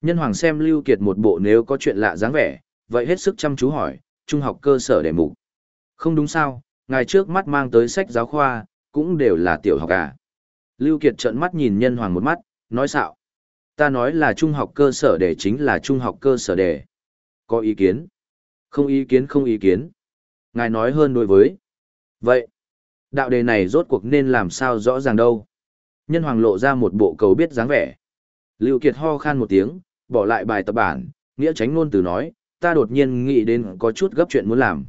Nhân hoàng xem Lưu Kiệt một bộ nếu có chuyện lạ dáng vẻ, vậy hết sức chăm chú hỏi, trung học cơ sở đề mục. Không đúng sao, ngài trước mắt mang tới sách giáo khoa, cũng đều là tiểu học à. Lưu Kiệt trợn mắt nhìn nhân hoàng một mắt, nói xạo. Ta nói là trung học cơ sở đề chính là trung học cơ sở đề. Có ý kiến? Không ý kiến không ý kiến. Ngài nói hơn đối với. Vậy, đạo đề này rốt cuộc nên làm sao rõ ràng đâu. Nhân hoàng lộ ra một bộ cầu biết dáng vẻ. Lưu Kiệt ho khan một tiếng, bỏ lại bài tập bản, nghĩa tránh ngôn từ nói, ta đột nhiên nghĩ đến có chút gấp chuyện muốn làm.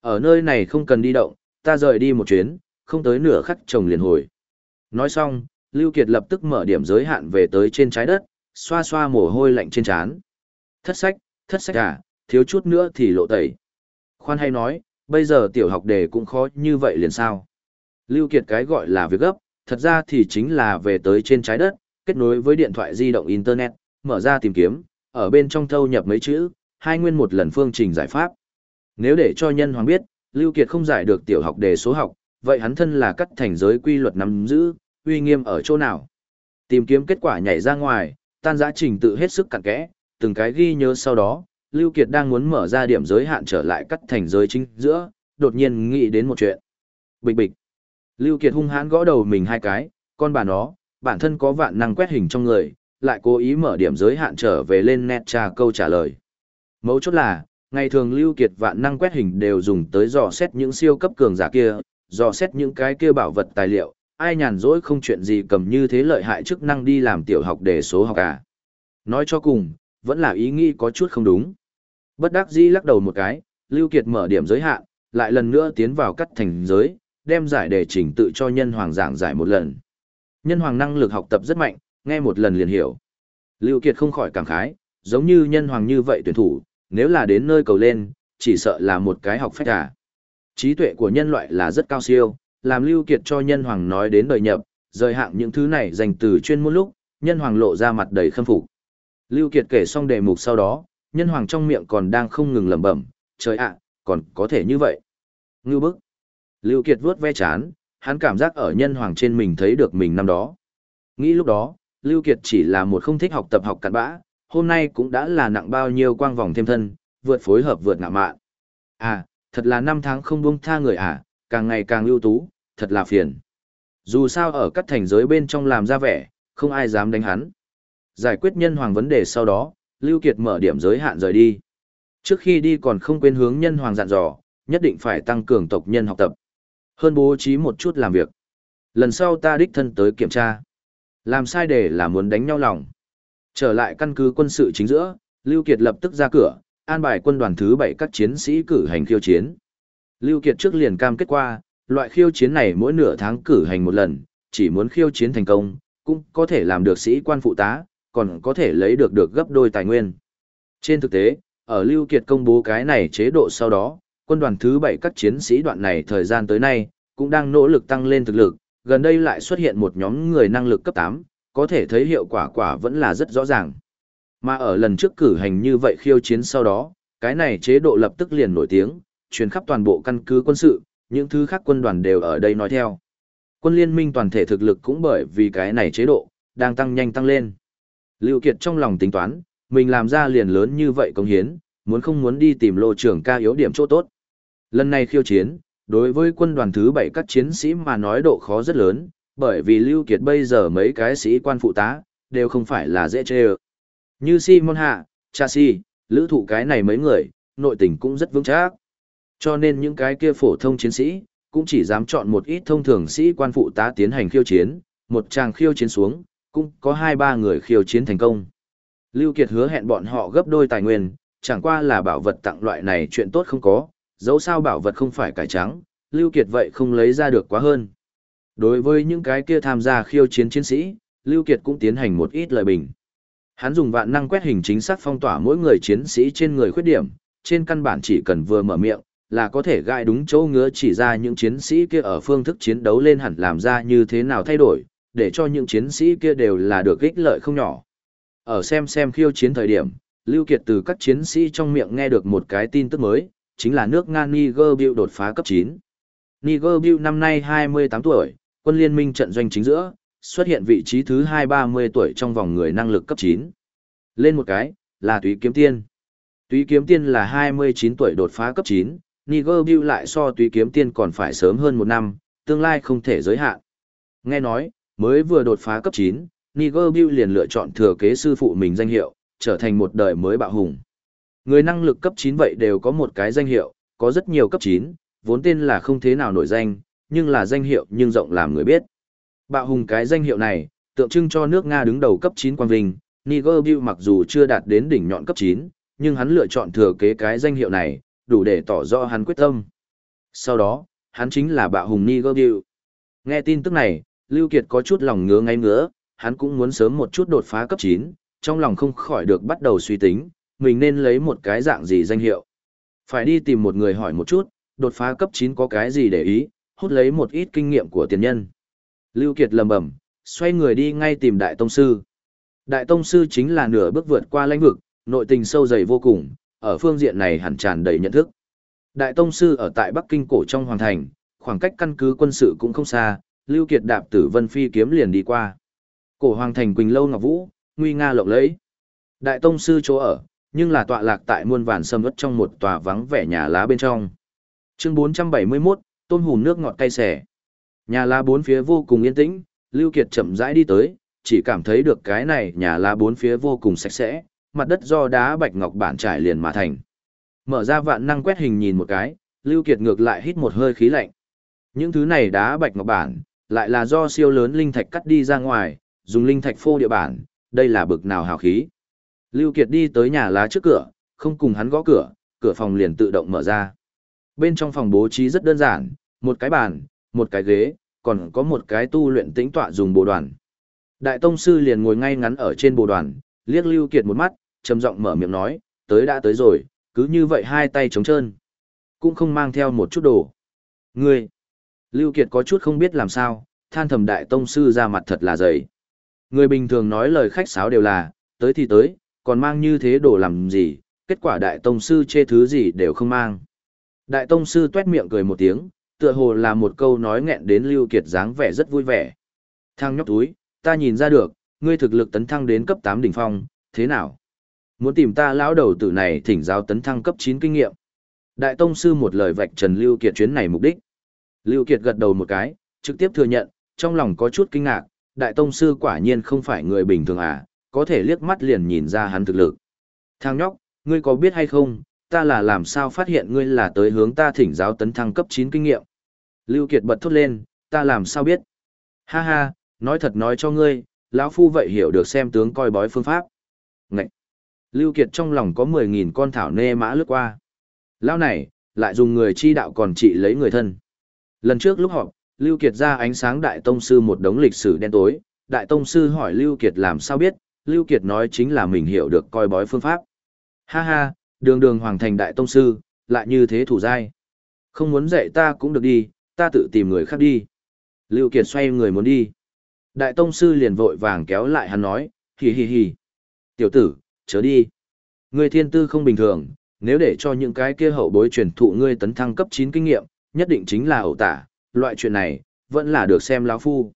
Ở nơi này không cần đi động, ta rời đi một chuyến, không tới nửa khắc chồng liền hồi. Nói xong, Lưu Kiệt lập tức mở điểm giới hạn về tới trên trái đất, xoa xoa mồ hôi lạnh trên trán. Thất sách, thất sách à, thiếu chút nữa thì lộ tẩy. Khoan hay nói, bây giờ tiểu học đề cũng khó như vậy liền sao. Lưu Kiệt cái gọi là việc gấp, thật ra thì chính là về tới trên trái đất, kết nối với điện thoại di động Internet, mở ra tìm kiếm, ở bên trong thâu nhập mấy chữ, hai nguyên một lần phương trình giải pháp. Nếu để cho nhân hoàng biết, Lưu Kiệt không giải được tiểu học đề số học, vậy hắn thân là cắt thành giới quy luật nắm giữ, uy nghiêm ở chỗ nào. Tìm kiếm kết quả nhảy ra ngoài, tan giã trình tự hết sức cặn kẽ, từng cái ghi nhớ sau đó, Lưu Kiệt đang muốn mở ra điểm giới hạn trở lại cắt thành giới chính giữa, đột nhiên nghĩ đến một chuyện. Bịch bịch. Lưu Kiệt hung hãn gõ đầu mình hai cái, con bà nó, bản thân có vạn năng quét hình trong người, lại cố ý mở điểm giới hạn trở về lên net tra câu trả lời. Mấu chốt là, ngày thường Lưu Kiệt vạn năng quét hình đều dùng tới dò xét những siêu cấp cường giả kia, dò xét những cái kia bảo vật tài liệu, ai nhàn rỗi không chuyện gì cầm như thế lợi hại chức năng đi làm tiểu học để số học à. Nói cho cùng, vẫn là ý nghĩ có chút không đúng. Bất đắc dĩ lắc đầu một cái, Lưu Kiệt mở điểm giới hạn, lại lần nữa tiến vào cắt thành giới, đem giải đề trình tự cho nhân hoàng giảng giải một lần. Nhân hoàng năng lực học tập rất mạnh, nghe một lần liền hiểu. Lưu Kiệt không khỏi cảm khái, giống như nhân hoàng như vậy tuyển thủ, nếu là đến nơi cầu lên, chỉ sợ là một cái học phách à. Trí tuệ của nhân loại là rất cao siêu, làm Lưu Kiệt cho nhân hoàng nói đến đời nhập, rời hạng những thứ này dành từ chuyên môn lúc, nhân hoàng lộ ra mặt đầy khâm phục. Lưu Kiệt kể xong đề mục sau đó, nhân hoàng trong miệng còn đang không ngừng lẩm bẩm, trời ạ, còn có thể như vậy. Ngưu bức. Lưu Kiệt vuốt ve chán, hắn cảm giác ở nhân hoàng trên mình thấy được mình năm đó. Nghĩ lúc đó, Lưu Kiệt chỉ là một không thích học tập học cặn bã, hôm nay cũng đã là nặng bao nhiêu quang vòng thêm thân, vượt phối hợp vượt ngạ mạn. À, thật là năm tháng không buông tha người à, càng ngày càng ưu tú, thật là phiền. Dù sao ở các thành giới bên trong làm ra vẻ, không ai dám đánh hắn. Giải quyết nhân hoàng vấn đề sau đó, Lưu Kiệt mở điểm giới hạn rời đi. Trước khi đi còn không quên hướng nhân hoàng dặn dò, nhất định phải tăng cường tộc nhân học tập. Hơn bố trí một chút làm việc. Lần sau ta đích thân tới kiểm tra. Làm sai để là muốn đánh nhau lòng. Trở lại căn cứ quân sự chính giữa, Lưu Kiệt lập tức ra cửa, an bài quân đoàn thứ 7 các chiến sĩ cử hành khiêu chiến. Lưu Kiệt trước liền cam kết qua, loại khiêu chiến này mỗi nửa tháng cử hành một lần, chỉ muốn khiêu chiến thành công, cũng có thể làm được sĩ quan phụ tá, còn có thể lấy được được gấp đôi tài nguyên. Trên thực tế, ở Lưu Kiệt công bố cái này chế độ sau đó, quân đoàn thứ 7 các chiến sĩ đoạn này thời gian tới nay, cũng đang nỗ lực tăng lên thực lực, gần đây lại xuất hiện một nhóm người năng lực cấp 8, có thể thấy hiệu quả quả vẫn là rất rõ ràng. Mà ở lần trước cử hành như vậy khiêu chiến sau đó, cái này chế độ lập tức liền nổi tiếng, truyền khắp toàn bộ căn cứ quân sự, những thứ khác quân đoàn đều ở đây nói theo. Quân liên minh toàn thể thực lực cũng bởi vì cái này chế độ, đang tăng nhanh tăng lên. Lưu Kiệt trong lòng tính toán, mình làm ra liền lớn như vậy công hiến, muốn không muốn đi tìm lô trưởng ca yếu điểm chỗ tốt. Lần này khiêu chiến, đối với quân đoàn thứ 7 các chiến sĩ mà nói độ khó rất lớn, bởi vì Lưu Kiệt bây giờ mấy cái sĩ quan phụ tá, đều không phải là dễ chơi. Như Simon Hạ, Cha Si, lữ thụ cái này mấy người, nội tình cũng rất vững chắc. Cho nên những cái kia phổ thông chiến sĩ, cũng chỉ dám chọn một ít thông thường sĩ quan phụ tá tiến hành khiêu chiến, một chàng khiêu chiến xuống, cũng có hai ba người khiêu chiến thành công. Lưu Kiệt hứa hẹn bọn họ gấp đôi tài nguyên, chẳng qua là bảo vật tặng loại này chuyện tốt không có, dẫu sao bảo vật không phải cải trắng, Lưu Kiệt vậy không lấy ra được quá hơn. Đối với những cái kia tham gia khiêu chiến chiến sĩ, Lưu Kiệt cũng tiến hành một ít lời bình. Hắn dùng vạn năng quét hình chính xác phong tỏa mỗi người chiến sĩ trên người khuyết điểm, trên căn bản chỉ cần vừa mở miệng, là có thể gai đúng chỗ ngứa chỉ ra những chiến sĩ kia ở phương thức chiến đấu lên hẳn làm ra như thế nào thay đổi, để cho những chiến sĩ kia đều là được ích lợi không nhỏ. Ở xem xem khiêu chiến thời điểm, Lưu Kiệt từ các chiến sĩ trong miệng nghe được một cái tin tức mới, chính là nước Nga Niger Bill đột phá cấp 9. Niger Bill năm nay 28 tuổi, quân liên minh trận doanh chính giữa, xuất hiện vị trí thứ 230 tuổi trong vòng người năng lực cấp 9. Lên một cái, là Túy Kiếm Tiên. Túy Kiếm Tiên là 29 tuổi đột phá cấp 9, Niger Bill lại so Túy Kiếm Tiên còn phải sớm hơn một năm, tương lai không thể giới hạn. Nghe nói, mới vừa đột phá cấp 9, Niger Bill liền lựa chọn thừa kế sư phụ mình danh hiệu, trở thành một đời mới bạo hùng. Người năng lực cấp 9 vậy đều có một cái danh hiệu, có rất nhiều cấp 9, vốn tên là không thế nào nổi danh, nhưng là danh hiệu nhưng rộng làm người biết. Bạo hùng cái danh hiệu này, tượng trưng cho nước Nga đứng đầu cấp 9 quang vinh, Niger Bill mặc dù chưa đạt đến đỉnh nhọn cấp 9, nhưng hắn lựa chọn thừa kế cái danh hiệu này, đủ để tỏ rõ hắn quyết tâm. Sau đó, hắn chính là bạo hùng Niger Bill. Nghe tin tức này, Lưu Kiệt có chút lòng ngứa ngay ngứa, hắn cũng muốn sớm một chút đột phá cấp 9, trong lòng không khỏi được bắt đầu suy tính, mình nên lấy một cái dạng gì danh hiệu. Phải đi tìm một người hỏi một chút, đột phá cấp 9 có cái gì để ý, hút lấy một ít kinh nghiệm của tiền nhân. Lưu Kiệt lầm bầm, xoay người đi ngay tìm Đại Tông Sư. Đại Tông Sư chính là nửa bước vượt qua lãnh vực, nội tình sâu dày vô cùng, ở phương diện này hẳn tràn đầy nhận thức. Đại Tông Sư ở tại Bắc Kinh cổ trong Hoàng Thành, khoảng cách căn cứ quân sự cũng không xa, Lưu Kiệt đạp tử vân phi kiếm liền đi qua. Cổ Hoàng Thành Quỳnh Lâu Ngọc Vũ, nguy nga lộng lẫy. Đại Tông Sư chỗ ở, nhưng là tọa lạc tại muôn vàn sâm ớt trong một tòa vắng vẻ nhà lá bên trong. Chương 471, tôm hùm nước ngọt cay xẻ. Nhà lá bốn phía vô cùng yên tĩnh, Lưu Kiệt chậm rãi đi tới, chỉ cảm thấy được cái này nhà lá bốn phía vô cùng sạch sẽ, mặt đất do đá bạch ngọc bản trải liền mà thành. Mở ra vạn năng quét hình nhìn một cái, Lưu Kiệt ngược lại hít một hơi khí lạnh. Những thứ này đá bạch ngọc bản, lại là do siêu lớn linh thạch cắt đi ra ngoài, dùng linh thạch phô địa bản, đây là bực nào hào khí. Lưu Kiệt đi tới nhà lá trước cửa, không cùng hắn gõ cửa, cửa phòng liền tự động mở ra. Bên trong phòng bố trí rất đơn giản, một cái bàn, một cái ghế, còn có một cái tu luyện tĩnh tọa dùng bồ đoàn. Đại tông sư liền ngồi ngay ngắn ở trên bồ đoàn, liếc Lưu Kiệt một mắt, trầm giọng mở miệng nói, tới đã tới rồi, cứ như vậy hai tay trống trơn, cũng không mang theo một chút đồ. Ngươi, Lưu Kiệt có chút không biết làm sao, than thầm đại tông sư ra mặt thật là dày. Người bình thường nói lời khách sáo đều là, tới thì tới, còn mang như thế đồ làm gì, kết quả đại tông sư chê thứ gì đều không mang. Đại tông sư tuét miệng cười một tiếng, tựa hồ là một câu nói nghẹn đến Lưu Kiệt dáng vẻ rất vui vẻ. Thang nhóc túi, ta nhìn ra được, ngươi thực lực tấn thăng đến cấp 8 đỉnh phong, thế nào? Muốn tìm ta lão đầu tử này thỉnh giáo tấn thăng cấp 9 kinh nghiệm. Đại Tông Sư một lời vạch trần Lưu Kiệt chuyến này mục đích. Lưu Kiệt gật đầu một cái, trực tiếp thừa nhận, trong lòng có chút kinh ngạc, Đại Tông Sư quả nhiên không phải người bình thường à, có thể liếc mắt liền nhìn ra hắn thực lực. Thang nhóc, ngươi có biết hay không, ta là làm sao phát hiện ngươi là tới hướng ta thỉnh giáo tấn thăng cấp 9 kinh nghiệm. Lưu Kiệt bật thốt lên, ta làm sao biết. Ha ha, nói thật nói cho ngươi, lão phu vậy hiểu được xem tướng coi bói phương pháp. Ngậy! Lưu Kiệt trong lòng có 10.000 con thảo nê mã lướt qua. Lão này, lại dùng người chi đạo còn trị lấy người thân. Lần trước lúc họp, Lưu Kiệt ra ánh sáng Đại Tông Sư một đống lịch sử đen tối. Đại Tông Sư hỏi Lưu Kiệt làm sao biết, Lưu Kiệt nói chính là mình hiểu được coi bói phương pháp. Ha ha, đường đường hoàng thành Đại Tông Sư, lại như thế thủ dai. Không muốn dạy ta cũng được đi, ta tự tìm người khác đi. Lưu Kiệt xoay người muốn đi. Đại Tông Sư liền vội vàng kéo lại hắn nói, hì hì hì. Tiểu tử, chớ đi. Ngươi thiên tư không bình thường, nếu để cho những cái kia hậu bối truyền thụ ngươi tấn thăng cấp 9 kinh nghiệm, nhất định chính là ẩu tả, loại chuyện này, vẫn là được xem lão phu.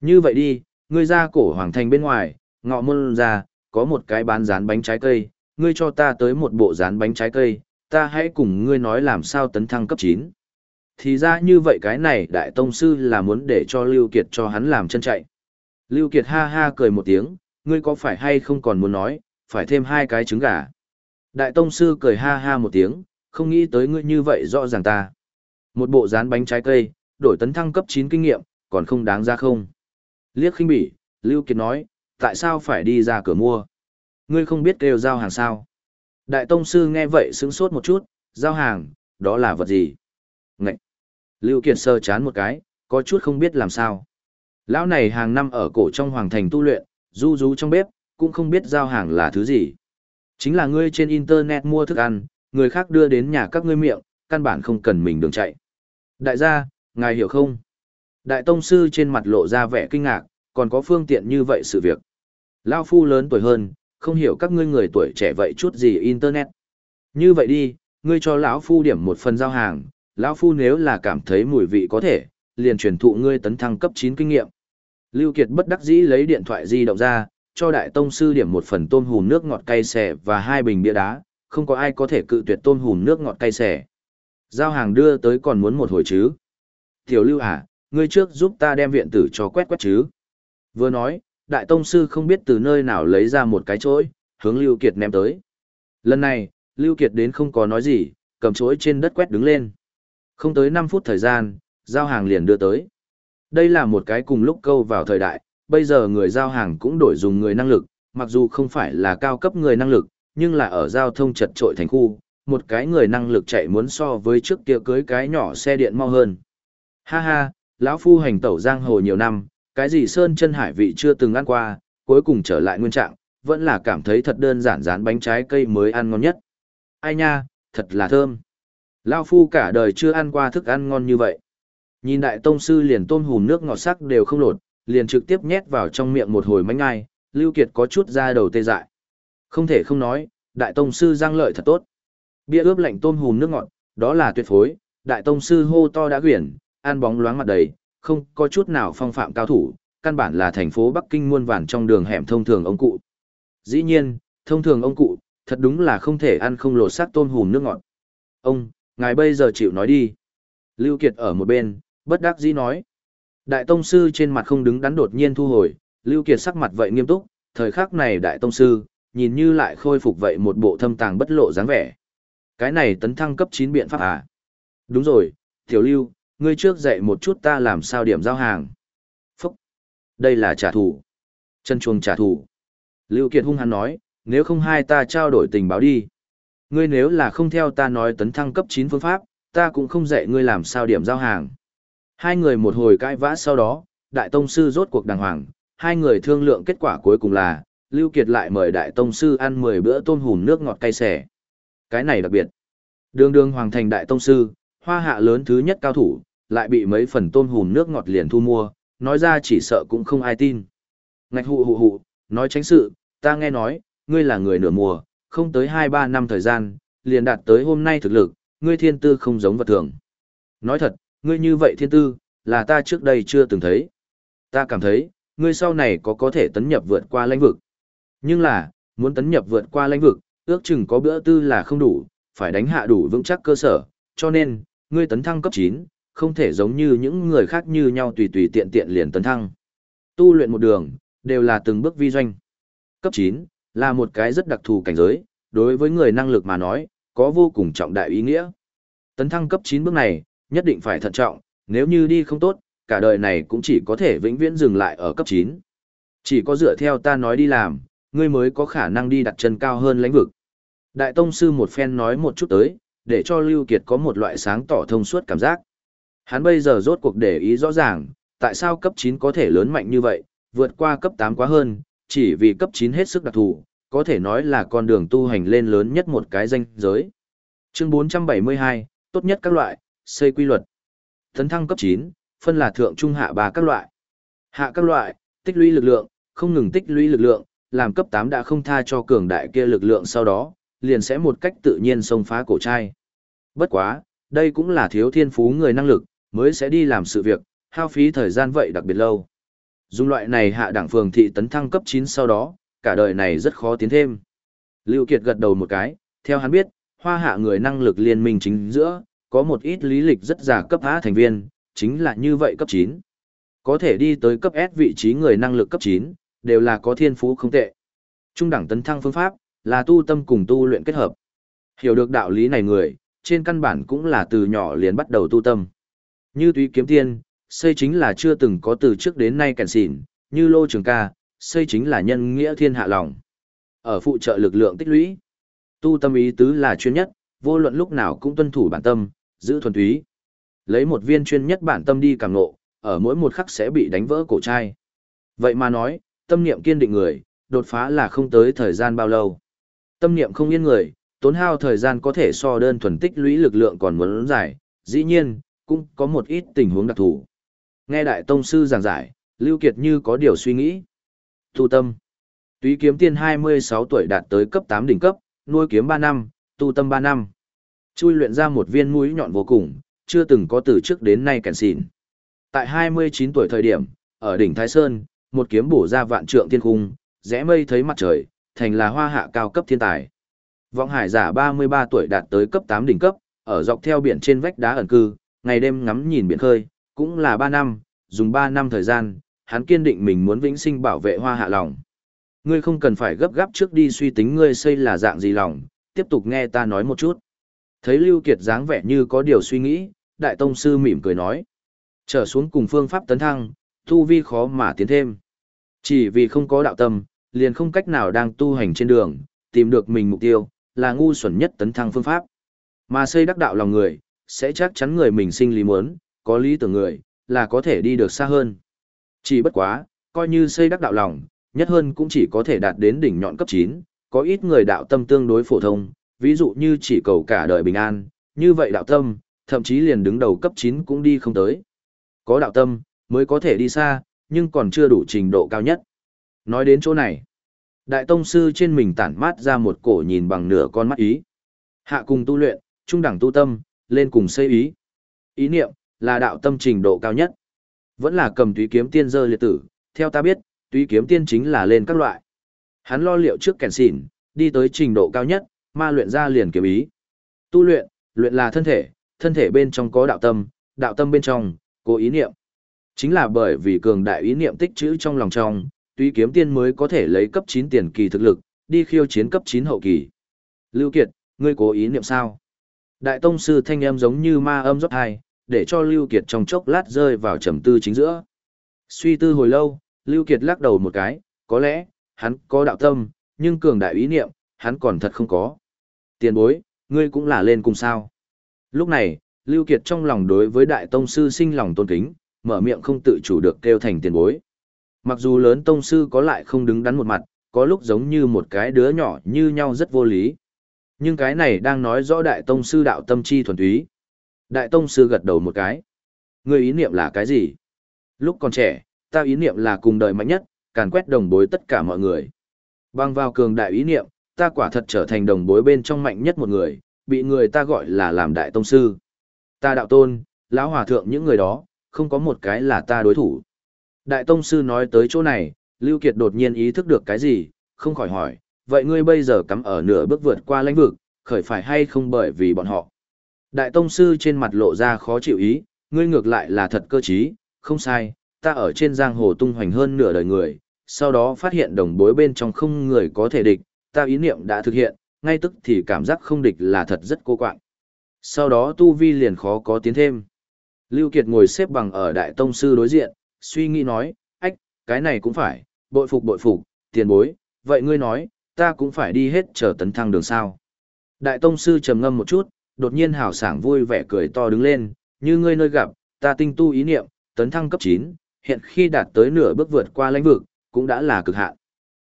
Như vậy đi, ngươi ra cổ hoàng thành bên ngoài, ngọ môn ra, có một cái bán rán bánh trái cây, ngươi cho ta tới một bộ rán bánh trái cây, ta hãy cùng ngươi nói làm sao tấn thăng cấp 9. Thì ra như vậy cái này đại tông sư là muốn để cho Lưu Kiệt cho hắn làm chân chạy. Lưu Kiệt ha ha cười một tiếng, ngươi có phải hay không còn muốn nói, phải thêm hai cái trứng gà. Đại tông sư cười ha ha một tiếng, không nghĩ tới ngươi như vậy rõ ràng ta. Một bộ rán bánh trái cây, đổi tấn thăng cấp 9 kinh nghiệm, còn không đáng ra không. Liếc khinh bỉ, Lưu Kiệt nói, tại sao phải đi ra cửa mua? Ngươi không biết kêu giao hàng sao? Đại tông sư nghe vậy sững sốt một chút, giao hàng, đó là vật gì? Ngậy! Lưu Kiệt sơ chán một cái, có chút không biết làm sao. Lão này hàng năm ở cổ trong hoàng thành tu luyện, du du trong bếp, cũng không biết giao hàng là thứ gì. Chính là ngươi trên internet mua thức ăn, người khác đưa đến nhà các ngươi miệng, căn bản không cần mình đường chạy. Đại gia, ngài hiểu không? Đại tông sư trên mặt lộ ra vẻ kinh ngạc, còn có phương tiện như vậy sự việc. Lão phu lớn tuổi hơn, không hiểu các ngươi người tuổi trẻ vậy chút gì internet. Như vậy đi, ngươi cho lão phu điểm một phần giao hàng, lão phu nếu là cảm thấy mùi vị có thể, liền truyền thụ ngươi tấn thăng cấp 9 kinh nghiệm. Lưu Kiệt bất đắc dĩ lấy điện thoại di động ra, cho đại tông sư điểm một phần tôm hùm nước ngọt cay xè và hai bình bia đá, không có ai có thể cự tuyệt tôm hùm nước ngọt cay xè. Giao hàng đưa tới còn muốn một hồi chứ. Tiểu Lưu à, ngươi trước giúp ta đem viện tử cho quét quét chứ. Vừa nói, đại tông sư không biết từ nơi nào lấy ra một cái chổi, hướng Lưu Kiệt ném tới. Lần này, Lưu Kiệt đến không có nói gì, cầm chổi trên đất quét đứng lên. Không tới 5 phút thời gian, giao hàng liền đưa tới. Đây là một cái cùng lúc câu vào thời đại, bây giờ người giao hàng cũng đổi dùng người năng lực, mặc dù không phải là cao cấp người năng lực, nhưng là ở giao thông chật trội thành khu, một cái người năng lực chạy muốn so với trước kia cưới cái nhỏ xe điện mau hơn. Ha ha, lão phu hành tẩu giang hồ nhiều năm, cái gì sơn chân hải vị chưa từng ăn qua, cuối cùng trở lại nguyên trạng, vẫn là cảm thấy thật đơn giản dán bánh trái cây mới ăn ngon nhất. Ai nha, thật là thơm. Lão phu cả đời chưa ăn qua thức ăn ngon như vậy. Nhìn đại tông sư liền tôm hùm nước ngọt sắc đều không lột, liền trực tiếp nhét vào trong miệng một hồi mánh ngai, Lưu Kiệt có chút ra đầu tê dại. Không thể không nói, đại tông sư giang lợi thật tốt. Bia ướp lạnh tôm hùm nước ngọt, đó là tuyệt phối, đại tông sư hô to đã quyển, ăn bóng loáng mặt đầy, không có chút nào phong phạm cao thủ, căn bản là thành phố Bắc Kinh muôn vàn trong đường hẻm thông thường ông cụ. Dĩ nhiên, thông thường ông cụ, thật đúng là không thể ăn không lột xác tôm hùm nước ngọt. Ông, ngài bây giờ chịu nói đi. Lưu Kiệt ở một bên, bất đắc dĩ nói. Đại Tông Sư trên mặt không đứng đắn đột nhiên thu hồi, Lưu Kiệt sắc mặt vậy nghiêm túc, thời khắc này Đại Tông Sư, nhìn như lại khôi phục vậy một bộ thâm tàng bất lộ dáng vẻ. Cái này tấn thăng cấp 9 biện pháp à? Đúng rồi, Tiểu Lưu, ngươi trước dạy một chút ta làm sao điểm giao hàng. Phúc! Đây là trả thù. Chân chuông trả thù. Lưu Kiệt hung hăng nói, nếu không hai ta trao đổi tình báo đi. Ngươi nếu là không theo ta nói tấn thăng cấp 9 phương pháp, ta cũng không dạy ngươi làm sao điểm giao hàng. Hai người một hồi cãi vã sau đó, Đại Tông Sư rốt cuộc đàng hoàng, hai người thương lượng kết quả cuối cùng là, Lưu Kiệt lại mời Đại Tông Sư ăn 10 bữa tôm hùm nước ngọt cay xẻ. Cái này đặc biệt. Đường đường hoàng thành Đại Tông Sư, hoa hạ lớn thứ nhất cao thủ, lại bị mấy phần tôm hùm nước ngọt liền thu mua, nói ra chỉ sợ cũng không ai tin. Ngạch hụ hụ hụ, nói tránh sự, ta nghe nói, ngươi là người nửa mùa, không tới 2-3 năm thời gian, liền đạt tới hôm nay thực lực, ngươi thiên tư không giống vật thường. Nói thật, ngươi như vậy thiên tư, là ta trước đây chưa từng thấy. Ta cảm thấy, ngươi sau này có có thể tấn nhập vượt qua lãnh vực. Nhưng là, muốn tấn nhập vượt qua lãnh vực, ước chừng có bữa tư là không đủ, phải đánh hạ đủ vững chắc cơ sở, cho nên, ngươi tấn thăng cấp 9, không thể giống như những người khác như nhau tùy tùy tiện tiện liền tấn thăng. Tu luyện một đường, đều là từng bước vi doanh. Cấp 9, là một cái rất đặc thù cảnh giới, đối với người năng lực mà nói, có vô cùng trọng đại ý nghĩa. Tấn thăng cấp 9 bước này, nhất định phải thận trọng, nếu như đi không tốt, cả đời này cũng chỉ có thể vĩnh viễn dừng lại ở cấp 9. Chỉ có dựa theo ta nói đi làm, ngươi mới có khả năng đi đặt chân cao hơn lãnh vực. Đại Tông Sư một phen nói một chút tới, để cho Lưu Kiệt có một loại sáng tỏ thông suốt cảm giác. Hắn bây giờ rốt cuộc để ý rõ ràng, tại sao cấp 9 có thể lớn mạnh như vậy, vượt qua cấp 8 quá hơn, chỉ vì cấp 9 hết sức đặc thù, có thể nói là con đường tu hành lên lớn nhất một cái danh giới. Chương 472, tốt nhất các loại, xây quy luật. Tấn thăng cấp 9, phân là thượng trung hạ ba các loại. Hạ các loại, tích lũy lực lượng, không ngừng tích lũy lực lượng, làm cấp 8 đã không tha cho cường đại kia lực lượng sau đó, liền sẽ một cách tự nhiên xông phá cổ trai. Bất quá, đây cũng là thiếu thiên phú người năng lực, mới sẽ đi làm sự việc, hao phí thời gian vậy đặc biệt lâu. Dùng loại này hạ đẳng phường thị tấn thăng cấp 9 sau đó, cả đời này rất khó tiến thêm. Lưu Kiệt gật đầu một cái, theo hắn biết, hoa hạ người năng lực liên minh chính giữa, có một ít lý lịch rất giả cấp A thành viên, chính là như vậy cấp 9. Có thể đi tới cấp S vị trí người năng lực cấp 9, đều là có thiên phú không tệ. Trung đẳng tấn thăng phương pháp, là tu tâm cùng tu luyện kết hợp. Hiểu được đạo lý này người, trên căn bản cũng là từ nhỏ liền bắt đầu tu tâm. Như túy kiếm tiên, xây chính là chưa từng có từ trước đến nay kèn xỉn, như lô trường ca, xây chính là nhân nghĩa thiên hạ lòng. Ở phụ trợ lực lượng tích lũy, tu tâm ý tứ là chuyên nhất, vô luận lúc nào cũng tuân thủ bản tâm, giữ thuần túy. Lấy một viên chuyên nhất bản tâm đi cảm ngộ, ở mỗi một khắc sẽ bị đánh vỡ cổ trai. Vậy mà nói, tâm niệm kiên định người, đột phá là không tới thời gian bao lâu. Tâm niệm không yên người, tốn hao thời gian có thể so đơn thuần tích lũy lực lượng còn muốn dài, dĩ nhiên, cũng có một ít tình huống đặc thù. Nghe Đại Tông Sư giảng giải, Lưu Kiệt như có điều suy nghĩ. Tu tâm. Túy kiếm tiên 26 tuổi đạt tới cấp 8 đỉnh cấp, nuôi kiếm 3 năm, tu tâm 3 năm. Chui luyện ra một viên mũi nhọn vô cùng, chưa từng có từ trước đến nay kèn xỉn. Tại 29 tuổi thời điểm, ở đỉnh Thái Sơn, một kiếm bổ ra vạn trượng thiên cung, rẽ mây thấy mặt trời, thành là hoa hạ cao cấp thiên tài. Vọng hải giả 33 tuổi đạt tới cấp 8 đỉnh cấp, ở dọc theo biển trên vách đá ẩn cư, ngày đêm ngắm nhìn biển khơi, cũng là 3 năm, dùng 3 năm thời gian, hắn kiên định mình muốn vĩnh sinh bảo vệ hoa hạ lòng. Ngươi không cần phải gấp gáp trước đi suy tính ngươi xây là dạng gì lòng, tiếp tục nghe ta nói một chút. Thấy Lưu Kiệt dáng vẻ như có điều suy nghĩ, Đại Tông Sư mỉm cười nói. Trở xuống cùng phương pháp tấn thăng, tu vi khó mà tiến thêm. Chỉ vì không có đạo tâm, liền không cách nào đang tu hành trên đường, tìm được mình mục tiêu, là ngu xuẩn nhất tấn thăng phương pháp. Mà xây đắc đạo lòng người, sẽ chắc chắn người mình sinh lý muốn, có lý tưởng người, là có thể đi được xa hơn. Chỉ bất quá, coi như xây đắc đạo lòng, nhất hơn cũng chỉ có thể đạt đến đỉnh nhọn cấp 9, có ít người đạo tâm tương đối phổ thông, ví dụ như chỉ cầu cả đời bình an, như vậy đạo tâm, thậm chí liền đứng đầu cấp 9 cũng đi không tới. Có đạo tâm, mới có thể đi xa, nhưng còn chưa đủ trình độ cao nhất. Nói đến chỗ này, đại tông sư trên mình tản mát ra một cổ nhìn bằng nửa con mắt ý. Hạ cùng tu luyện, trung đẳng tu tâm, lên cùng xây ý. Ý niệm, là đạo tâm trình độ cao nhất. Vẫn là cầm túy kiếm tiên dơ liệt tử, theo ta biết, túy kiếm tiên chính là lên các loại. Hắn lo liệu trước kèn xỉn, đi tới trình độ cao nhất, ma luyện ra liền kiếm ý. Tu luyện, luyện là thân thể, thân thể bên trong có đạo tâm, đạo tâm bên trong, có ý niệm. Chính là bởi vì cường đại ý niệm tích trữ trong lòng trong, túy kiếm tiên mới có thể lấy cấp 9 tiền kỳ thực lực, đi khiêu chiến cấp 9 hậu kỳ. Lưu Kiệt, ngươi cố ý niệm sao? Đại tông sư thanh âm giống như ma âm rót hai, để cho Lưu Kiệt trong chốc lát rơi vào trầm tư chính giữa. Suy tư hồi lâu, Lưu Kiệt lắc đầu một cái, có lẽ, hắn có đạo tâm, nhưng cường đại ý niệm, hắn còn thật không có. Tiền bối, ngươi cũng là lên cùng sao. Lúc này, Lưu Kiệt trong lòng đối với đại tông sư sinh lòng tôn kính, mở miệng không tự chủ được kêu thành tiền bối. Mặc dù lớn tông sư có lại không đứng đắn một mặt, có lúc giống như một cái đứa nhỏ như nhau rất vô lý. Nhưng cái này đang nói rõ đại tông sư đạo tâm chi thuần túy. Đại tông sư gật đầu một cái. Người ý niệm là cái gì? Lúc còn trẻ, ta ý niệm là cùng đời mạnh nhất, càn quét đồng bối tất cả mọi người. Băng vào cường đại ý niệm, ta quả thật trở thành đồng bối bên trong mạnh nhất một người, bị người ta gọi là làm đại tông sư. Ta đạo tôn, lão hòa thượng những người đó, không có một cái là ta đối thủ. Đại Tông Sư nói tới chỗ này, Lưu Kiệt đột nhiên ý thức được cái gì, không khỏi hỏi, vậy ngươi bây giờ cắm ở nửa bước vượt qua lãnh vực, khởi phải hay không bởi vì bọn họ. Đại Tông Sư trên mặt lộ ra khó chịu ý, ngươi ngược lại là thật cơ trí, không sai, ta ở trên giang hồ tung hoành hơn nửa đời người, sau đó phát hiện đồng bối bên trong không người có thể địch, ta ý niệm đã thực hiện, ngay tức thì cảm giác không địch là thật rất cô quạng. Sau đó tu vi liền khó có tiến thêm. Lưu Kiệt ngồi xếp bằng ở đại tông sư đối diện, suy nghĩ nói, ách, cái này cũng phải, bội phục bội phục, tiền bối, vậy ngươi nói, ta cũng phải đi hết chờ tấn thăng đường sao. Đại tông sư trầm ngâm một chút, đột nhiên hào sảng vui vẻ cười to đứng lên, như ngươi nơi gặp, ta tinh tu ý niệm, tấn thăng cấp 9, hiện khi đạt tới nửa bước vượt qua lãnh vực, cũng đã là cực hạn.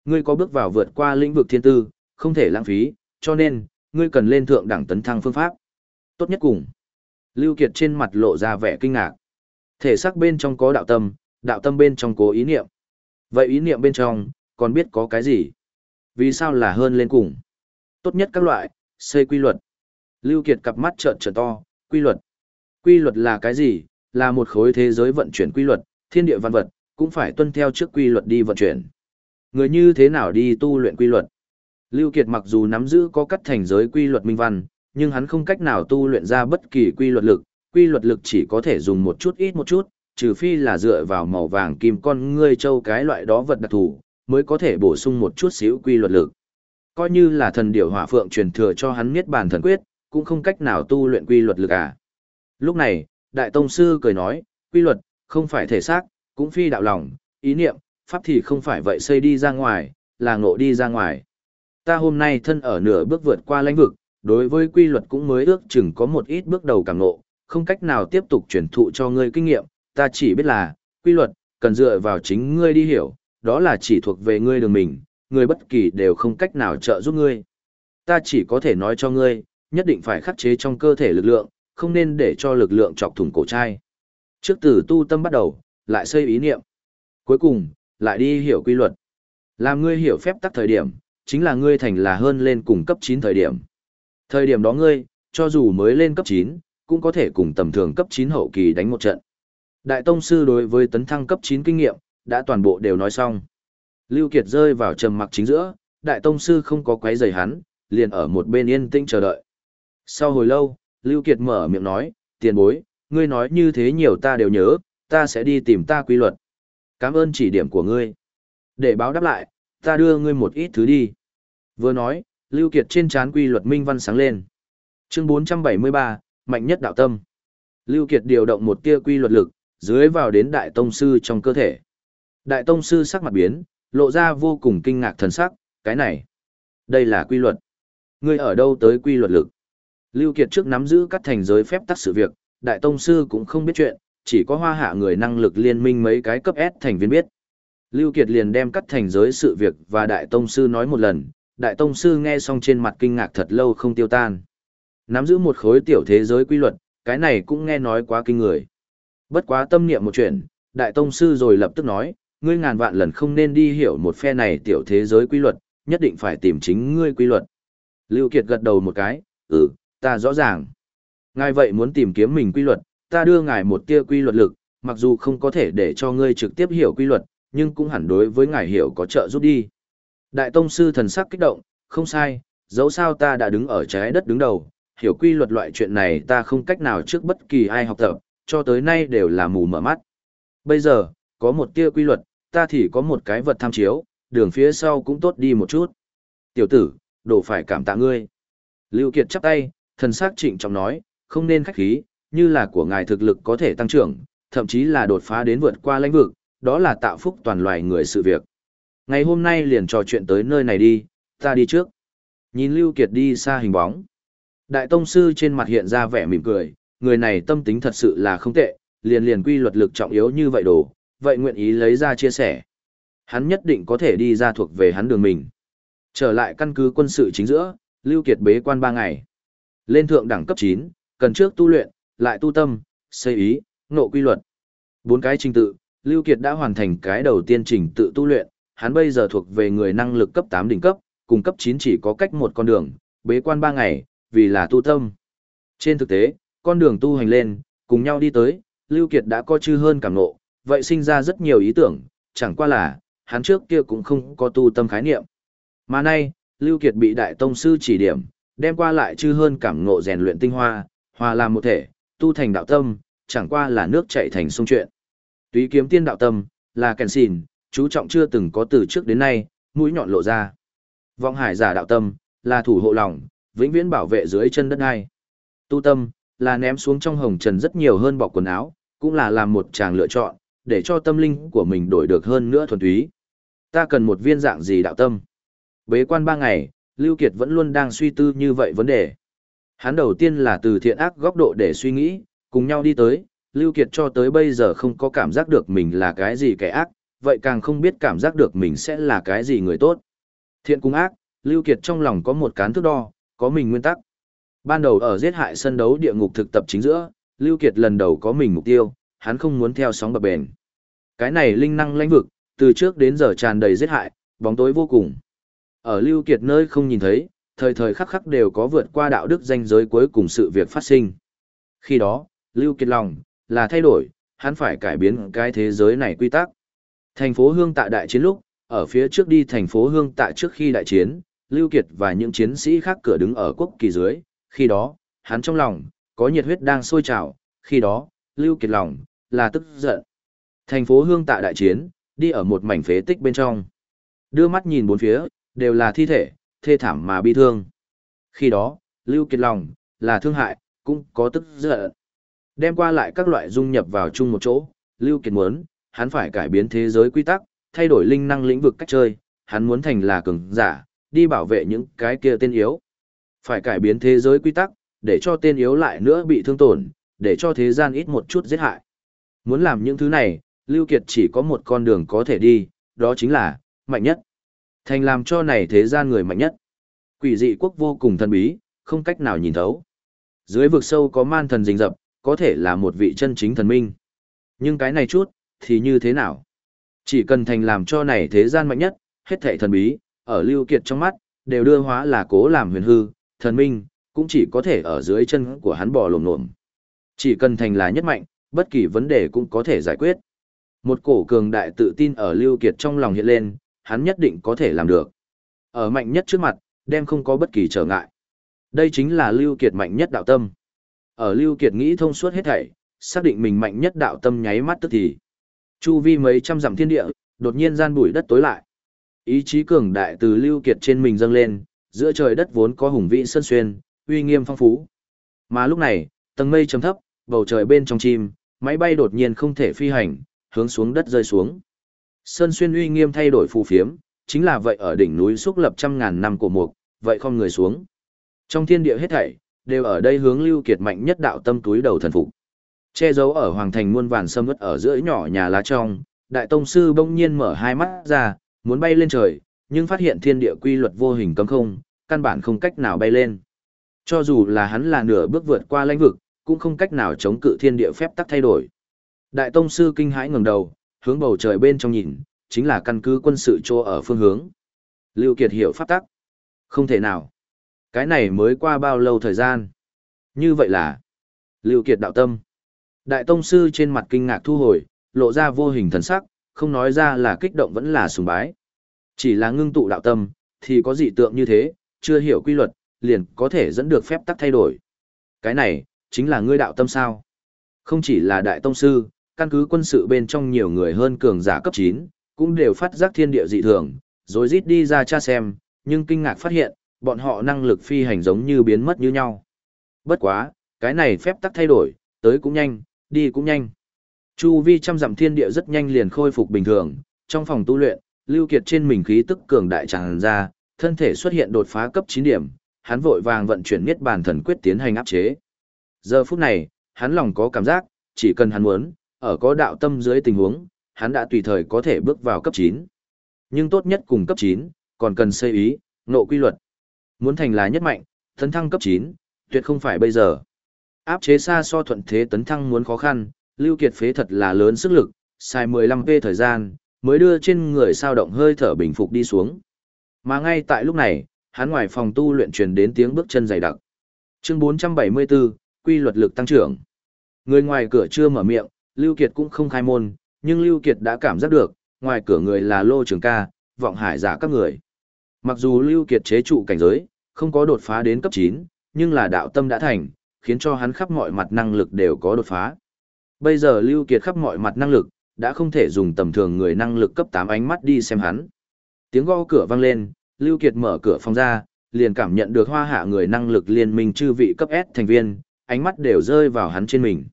Ngươi có bước vào vượt qua lĩnh vực thiên tư, không thể lãng phí, cho nên, ngươi cần lên thượng đẳng tấn thăng phương pháp. Tốt nhất cùng. Lưu Kiệt trên mặt lộ ra vẻ kinh ngạc. Thể xác bên trong có đạo tâm, đạo tâm bên trong có ý niệm. Vậy ý niệm bên trong, còn biết có cái gì? Vì sao là hơn lên cùng? Tốt nhất các loại, xây quy luật. Lưu Kiệt cặp mắt trợn trợn to, quy luật. Quy luật là cái gì? Là một khối thế giới vận chuyển quy luật, thiên địa văn vật, cũng phải tuân theo trước quy luật đi vận chuyển. Người như thế nào đi tu luyện quy luật? Lưu Kiệt mặc dù nắm giữ có cắt thành giới quy luật minh văn, nhưng hắn không cách nào tu luyện ra bất kỳ quy luật lực, quy luật lực chỉ có thể dùng một chút ít một chút, trừ phi là dựa vào màu vàng kim con ngươi châu cái loại đó vật đặc thù, mới có thể bổ sung một chút xíu quy luật lực. Coi như là thần điểu hỏa phượng truyền thừa cho hắn miết bàn thần quyết, cũng không cách nào tu luyện quy luật lực à. Lúc này, Đại Tông Sư cười nói, quy luật, không phải thể xác, cũng phi đạo lòng, ý niệm, pháp thì không phải vậy xây đi ra ngoài, là ngộ đi ra ngoài. Ta hôm nay thân ở nửa bước vượt qua lãnh vực, đối với quy luật cũng mới ước chừng có một ít bước đầu cảm ngộ, không cách nào tiếp tục truyền thụ cho ngươi kinh nghiệm, ta chỉ biết là, quy luật, cần dựa vào chính ngươi đi hiểu, đó là chỉ thuộc về ngươi đường mình, người bất kỳ đều không cách nào trợ giúp ngươi. Ta chỉ có thể nói cho ngươi, nhất định phải khắc chế trong cơ thể lực lượng, không nên để cho lực lượng chọc thủng cổ trai. Trước từ tu tâm bắt đầu, lại xây ý niệm. Cuối cùng, lại đi hiểu quy luật. Làm ngươi hiểu phép tắc thời điểm, chính là ngươi thành là hơn lên cùng cấp 9 thời điểm. Thời điểm đó ngươi, cho dù mới lên cấp 9, cũng có thể cùng tầm thường cấp 9 hậu kỳ đánh một trận. Đại Tông Sư đối với tấn thăng cấp 9 kinh nghiệm, đã toàn bộ đều nói xong. Lưu Kiệt rơi vào trầm mặc chính giữa, Đại Tông Sư không có quấy rầy hắn, liền ở một bên yên tĩnh chờ đợi. Sau hồi lâu, Lưu Kiệt mở miệng nói, tiền bối, ngươi nói như thế nhiều ta đều nhớ, ta sẽ đi tìm ta quy luật. Cảm ơn chỉ điểm của ngươi. Để báo đáp lại, ta đưa ngươi một ít thứ đi. Vừa nói, Lưu Kiệt trên chán quy luật minh văn sáng lên. Chương 473, mạnh nhất đạo tâm. Lưu Kiệt điều động một tia quy luật lực, dưới vào đến đại tông sư trong cơ thể. Đại tông sư sắc mặt biến, lộ ra vô cùng kinh ngạc thần sắc, cái này, đây là quy luật. Ngươi ở đâu tới quy luật lực? Lưu Kiệt trước nắm giữ các thành giới phép tắc sự việc, đại tông sư cũng không biết chuyện, chỉ có hoa hạ người năng lực liên minh mấy cái cấp S thành viên biết. Lưu Kiệt liền đem cắt thành giới sự việc và Đại Tông Sư nói một lần, Đại Tông Sư nghe xong trên mặt kinh ngạc thật lâu không tiêu tan. Nắm giữ một khối tiểu thế giới quy luật, cái này cũng nghe nói quá kinh người. Bất quá tâm niệm một chuyện, Đại Tông Sư rồi lập tức nói, ngươi ngàn vạn lần không nên đi hiểu một phe này tiểu thế giới quy luật, nhất định phải tìm chính ngươi quy luật. Lưu Kiệt gật đầu một cái, ừ, ta rõ ràng. Ngài vậy muốn tìm kiếm mình quy luật, ta đưa ngài một tia quy luật lực, mặc dù không có thể để cho ngươi trực tiếp hiểu quy luật, nhưng cũng hẳn đối với ngài hiểu có trợ giúp đi. Đại Tông Sư thần sắc kích động, không sai, dẫu sao ta đã đứng ở trái đất đứng đầu, hiểu quy luật loại chuyện này ta không cách nào trước bất kỳ ai học tập, cho tới nay đều là mù mở mắt. Bây giờ, có một tia quy luật, ta thì có một cái vật tham chiếu, đường phía sau cũng tốt đi một chút. Tiểu tử, đổ phải cảm tạ ngươi. Lưu Kiệt chắp tay, thần sắc trịnh trọng nói, không nên khách khí, như là của ngài thực lực có thể tăng trưởng, thậm chí là đột phá đến vượt qua lãnh vực, đó là tạo phúc toàn loài người sự việc. Ngày hôm nay liền trò chuyện tới nơi này đi, ta đi trước. Nhìn Lưu Kiệt đi xa hình bóng. Đại Tông Sư trên mặt hiện ra vẻ mỉm cười, người này tâm tính thật sự là không tệ, liền liền quy luật lực trọng yếu như vậy đồ, vậy nguyện ý lấy ra chia sẻ. Hắn nhất định có thể đi ra thuộc về hắn đường mình. Trở lại căn cứ quân sự chính giữa, Lưu Kiệt bế quan 3 ngày. Lên thượng đẳng cấp 9, cần trước tu luyện, lại tu tâm, xây ý, nộ quy luật. Bốn cái trình tự, Lưu Kiệt đã hoàn thành cái đầu tiên trình tự tu luyện, hắn bây giờ thuộc về người năng lực cấp 8 đỉnh cấp, cùng cấp 9 chỉ có cách một con đường, bế quan 3 ngày, vì là tu tâm. Trên thực tế, con đường tu hành lên, cùng nhau đi tới, Lưu Kiệt đã có chư hơn cảm ngộ, vậy sinh ra rất nhiều ý tưởng, chẳng qua là, hắn trước kia cũng không có tu tâm khái niệm. Mà nay, Lưu Kiệt bị Đại Tông Sư chỉ điểm, đem qua lại chư hơn cảm ngộ rèn luyện tinh hoa, hòa làm một thể, tu thành đạo tâm, chẳng qua là nước chảy thành sông chuyện. Túy kiếm tiên đạo tâm, là kèn xìn, chú trọng chưa từng có từ trước đến nay, mũi nhọn lộ ra. Vọng hải giả đạo tâm, là thủ hộ lòng, vĩnh viễn bảo vệ dưới chân đất ai. Tu tâm, là ném xuống trong hồng trần rất nhiều hơn bọc quần áo, cũng là làm một chàng lựa chọn, để cho tâm linh của mình đổi được hơn nữa thuần túy. Ta cần một viên dạng gì đạo tâm? Bế quan ba ngày, Lưu Kiệt vẫn luôn đang suy tư như vậy vấn đề. Hắn đầu tiên là từ thiện ác góc độ để suy nghĩ, cùng nhau đi tới, Lưu Kiệt cho tới bây giờ không có cảm giác được mình là cái gì kẻ ác, vậy càng không biết cảm giác được mình sẽ là cái gì người tốt. Thiện cùng ác, Lưu Kiệt trong lòng có một cán thước đo, có mình nguyên tắc. Ban đầu ở giết hại sân đấu địa ngục thực tập chính giữa, Lưu Kiệt lần đầu có mình mục tiêu, hắn không muốn theo sóng bập bền. Cái này linh năng lãnh vực, từ trước đến giờ tràn đầy giết hại, bóng tối vô cùng. Ở Lưu Kiệt nơi không nhìn thấy, thời thời khắc khắc đều có vượt qua đạo đức danh giới cuối cùng sự việc phát sinh. Khi đó, Lưu Kiệt lòng, là thay đổi, hắn phải cải biến cái thế giới này quy tắc. Thành phố Hương tại đại chiến lúc, ở phía trước đi thành phố Hương tại trước khi đại chiến, Lưu Kiệt và những chiến sĩ khác cửa đứng ở quốc kỳ dưới, khi đó, hắn trong lòng, có nhiệt huyết đang sôi trào, khi đó, Lưu Kiệt lòng, là tức giận. Thành phố Hương tại đại chiến, đi ở một mảnh phế tích bên trong. Đưa mắt nhìn bốn phía, đều là thi thể, thê thảm mà bi thương. Khi đó, Lưu Kiệt lòng, là thương hại, cũng có tức giận. Đem qua lại các loại dung nhập vào chung một chỗ, Lưu Kiệt muốn, hắn phải cải biến thế giới quy tắc, thay đổi linh năng lĩnh vực cách chơi, hắn muốn thành là cường giả, đi bảo vệ những cái kia tên yếu. Phải cải biến thế giới quy tắc, để cho tên yếu lại nữa bị thương tổn, để cho thế gian ít một chút giết hại. Muốn làm những thứ này, Lưu Kiệt chỉ có một con đường có thể đi, đó chính là, mạnh nhất. Thành làm cho này thế gian người mạnh nhất. Quỷ dị quốc vô cùng thần bí, không cách nào nhìn thấu. Dưới vực sâu có man thần rình rập, có thể là một vị chân chính thần minh. Nhưng cái này chút, thì như thế nào? Chỉ cần thành làm cho này thế gian mạnh nhất, hết thảy thần bí, ở Lưu Kiệt trong mắt, đều đưa hóa là cố làm huyền hư, thần minh, cũng chỉ có thể ở dưới chân của hắn bò lồm lồm. Chỉ cần thành là nhất mạnh, bất kỳ vấn đề cũng có thể giải quyết. Một cổ cường đại tự tin ở Lưu Kiệt trong lòng hiện lên, hắn nhất định có thể làm được. Ở mạnh nhất trước mặt, đem không có bất kỳ trở ngại. Đây chính là Lưu Kiệt mạnh nhất đạo tâm. Ở Lưu Kiệt nghĩ thông suốt hết thảy, xác định mình mạnh nhất đạo tâm nháy mắt tức thì. Chu vi mấy trăm dặm thiên địa, đột nhiên gian bụi đất tối lại. Ý chí cường đại từ Lưu Kiệt trên mình dâng lên, giữa trời đất vốn có hùng vĩ sơn xuyên, uy nghiêm phong phú. Mà lúc này, tầng mây trầm thấp, bầu trời bên trong chim, máy bay đột nhiên không thể phi hành, hướng xuống đất rơi xuống. Sơn xuyên uy nghiêm thay đổi phù phiếm, chính là vậy ở đỉnh núi xúc lập trăm ngàn năm cổ mục, vậy không người xuống. Trong thiên địa hết thảy, đều ở đây hướng lưu kiệt mạnh nhất đạo tâm túi đầu thần phục. Che giấu ở hoàng thành muôn vàn sâm ướt ở giữa nhỏ nhà lá trong, đại tông sư bỗng nhiên mở hai mắt ra, muốn bay lên trời, nhưng phát hiện thiên địa quy luật vô hình cấm không, căn bản không cách nào bay lên. Cho dù là hắn là nửa bước vượt qua lãnh vực, cũng không cách nào chống cự thiên địa phép tắc thay đổi. Đại tông sư kinh hãi ngẩng đầu, hướng bầu trời bên trong nhìn, chính là căn cứ quân sự chỗ ở phương hướng. Lưu Kiệt hiểu pháp tắc. Không thể nào. Cái này mới qua bao lâu thời gian? Như vậy là Lưu Kiệt đạo tâm. Đại tông sư trên mặt kinh ngạc thu hồi, lộ ra vô hình thần sắc, không nói ra là kích động vẫn là sùng bái. Chỉ là ngưng tụ đạo tâm, thì có dị tượng như thế, chưa hiểu quy luật, liền có thể dẫn được phép tắc thay đổi. Cái này, chính là ngươi đạo tâm sao. Không chỉ là đại tông sư, căn cứ quân sự bên trong nhiều người hơn cường giả cấp 9, cũng đều phát giác thiên địa dị thường, rồi rít đi ra tra xem, nhưng kinh ngạc phát hiện, bọn họ năng lực phi hành giống như biến mất như nhau. Bất quá, cái này phép tắc thay đổi, tới cũng nhanh, đi cũng nhanh. Chu vi trăm dặm thiên địa rất nhanh liền khôi phục bình thường, trong phòng tu luyện, Lưu Kiệt trên mình khí tức cường đại tràn ra, thân thể xuất hiện đột phá cấp 9 điểm, hắn vội vàng vận chuyển Niết Bàn Thần Quyết tiến hành áp chế. Giờ phút này, hắn lòng có cảm giác, chỉ cần hắn muốn, ở có đạo tâm dưới tình huống, hắn đã tùy thời có thể bước vào cấp 9. Nhưng tốt nhất cùng cấp 9, còn cần xây ý, nộ quy luật. Muốn thành là nhất mạnh, tấn thăng cấp 9, tuyệt không phải bây giờ. Áp chế xa so thuận thế tấn thăng muốn khó khăn, Lưu Kiệt phế thật là lớn sức lực, xài 15p thời gian, mới đưa trên người sao động hơi thở bình phục đi xuống. Mà ngay tại lúc này, hắn ngoài phòng tu luyện truyền đến tiếng bước chân dày đặc. Chương 474, quy luật lực tăng trưởng. Người ngoài cửa chưa mở miệng, Lưu Kiệt cũng không khai môn, nhưng Lưu Kiệt đã cảm giác được, ngoài cửa người là Lô Trường Ca, vọng hải giả các người. Mặc dù Lưu Kiệt chế trụ cảnh giới, không có đột phá đến cấp 9, nhưng là đạo tâm đã thành, khiến cho hắn khắp mọi mặt năng lực đều có đột phá. Bây giờ Lưu Kiệt khắp mọi mặt năng lực, đã không thể dùng tầm thường người năng lực cấp 8 ánh mắt đi xem hắn. Tiếng gõ cửa vang lên, Lưu Kiệt mở cửa phòng ra, liền cảm nhận được hoa hạ người năng lực liên minh chư vị cấp S thành viên, ánh mắt đều rơi vào hắn trên mình.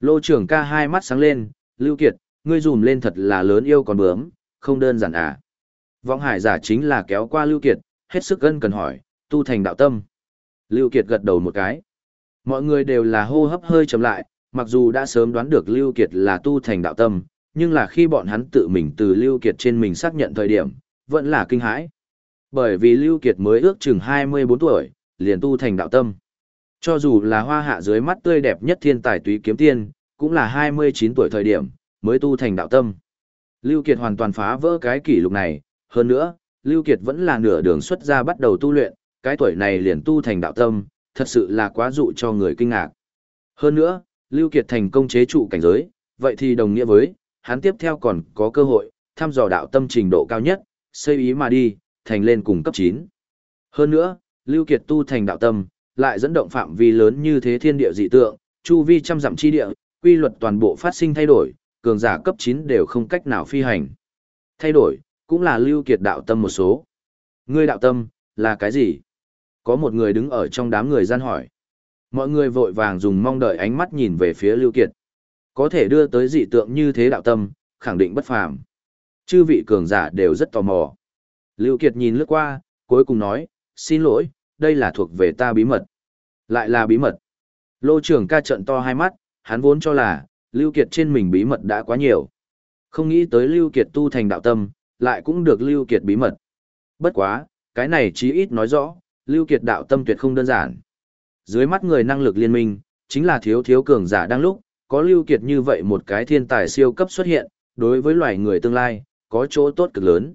Lô trưởng ca hai mắt sáng lên, Lưu Kiệt, ngươi dùm lên thật là lớn yêu còn bướm, không đơn giản à. Vọng hải giả chính là kéo qua Lưu Kiệt, hết sức gân cần hỏi, tu thành đạo tâm. Lưu Kiệt gật đầu một cái. Mọi người đều là hô hấp hơi chậm lại, mặc dù đã sớm đoán được Lưu Kiệt là tu thành đạo tâm, nhưng là khi bọn hắn tự mình từ Lưu Kiệt trên mình xác nhận thời điểm, vẫn là kinh hãi. Bởi vì Lưu Kiệt mới ước chừng 24 tuổi, liền tu thành đạo tâm. Cho dù là hoa hạ dưới mắt tươi đẹp nhất thiên tài túy kiếm tiên, cũng là 29 tuổi thời điểm, mới tu thành đạo tâm. Lưu Kiệt hoàn toàn phá vỡ cái kỷ lục này, hơn nữa, Lưu Kiệt vẫn là nửa đường xuất ra bắt đầu tu luyện, cái tuổi này liền tu thành đạo tâm, thật sự là quá dụ cho người kinh ngạc. Hơn nữa, Lưu Kiệt thành công chế trụ cảnh giới, vậy thì đồng nghĩa với, hắn tiếp theo còn có cơ hội, thăm dò đạo tâm trình độ cao nhất, xây ý mà đi, thành lên cùng cấp 9. Hơn nữa, Lưu Kiệt tu thành đạo tâm, lại dẫn động phạm vi lớn như thế thiên địa dị tượng, chu vi trăm dặm chi địa, quy luật toàn bộ phát sinh thay đổi, cường giả cấp 9 đều không cách nào phi hành. Thay đổi, cũng là Lưu Kiệt đạo tâm một số. Ngươi đạo tâm, là cái gì? Có một người đứng ở trong đám người gian hỏi. Mọi người vội vàng dùng mong đợi ánh mắt nhìn về phía Lưu Kiệt. Có thể đưa tới dị tượng như thế đạo tâm, khẳng định bất phàm. Chư vị cường giả đều rất tò mò. Lưu Kiệt nhìn lướt qua, cuối cùng nói, xin lỗi, đây là thuộc về ta bí mật. Lại là bí mật. Lô trưởng ca trận to hai mắt, hắn vốn cho là, Lưu Kiệt trên mình bí mật đã quá nhiều. Không nghĩ tới Lưu Kiệt tu thành đạo tâm, lại cũng được Lưu Kiệt bí mật. Bất quá, cái này chí ít nói rõ, Lưu Kiệt đạo tâm tuyệt không đơn giản. Dưới mắt người năng lực liên minh, chính là thiếu thiếu cường giả đang lúc, có Lưu Kiệt như vậy một cái thiên tài siêu cấp xuất hiện, đối với loài người tương lai, có chỗ tốt cực lớn.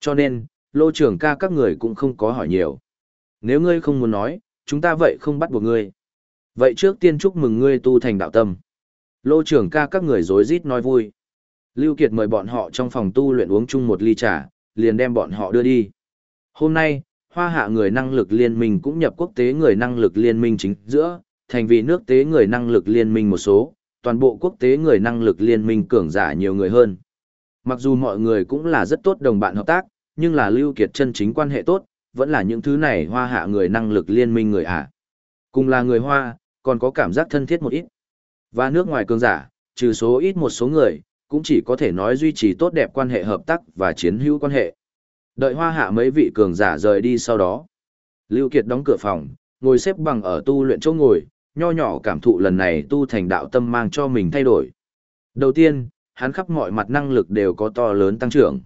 Cho nên, lô trưởng ca các người cũng không có hỏi nhiều. Nếu ngươi không muốn nói, chúng ta vậy không bắt buộc ngươi. Vậy trước tiên chúc mừng ngươi tu thành đạo tâm. Lô trưởng ca các người rối rít nói vui. Lưu Kiệt mời bọn họ trong phòng tu luyện uống chung một ly trà, liền đem bọn họ đưa đi. Hôm nay, hoa hạ người năng lực liên minh cũng nhập quốc tế người năng lực liên minh chính giữa, thành vì nước tế người năng lực liên minh một số, toàn bộ quốc tế người năng lực liên minh cường giả nhiều người hơn. Mặc dù mọi người cũng là rất tốt đồng bạn hợp tác, nhưng là Lưu Kiệt chân chính quan hệ tốt, vẫn là những thứ này hoa hạ người năng lực liên minh người ả. Cùng là người hoa, còn có cảm giác thân thiết một ít. Và nước ngoài cường giả, trừ số ít một số người, cũng chỉ có thể nói duy trì tốt đẹp quan hệ hợp tác và chiến hữu quan hệ. Đợi hoa hạ mấy vị cường giả rời đi sau đó. Lưu Kiệt đóng cửa phòng, ngồi xếp bằng ở tu luyện chỗ ngồi, nho nhỏ cảm thụ lần này tu thành đạo tâm mang cho mình thay đổi. Đầu tiên, hắn khắp mọi mặt năng lực đều có to lớn tăng trưởng.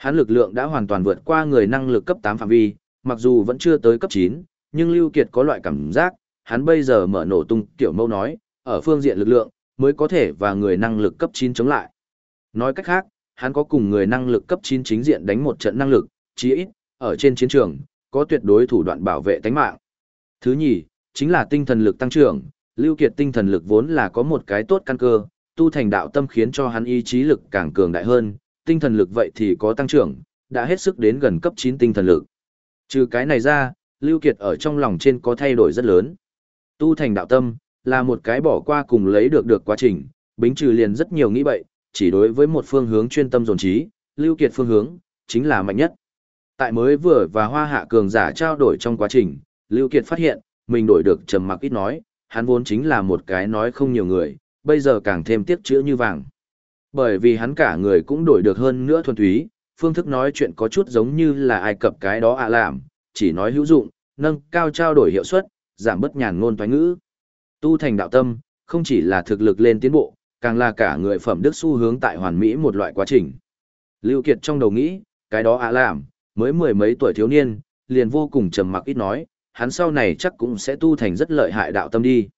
Hắn lực lượng đã hoàn toàn vượt qua người năng lực cấp 8 phạm vi, mặc dù vẫn chưa tới cấp 9, nhưng Lưu Kiệt có loại cảm giác, hắn bây giờ mở nổ tung tiểu mâu nói, ở phương diện lực lượng, mới có thể và người năng lực cấp 9 chống lại. Nói cách khác, hắn có cùng người năng lực cấp 9 chính diện đánh một trận năng lực, chí ít, ở trên chiến trường, có tuyệt đối thủ đoạn bảo vệ tánh mạng. Thứ nhì, chính là tinh thần lực tăng trưởng, Lưu Kiệt tinh thần lực vốn là có một cái tốt căn cơ, tu thành đạo tâm khiến cho hắn ý chí lực càng cường đại hơn, tinh thần lực vậy thì có tăng trưởng, đã hết sức đến gần cấp 9 tinh thần lực. Trừ cái này ra, Lưu Kiệt ở trong lòng trên có thay đổi rất lớn. Tu thành đạo tâm, là một cái bỏ qua cùng lấy được được quá trình, bính trừ liền rất nhiều nghĩ bậy, chỉ đối với một phương hướng chuyên tâm dồn trí, Lưu Kiệt phương hướng, chính là mạnh nhất. Tại mới vừa và hoa hạ cường giả trao đổi trong quá trình, Lưu Kiệt phát hiện, mình đổi được trầm mặc ít nói, hắn vốn chính là một cái nói không nhiều người, bây giờ càng thêm tiếc chữa như vàng. Bởi vì hắn cả người cũng đổi được hơn nữa thuần túy, phương thức nói chuyện có chút giống như là ai cập cái đó ạ làm, chỉ nói hữu dụng, nâng cao trao đổi hiệu suất, giảm bất nhàn ngôn toái ngữ. Tu thành đạo tâm, không chỉ là thực lực lên tiến bộ, càng là cả người phẩm đức xu hướng tại hoàn mỹ một loại quá trình. Lưu Kiệt trong đầu nghĩ, cái đó ạ làm, mới mười mấy tuổi thiếu niên, liền vô cùng trầm mặc ít nói, hắn sau này chắc cũng sẽ tu thành rất lợi hại đạo tâm đi.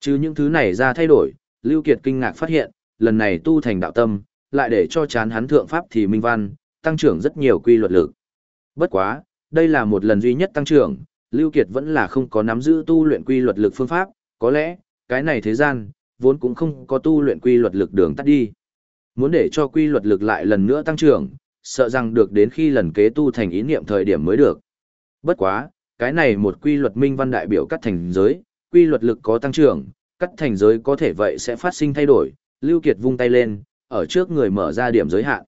Chứ những thứ này ra thay đổi, Lưu Kiệt kinh ngạc phát hiện, lần này tu thành đạo tâm, lại để cho chán hắn thượng pháp thì minh văn, tăng trưởng rất nhiều quy luật lực. Bất quá, đây là một lần duy nhất tăng trưởng, Lưu Kiệt vẫn là không có nắm giữ tu luyện quy luật lực phương pháp, có lẽ, cái này thế gian, vốn cũng không có tu luyện quy luật lực đường tắt đi. Muốn để cho quy luật lực lại lần nữa tăng trưởng, sợ rằng được đến khi lần kế tu thành ý niệm thời điểm mới được. Bất quá, cái này một quy luật minh văn đại biểu cắt thành giới, quy luật lực có tăng trưởng, cắt thành giới có thể vậy sẽ phát sinh thay đổi, Lưu Kiệt vung tay lên, ở trước người mở ra điểm giới hạn.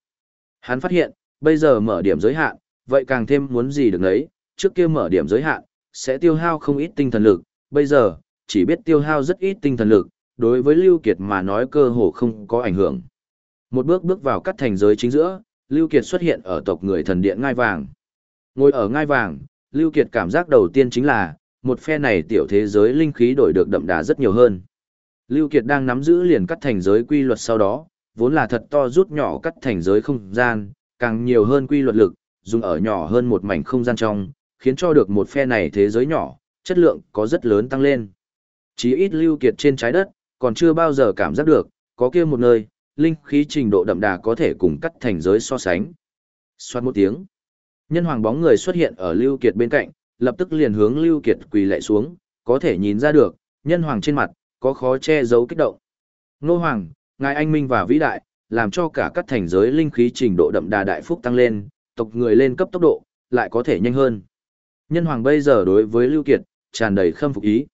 Hắn phát hiện, bây giờ mở điểm giới hạn, vậy càng thêm muốn gì được nấy, trước kia mở điểm giới hạn, sẽ tiêu hao không ít tinh thần lực, bây giờ, chỉ biết tiêu hao rất ít tinh thần lực, đối với Lưu Kiệt mà nói cơ hồ không có ảnh hưởng. Một bước bước vào cắt thành giới chính giữa, Lưu Kiệt xuất hiện ở tộc người thần điện ngai vàng. Ngồi ở ngai vàng, Lưu Kiệt cảm giác đầu tiên chính là, một phe này tiểu thế giới linh khí đổi được đậm đà rất nhiều hơn. Lưu Kiệt đang nắm giữ liền cắt thành giới quy luật sau đó, vốn là thật to rút nhỏ cắt thành giới không gian, càng nhiều hơn quy luật lực, dùng ở nhỏ hơn một mảnh không gian trong, khiến cho được một phe này thế giới nhỏ, chất lượng có rất lớn tăng lên. Chí ít Lưu Kiệt trên trái đất, còn chưa bao giờ cảm giác được, có kia một nơi, linh khí trình độ đậm đà có thể cùng cắt thành giới so sánh. Xoát một tiếng. Nhân hoàng bóng người xuất hiện ở Lưu Kiệt bên cạnh, lập tức liền hướng Lưu Kiệt quỳ lạy xuống, có thể nhìn ra được, nhân hoàng trên mặt, có khó che giấu kích động. Nô hoàng, ngài anh minh và vĩ đại, làm cho cả các thành giới linh khí trình độ đậm đà đại phúc tăng lên, tộc người lên cấp tốc độ, lại có thể nhanh hơn. Nhân hoàng bây giờ đối với Lưu Kiệt, tràn đầy khâm phục ý.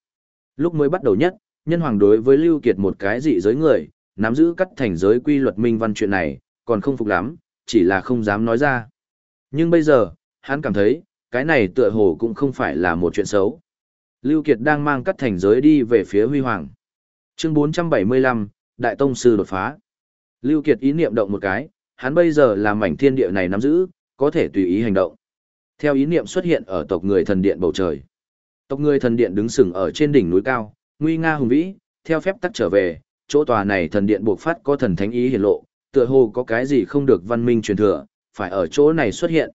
Lúc mới bắt đầu nhất, nhân hoàng đối với Lưu Kiệt một cái dị giới người, nắm giữ các thành giới quy luật minh văn chuyện này, còn không phục lắm, chỉ là không dám nói ra. Nhưng bây giờ, hắn cảm thấy, cái này tựa hồ cũng không phải là một chuyện xấu. Lưu Kiệt đang mang các thành giới đi về phía huy hoàng. Chương 475, Đại Tông Sư đột phá. Lưu Kiệt ý niệm động một cái, hắn bây giờ là mảnh thiên địa này nắm giữ, có thể tùy ý hành động. Theo ý niệm xuất hiện ở tộc người thần điện bầu trời. Tộc người thần điện đứng sừng ở trên đỉnh núi cao, nguy nga hùng vĩ, theo phép tắc trở về, chỗ tòa này thần điện buộc phát có thần thánh ý hiển lộ, tựa hồ có cái gì không được văn minh truyền thừa, phải ở chỗ này xuất hiện.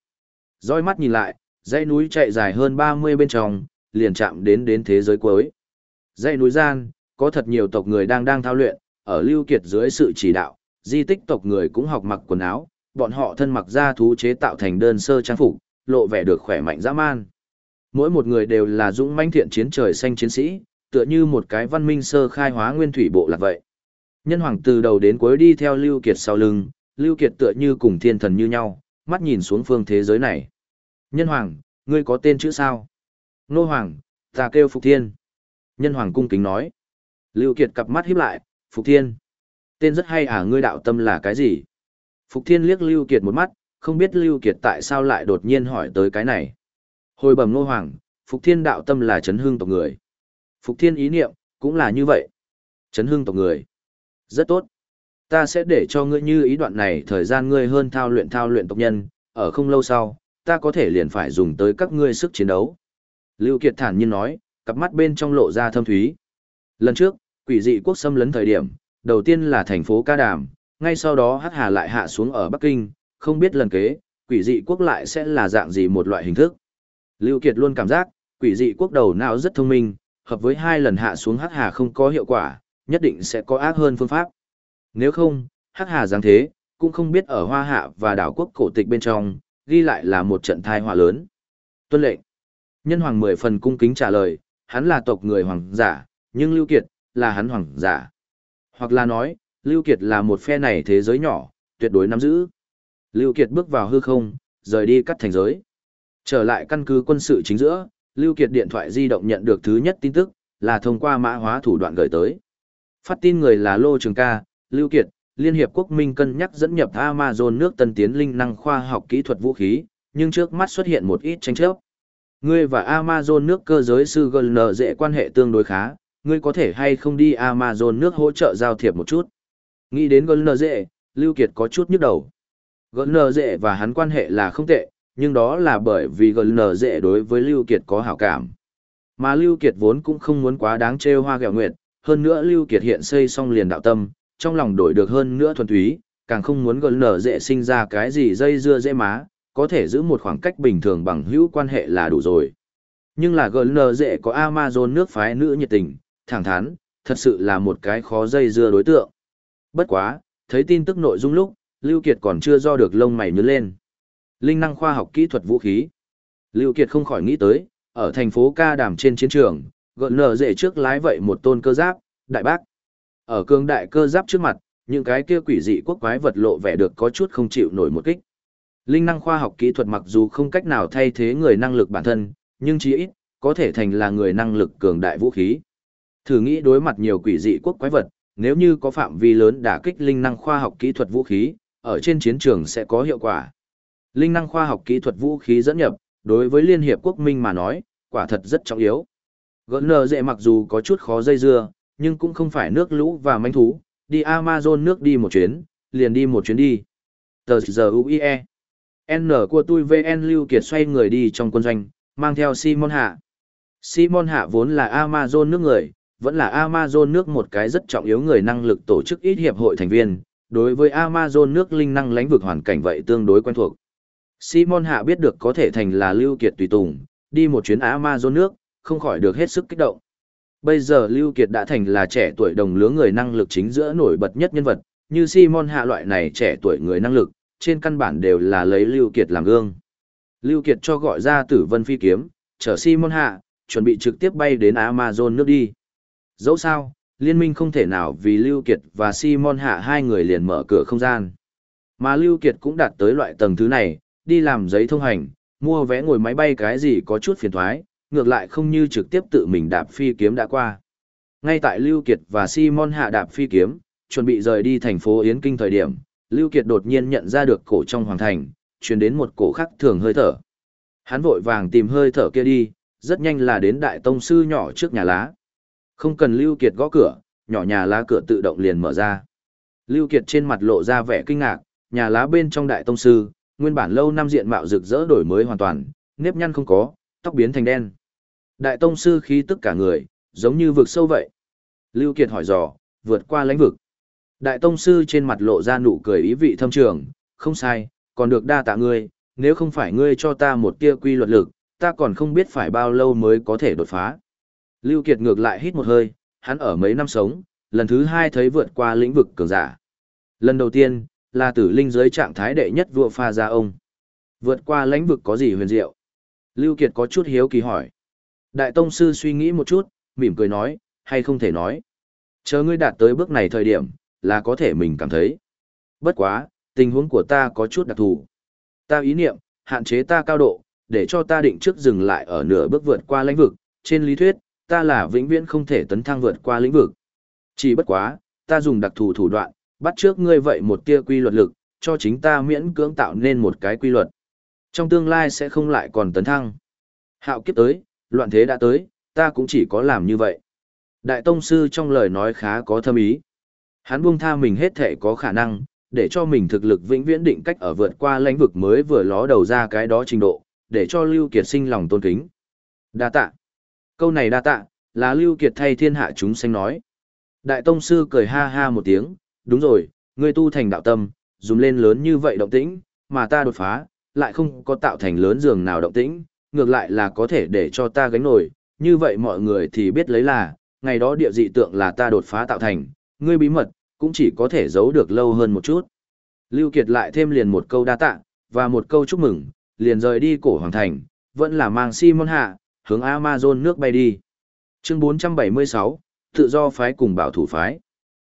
Dõi mắt nhìn lại, dãy núi chạy dài hơn 30 bên trong, liền chạm đến đến thế giới cuối. Dãy núi gian, có thật nhiều tộc người đang đang thao luyện, ở Lưu Kiệt dưới sự chỉ đạo, di tích tộc người cũng học mặc quần áo, bọn họ thân mặc da thú chế tạo thành đơn sơ trang phục, lộ vẻ được khỏe mạnh dã man. Mỗi một người đều là dũng mãnh thiện chiến trời xanh chiến sĩ, tựa như một cái văn minh sơ khai hóa nguyên thủy bộ lạc vậy. Nhân hoàng từ đầu đến cuối đi theo Lưu Kiệt sau lưng, Lưu Kiệt tựa như cùng thiên thần như nhau, mắt nhìn xuống phương thế giới này. Nhân hoàng, ngươi có tên chữ sao? Nô hoàng, ta kêu Phục Thiên. Nhân hoàng cung kính nói. Lưu Kiệt cặp mắt híp lại, Phục Thiên. Tên rất hay à ngươi đạo tâm là cái gì? Phục Thiên liếc Lưu Kiệt một mắt, không biết Lưu Kiệt tại sao lại đột nhiên hỏi tới cái này. Hồi bẩm nô hoàng, Phục Thiên đạo tâm là chấn hương tộc người. Phục Thiên ý niệm, cũng là như vậy. Chấn hương tộc người. Rất tốt. Ta sẽ để cho ngươi như ý đoạn này thời gian ngươi hơn thao luyện thao luyện tộc nhân, ở không lâu sau, ta có thể liền phải dùng tới các ngươi sức chiến đấu. Lưu Kiệt thản nhiên nói, cặp mắt bên trong lộ ra thâm thúy. Lần trước, quỷ dị quốc xâm lấn thời điểm, đầu tiên là thành phố Ca Đàm, ngay sau đó Hắc Hà lại hạ xuống ở Bắc Kinh, không biết lần kế, quỷ dị quốc lại sẽ là dạng gì một loại hình thức. Lưu Kiệt luôn cảm giác, quỷ dị quốc đầu não rất thông minh, hợp với hai lần hạ xuống Hắc Hà không có hiệu quả, nhất định sẽ có ác hơn phương pháp. Nếu không, Hắc Hà giáng thế, cũng không biết ở Hoa Hạ và đảo quốc cổ tịch bên trong, ghi lại là một trận tai họa lớn. Tuân lệnh. Nhân hoàng mười phần cung kính trả lời, hắn là tộc người hoàng giả, nhưng Lưu Kiệt, là hắn hoàng giả. Hoặc là nói, Lưu Kiệt là một phe này thế giới nhỏ, tuyệt đối nắm giữ. Lưu Kiệt bước vào hư không, rời đi cắt thành giới. Trở lại căn cứ quân sự chính giữa, Lưu Kiệt điện thoại di động nhận được thứ nhất tin tức, là thông qua mã hóa thủ đoạn gửi tới. Phát tin người là Lô Trường Ca, Lưu Kiệt, Liên Hiệp Quốc Minh cân nhắc dẫn nhập Amazon nước tân tiến linh năng khoa học kỹ thuật vũ khí, nhưng trước mắt xuất hiện một ít tranh chấp. Ngươi và Amazon nước cơ giới sư GN dễ quan hệ tương đối khá, ngươi có thể hay không đi Amazon nước hỗ trợ giao thiệp một chút. Nghĩ đến GN dễ, Lưu Kiệt có chút nhức đầu. GN dễ và hắn quan hệ là không tệ, nhưng đó là bởi vì GN dễ đối với Lưu Kiệt có hảo cảm. Mà Lưu Kiệt vốn cũng không muốn quá đáng trêu hoa gẹo nguyệt, hơn nữa Lưu Kiệt hiện xây xong liền đạo tâm, trong lòng đổi được hơn nữa thuần túy, càng không muốn GN dễ sinh ra cái gì dây dưa dễ má, có thể giữ một khoảng cách bình thường bằng hữu quan hệ là đủ rồi. Nhưng là GN dễ có Amazon nước phái nữ nhiệt tình, thẳng thắn, thật sự là một cái khó dây dưa đối tượng. Bất quá, thấy tin tức nội dung lúc, Lưu Kiệt còn chưa do được lông mày nhướng lên. Linh năng khoa học kỹ thuật vũ khí. Lưu Kiệt không khỏi nghĩ tới, ở thành phố Ca Đàm trên chiến trường, gợn nở dễ trước lái vậy một tôn cơ giáp, đại bác. Ở cương đại cơ giáp trước mặt, những cái kia quỷ dị quốc quái vật lộ vẻ được có chút không chịu nổi một kích. Linh năng khoa học kỹ thuật mặc dù không cách nào thay thế người năng lực bản thân, nhưng chí ít, có thể thành là người năng lực cường đại vũ khí. Thử nghĩ đối mặt nhiều quỷ dị quốc quái vật, nếu như có phạm vi lớn đả kích linh năng khoa học kỹ thuật vũ khí, ở trên chiến trường sẽ có hiệu quả. Linh năng khoa học kỹ thuật vũ khí dẫn nhập, đối với Liên Hiệp Quốc Minh mà nói, quả thật rất trọng yếu. Gỡn nờ dệ mặc dù có chút khó dây dưa, nhưng cũng không phải nước lũ và manh thú, đi Amazon nước đi một chuyến, liền đi một chuyến đi. Tờ giờ UIE. N của tôi VN Lưu Kiệt xoay người đi trong quân doanh, mang theo Simon Hạ. Simon Hạ vốn là Amazon nước người, vẫn là Amazon nước một cái rất trọng yếu người năng lực tổ chức ít hiệp hội thành viên, đối với Amazon nước linh năng lãnh vực hoàn cảnh vậy tương đối quen thuộc. Simon Hạ biết được có thể thành là Lưu Kiệt tùy tùng, đi một chuyến Amazon nước, không khỏi được hết sức kích động. Bây giờ Lưu Kiệt đã thành là trẻ tuổi đồng lứa người năng lực chính giữa nổi bật nhất nhân vật, như Simon Hạ loại này trẻ tuổi người năng lực, trên căn bản đều là lấy Lưu Kiệt làm gương. Lưu Kiệt cho gọi ra tử vân phi kiếm, chở Simon Hạ, chuẩn bị trực tiếp bay đến Amazon nước đi. Dẫu sao, liên minh không thể nào vì Lưu Kiệt và Simon Hạ hai người liền mở cửa không gian. Mà Lưu Kiệt cũng đạt tới loại tầng thứ này, đi làm giấy thông hành, mua vé ngồi máy bay cái gì có chút phiền toái, ngược lại không như trực tiếp tự mình đạp phi kiếm đã qua. Ngay tại Lưu Kiệt và Simon hạ đạp phi kiếm, chuẩn bị rời đi thành phố Yến Kinh thời điểm, Lưu Kiệt đột nhiên nhận ra được cổ trong hoàng thành, truyền đến một cổ khắc thường hơi thở. Hắn vội vàng tìm hơi thở kia đi, rất nhanh là đến đại tông sư nhỏ trước nhà lá. Không cần Lưu Kiệt gõ cửa, nhỏ nhà lá cửa tự động liền mở ra. Lưu Kiệt trên mặt lộ ra vẻ kinh ngạc, nhà lá bên trong đại tông sư, nguyên bản lâu năm diện mạo rực rỡ đổi mới hoàn toàn, nếp nhăn không có, tóc biến thành đen. Đại tông sư khí tức cả người, giống như vực sâu vậy. Lưu Kiệt hỏi dò, vượt qua lãnh vực. Đại tông sư trên mặt lộ ra nụ cười ý vị thâm trường, không sai, còn được đa tạ ngươi, nếu không phải ngươi cho ta một tia quy luật lực, ta còn không biết phải bao lâu mới có thể đột phá. Lưu Kiệt ngược lại hít một hơi, hắn ở mấy năm sống, lần thứ hai thấy vượt qua lĩnh vực cường giả. Lần đầu tiên, là tử linh dưới trạng thái đệ nhất vua pha ra ông. Vượt qua lãnh vực có gì huyền diệu? Lưu Kiệt có chút hiếu kỳ hỏi. Đại Tông Sư suy nghĩ một chút, mỉm cười nói, hay không thể nói. Chờ ngươi đạt tới bước này thời điểm, là có thể mình cảm thấy. Bất quá, tình huống của ta có chút đặc thù. Ta ý niệm, hạn chế ta cao độ, để cho ta định trước dừng lại ở nửa bước vượt qua lãnh vực. Trên lý thuyết, ta là vĩnh viễn không thể tấn thăng vượt qua lĩnh vực. Chỉ bất quá, ta dùng đặc thù thủ đoạn, bắt trước ngươi vậy một tia quy luật lực, cho chính ta miễn cưỡng tạo nên một cái quy luật. Trong tương lai sẽ không lại còn tấn thăng. Hạo kiếp tới, loạn thế đã tới, ta cũng chỉ có làm như vậy. Đại Tông Sư trong lời nói khá có thâm ý. Hắn buông tha mình hết thể có khả năng, để cho mình thực lực vĩnh viễn định cách ở vượt qua lãnh vực mới vừa ló đầu ra cái đó trình độ, để cho Lưu Kiệt sinh lòng tôn kính. Đa tạ. Câu này đa tạ, là Lưu Kiệt thay thiên hạ chúng sanh nói. Đại Tông Sư cười ha ha một tiếng, đúng rồi, ngươi tu thành đạo tâm, dùng lên lớn như vậy động tĩnh, mà ta đột phá, lại không có tạo thành lớn giường nào động tĩnh, ngược lại là có thể để cho ta gánh nổi, như vậy mọi người thì biết lấy là, ngày đó địa dị tượng là ta đột phá tạo thành, ngươi bí mật, cũng chỉ có thể giấu được lâu hơn một chút. Lưu Kiệt lại thêm liền một câu đa tạ, và một câu chúc mừng, liền rời đi cổ hoàng thành, vẫn là mang Simon hạ, hướng Amazon nước bay đi. Chương 476, tự do phái cùng bảo thủ phái.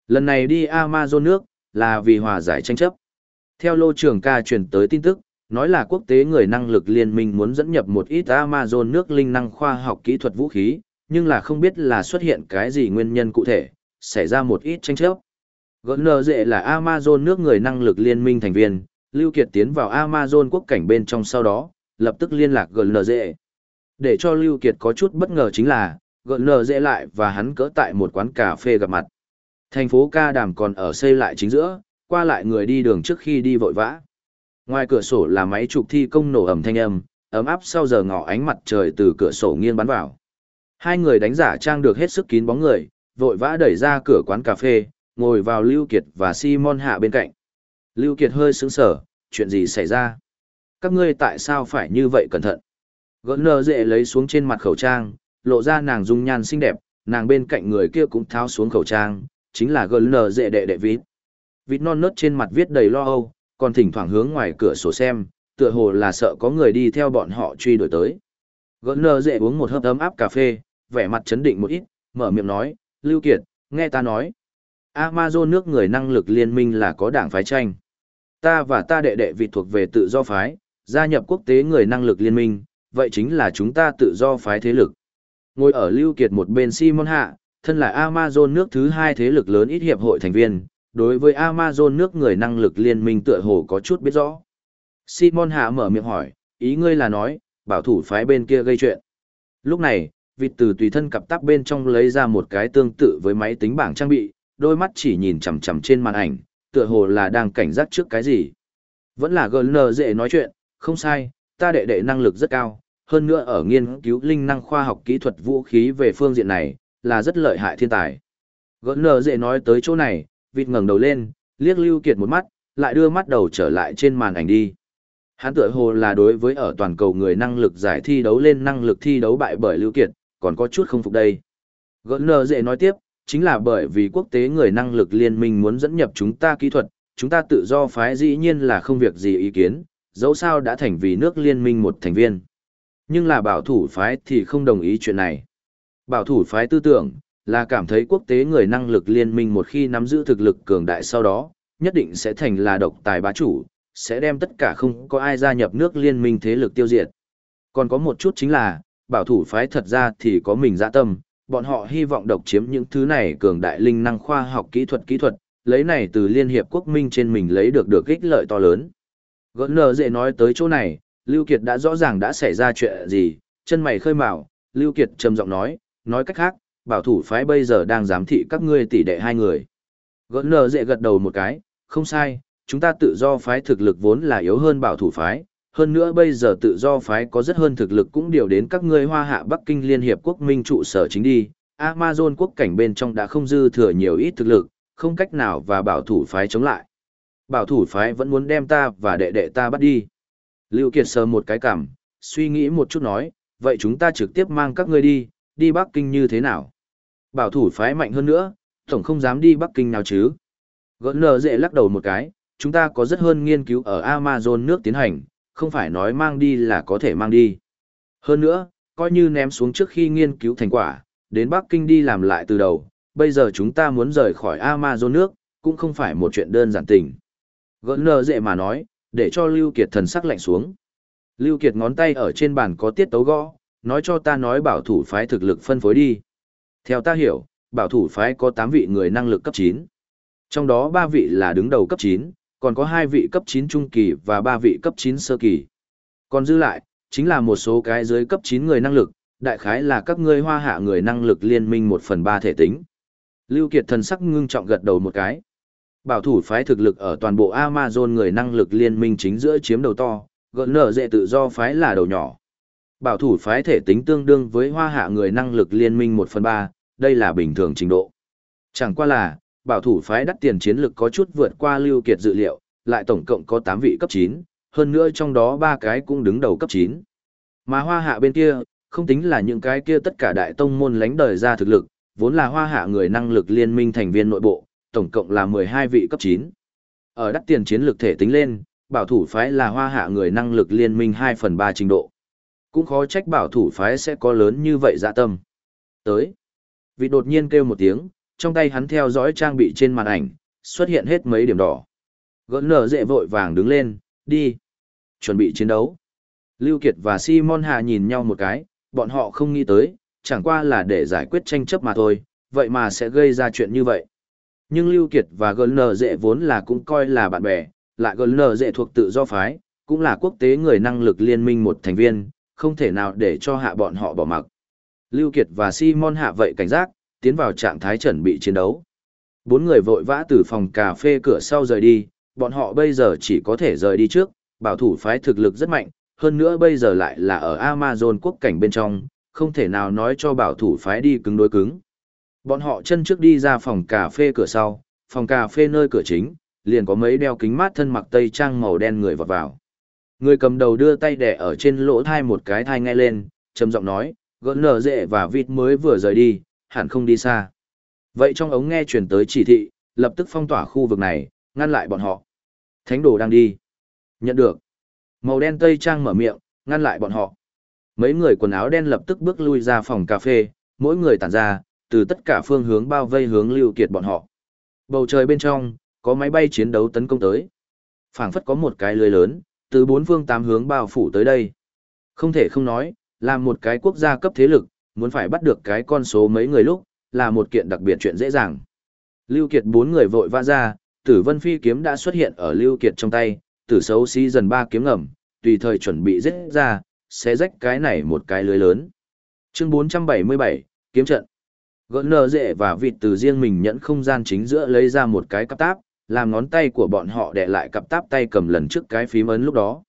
Lần này đi Amazon nước, là vì hòa giải tranh chấp. Theo lô trưởng ca truyền tới tin tức, nói là quốc tế người năng lực liên minh muốn dẫn nhập một ít Amazon nước linh năng khoa học kỹ thuật vũ khí, nhưng là không biết là xuất hiện cái gì nguyên nhân cụ thể, xảy ra một ít tranh chấp. GN dệ là Amazon nước người năng lực liên minh thành viên, Lưu Kiệt tiến vào Amazon quốc cảnh bên trong sau đó, lập tức liên lạc GN dệ. Để cho Lưu Kiệt có chút bất ngờ chính là, gợn lờ dễ lại và hắn cỡ tại một quán cà phê gặp mặt. Thành phố ca đàm còn ở xây lại chính giữa, qua lại người đi đường trước khi đi vội vã. Ngoài cửa sổ là máy chụp thi công nổ ẩm thanh âm, ấm áp sau giờ ngọ ánh mặt trời từ cửa sổ nghiêng bắn vào. Hai người đánh giả trang được hết sức kín bóng người, vội vã đẩy ra cửa quán cà phê, ngồi vào Lưu Kiệt và Simon Hạ bên cạnh. Lưu Kiệt hơi sững sờ, chuyện gì xảy ra? Các ngươi tại sao phải như vậy cẩn thận? Gỡ nơ dễ lấy xuống trên mặt khẩu trang, lộ ra nàng dung nhan xinh đẹp, nàng bên cạnh người kia cũng tháo xuống khẩu trang, chính là Gỡ nơ dễ đệ đệ vít. Vít non nớt trên mặt viết đầy lo âu, còn thỉnh thoảng hướng ngoài cửa sổ xem, tựa hồ là sợ có người đi theo bọn họ truy đuổi tới. Gỡ nơ dễ uống một hớp ấm áp cà phê, vẻ mặt chấn định một ít, mở miệng nói, Lưu Kiệt, nghe ta nói. Amazon nước người năng lực liên minh là có đảng phái tranh. Ta và ta đệ đệ vị thuộc về tự do phái, gia nhập quốc tế người năng lực liên minh, vậy chính là chúng ta tự do phái thế lực. Ngồi ở Lưu Kiệt một bên Simon Hạ, thân là Amazon nước thứ hai thế lực lớn ít hiệp hội thành viên, đối với Amazon nước người năng lực liên minh tựa hồ có chút biết rõ. Simon Hạ mở miệng hỏi, ý ngươi là nói, bảo thủ phái bên kia gây chuyện. Lúc này, vịt từ tùy thân cặp tắp bên trong lấy ra một cái tương tự với máy tính bảng trang bị, đôi mắt chỉ nhìn chằm chằm trên màn ảnh, tựa hồ là đang cảnh giác trước cái gì. Vẫn là GN dễ nói chuyện, không sai, ta đệ đệ năng lực rất cao, hơn nữa ở nghiên cứu linh năng khoa học kỹ thuật vũ khí về phương diện này, là rất lợi hại thiên tài. GN dễ nói tới chỗ này, vịt ngẩng đầu lên, liếc Lưu Kiệt một mắt, lại đưa mắt đầu trở lại trên màn ảnh đi. Hắn tựa hồ là đối với ở toàn cầu người năng lực giải thi đấu lên năng lực thi đấu bại bởi Lưu Kiệt, còn có chút không phục đây. Gỡ dễ nói tiếp, chính là bởi vì quốc tế người năng lực liên minh muốn dẫn nhập chúng ta kỹ thuật, chúng ta tự do phái dĩ nhiên là không việc gì ý kiến, dẫu sao đã thành vì nước liên minh một thành viên. Nhưng là bảo thủ phái thì không đồng ý chuyện này. Bảo thủ phái tư tưởng, là cảm thấy quốc tế người năng lực liên minh một khi nắm giữ thực lực cường đại sau đó, nhất định sẽ thành là độc tài bá chủ, sẽ đem tất cả không có ai gia nhập nước liên minh thế lực tiêu diệt. Còn có một chút chính là, bảo thủ phái thật ra thì có mình dạ tâm, bọn họ hy vọng độc chiếm những thứ này cường đại linh năng khoa học kỹ thuật kỹ thuật, lấy này từ Liên Hiệp Quốc Minh trên mình lấy được được ích lợi to lớn. Gỡ nờ dễ nói tới chỗ này, Lưu Kiệt đã rõ ràng đã xảy ra chuyện gì, chân mày khơi mào, Lưu Kiệt trầm giọng nói, nói cách khác, bảo thủ phái bây giờ đang giám thị các ngươi tỷ đệ hai người. Gỡ nờ dễ gật đầu một cái, không sai, chúng ta tự do phái thực lực vốn là yếu hơn bảo thủ phái, hơn nữa bây giờ tự do phái có rất hơn thực lực cũng điều đến các ngươi hoa hạ Bắc Kinh Liên Hiệp Quốc Minh trụ sở chính đi. Amazon quốc cảnh bên trong đã không dư thừa nhiều ít thực lực, không cách nào và bảo thủ phái chống lại. Bảo thủ phái vẫn muốn đem ta và đệ đệ ta bắt đi. Lưu Kiệt sờ một cái cảm, suy nghĩ một chút nói, vậy chúng ta trực tiếp mang các ngươi đi, đi Bắc Kinh như thế nào? Bảo thủ phái mạnh hơn nữa, tổng không dám đi Bắc Kinh nào chứ. Gỡn nở dễ lắc đầu một cái, chúng ta có rất hơn nghiên cứu ở Amazon nước tiến hành, không phải nói mang đi là có thể mang đi. Hơn nữa, coi như ném xuống trước khi nghiên cứu thành quả, đến Bắc Kinh đi làm lại từ đầu, bây giờ chúng ta muốn rời khỏi Amazon nước, cũng không phải một chuyện đơn giản tình. Gỡn nở dễ mà nói, để cho Lưu Kiệt thần sắc lạnh xuống. Lưu Kiệt ngón tay ở trên bàn có tiết tấu gõ, nói cho ta nói bảo thủ phái thực lực phân phối đi. Theo ta hiểu, bảo thủ phái có 8 vị người năng lực cấp 9. Trong đó 3 vị là đứng đầu cấp 9, còn có 2 vị cấp 9 trung kỳ và 3 vị cấp 9 sơ kỳ. Còn dư lại, chính là một số cái dưới cấp 9 người năng lực, đại khái là các ngươi hoa hạ người năng lực liên minh 1 phần 3 thể tính. Lưu Kiệt thần sắc ngưng trọng gật đầu một cái. Bảo thủ phái thực lực ở toàn bộ Amazon người năng lực liên minh chính giữa chiếm đầu to, gợn nở dễ tự do phái là đầu nhỏ. Bảo thủ phái thể tính tương đương với hoa hạ người năng lực liên minh 1 phần 3, đây là bình thường trình độ. Chẳng qua là, bảo thủ phái đắt tiền chiến lực có chút vượt qua Lưu Kiệt dự liệu, lại tổng cộng có 8 vị cấp 9, hơn nữa trong đó ba cái cũng đứng đầu cấp 9. Mà hoa hạ bên kia, không tính là những cái kia tất cả đại tông môn lánh đời ra thực lực, vốn là hoa hạ người năng lực liên minh thành viên nội bộ, tổng cộng là 12 vị cấp 9. Ở đắt tiền chiến lược thể tính lên, bảo thủ phái là hoa hạ người năng lực liên minh 2 phần 3 trình độ. Cũng khó trách bảo thủ phái sẽ có lớn như vậy dạ tâm. Tới. Vị đột nhiên kêu một tiếng, trong tay hắn theo dõi trang bị trên màn ảnh, xuất hiện hết mấy điểm đỏ. Gỡn nở dễ vội vàng đứng lên, đi. Chuẩn bị chiến đấu. Lưu Kiệt và Simon Hà nhìn nhau một cái, bọn họ không nghĩ tới, chẳng qua là để giải quyết tranh chấp mà thôi, vậy mà sẽ gây ra chuyện như vậy. Nhưng Lưu Kiệt và GN dễ vốn là cũng coi là bạn bè, lại GN dễ thuộc tự do phái, cũng là quốc tế người năng lực liên minh một thành viên, không thể nào để cho hạ bọn họ bỏ mặc. Lưu Kiệt và Simon hạ vậy cảnh giác, tiến vào trạng thái chuẩn bị chiến đấu. Bốn người vội vã từ phòng cà phê cửa sau rời đi, bọn họ bây giờ chỉ có thể rời đi trước, bảo thủ phái thực lực rất mạnh, hơn nữa bây giờ lại là ở Amazon quốc cảnh bên trong, không thể nào nói cho bảo thủ phái đi cứng đối cứng. Bọn họ chân trước đi ra phòng cà phê cửa sau, phòng cà phê nơi cửa chính, liền có mấy đeo kính mát thân mặc tây trang màu đen người vọt vào. Người cầm đầu đưa tay đẻ ở trên lỗ thai một cái thai ngay lên, trầm giọng nói, gỡ nở dệ và vịt mới vừa rời đi, hẳn không đi xa. Vậy trong ống nghe truyền tới chỉ thị, lập tức phong tỏa khu vực này, ngăn lại bọn họ. Thánh đồ đang đi. Nhận được. Màu đen tây trang mở miệng, ngăn lại bọn họ. Mấy người quần áo đen lập tức bước lui ra phòng cà phê, mỗi người tản ra, từ tất cả phương hướng bao vây hướng Lưu Kiệt bọn họ. Bầu trời bên trong, có máy bay chiến đấu tấn công tới. phảng phất có một cái lưới lớn, từ bốn phương tám hướng bao phủ tới đây. Không thể không nói, là một cái quốc gia cấp thế lực, muốn phải bắt được cái con số mấy người lúc, là một kiện đặc biệt chuyện dễ dàng. Lưu Kiệt bốn người vội vã ra, tử vân phi kiếm đã xuất hiện ở Lưu Kiệt trong tay, tử xấu xí dần ba kiếm ngầm, tùy thời chuẩn bị giết ra, sẽ rách cái này một cái lưới lớn. Chương 477, kiếm trận gỡ nở rễ và vịt từ riêng mình nhẫn không gian chính giữa lấy ra một cái cặp táp, làm ngón tay của bọn họ đè lại cặp táp tay cầm lần trước cái phím ấn lúc đó.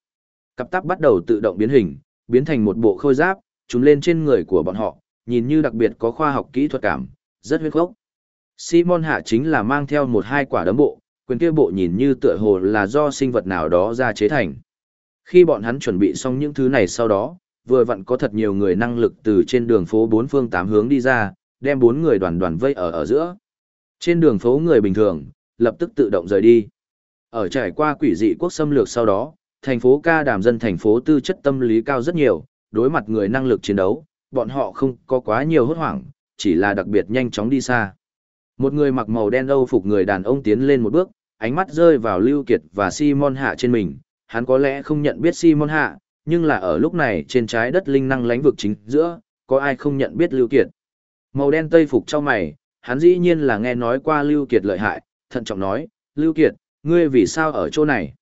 Cặp táp bắt đầu tự động biến hình, biến thành một bộ khôi giáp, chúng lên trên người của bọn họ, nhìn như đặc biệt có khoa học kỹ thuật cảm, rất huyết khốc. Simon hạ chính là mang theo một hai quả đấm bộ, quyền kia bộ nhìn như tựa hồ là do sinh vật nào đó ra chế thành. Khi bọn hắn chuẩn bị xong những thứ này sau đó, vừa vặn có thật nhiều người năng lực từ trên đường phố bốn phương tám hướng đi ra, đem bốn người đoàn đoàn vây ở ở giữa. Trên đường phố người bình thường, lập tức tự động rời đi. Ở trải qua quỷ dị quốc xâm lược sau đó, thành phố ca đàm dân thành phố tư chất tâm lý cao rất nhiều, đối mặt người năng lực chiến đấu, bọn họ không có quá nhiều hốt hoảng, chỉ là đặc biệt nhanh chóng đi xa. Một người mặc màu đen âu phục người đàn ông tiến lên một bước, ánh mắt rơi vào Lưu Kiệt và Simon Hạ trên mình, hắn có lẽ không nhận biết Simon Hạ, nhưng là ở lúc này trên trái đất linh năng lãnh vực chính giữa, có ai không nhận biết Lưu Kiệt. Màu đen tây phục cho mày, hắn dĩ nhiên là nghe nói qua Lưu Kiệt lợi hại, thận trọng nói, Lưu Kiệt, ngươi vì sao ở chỗ này?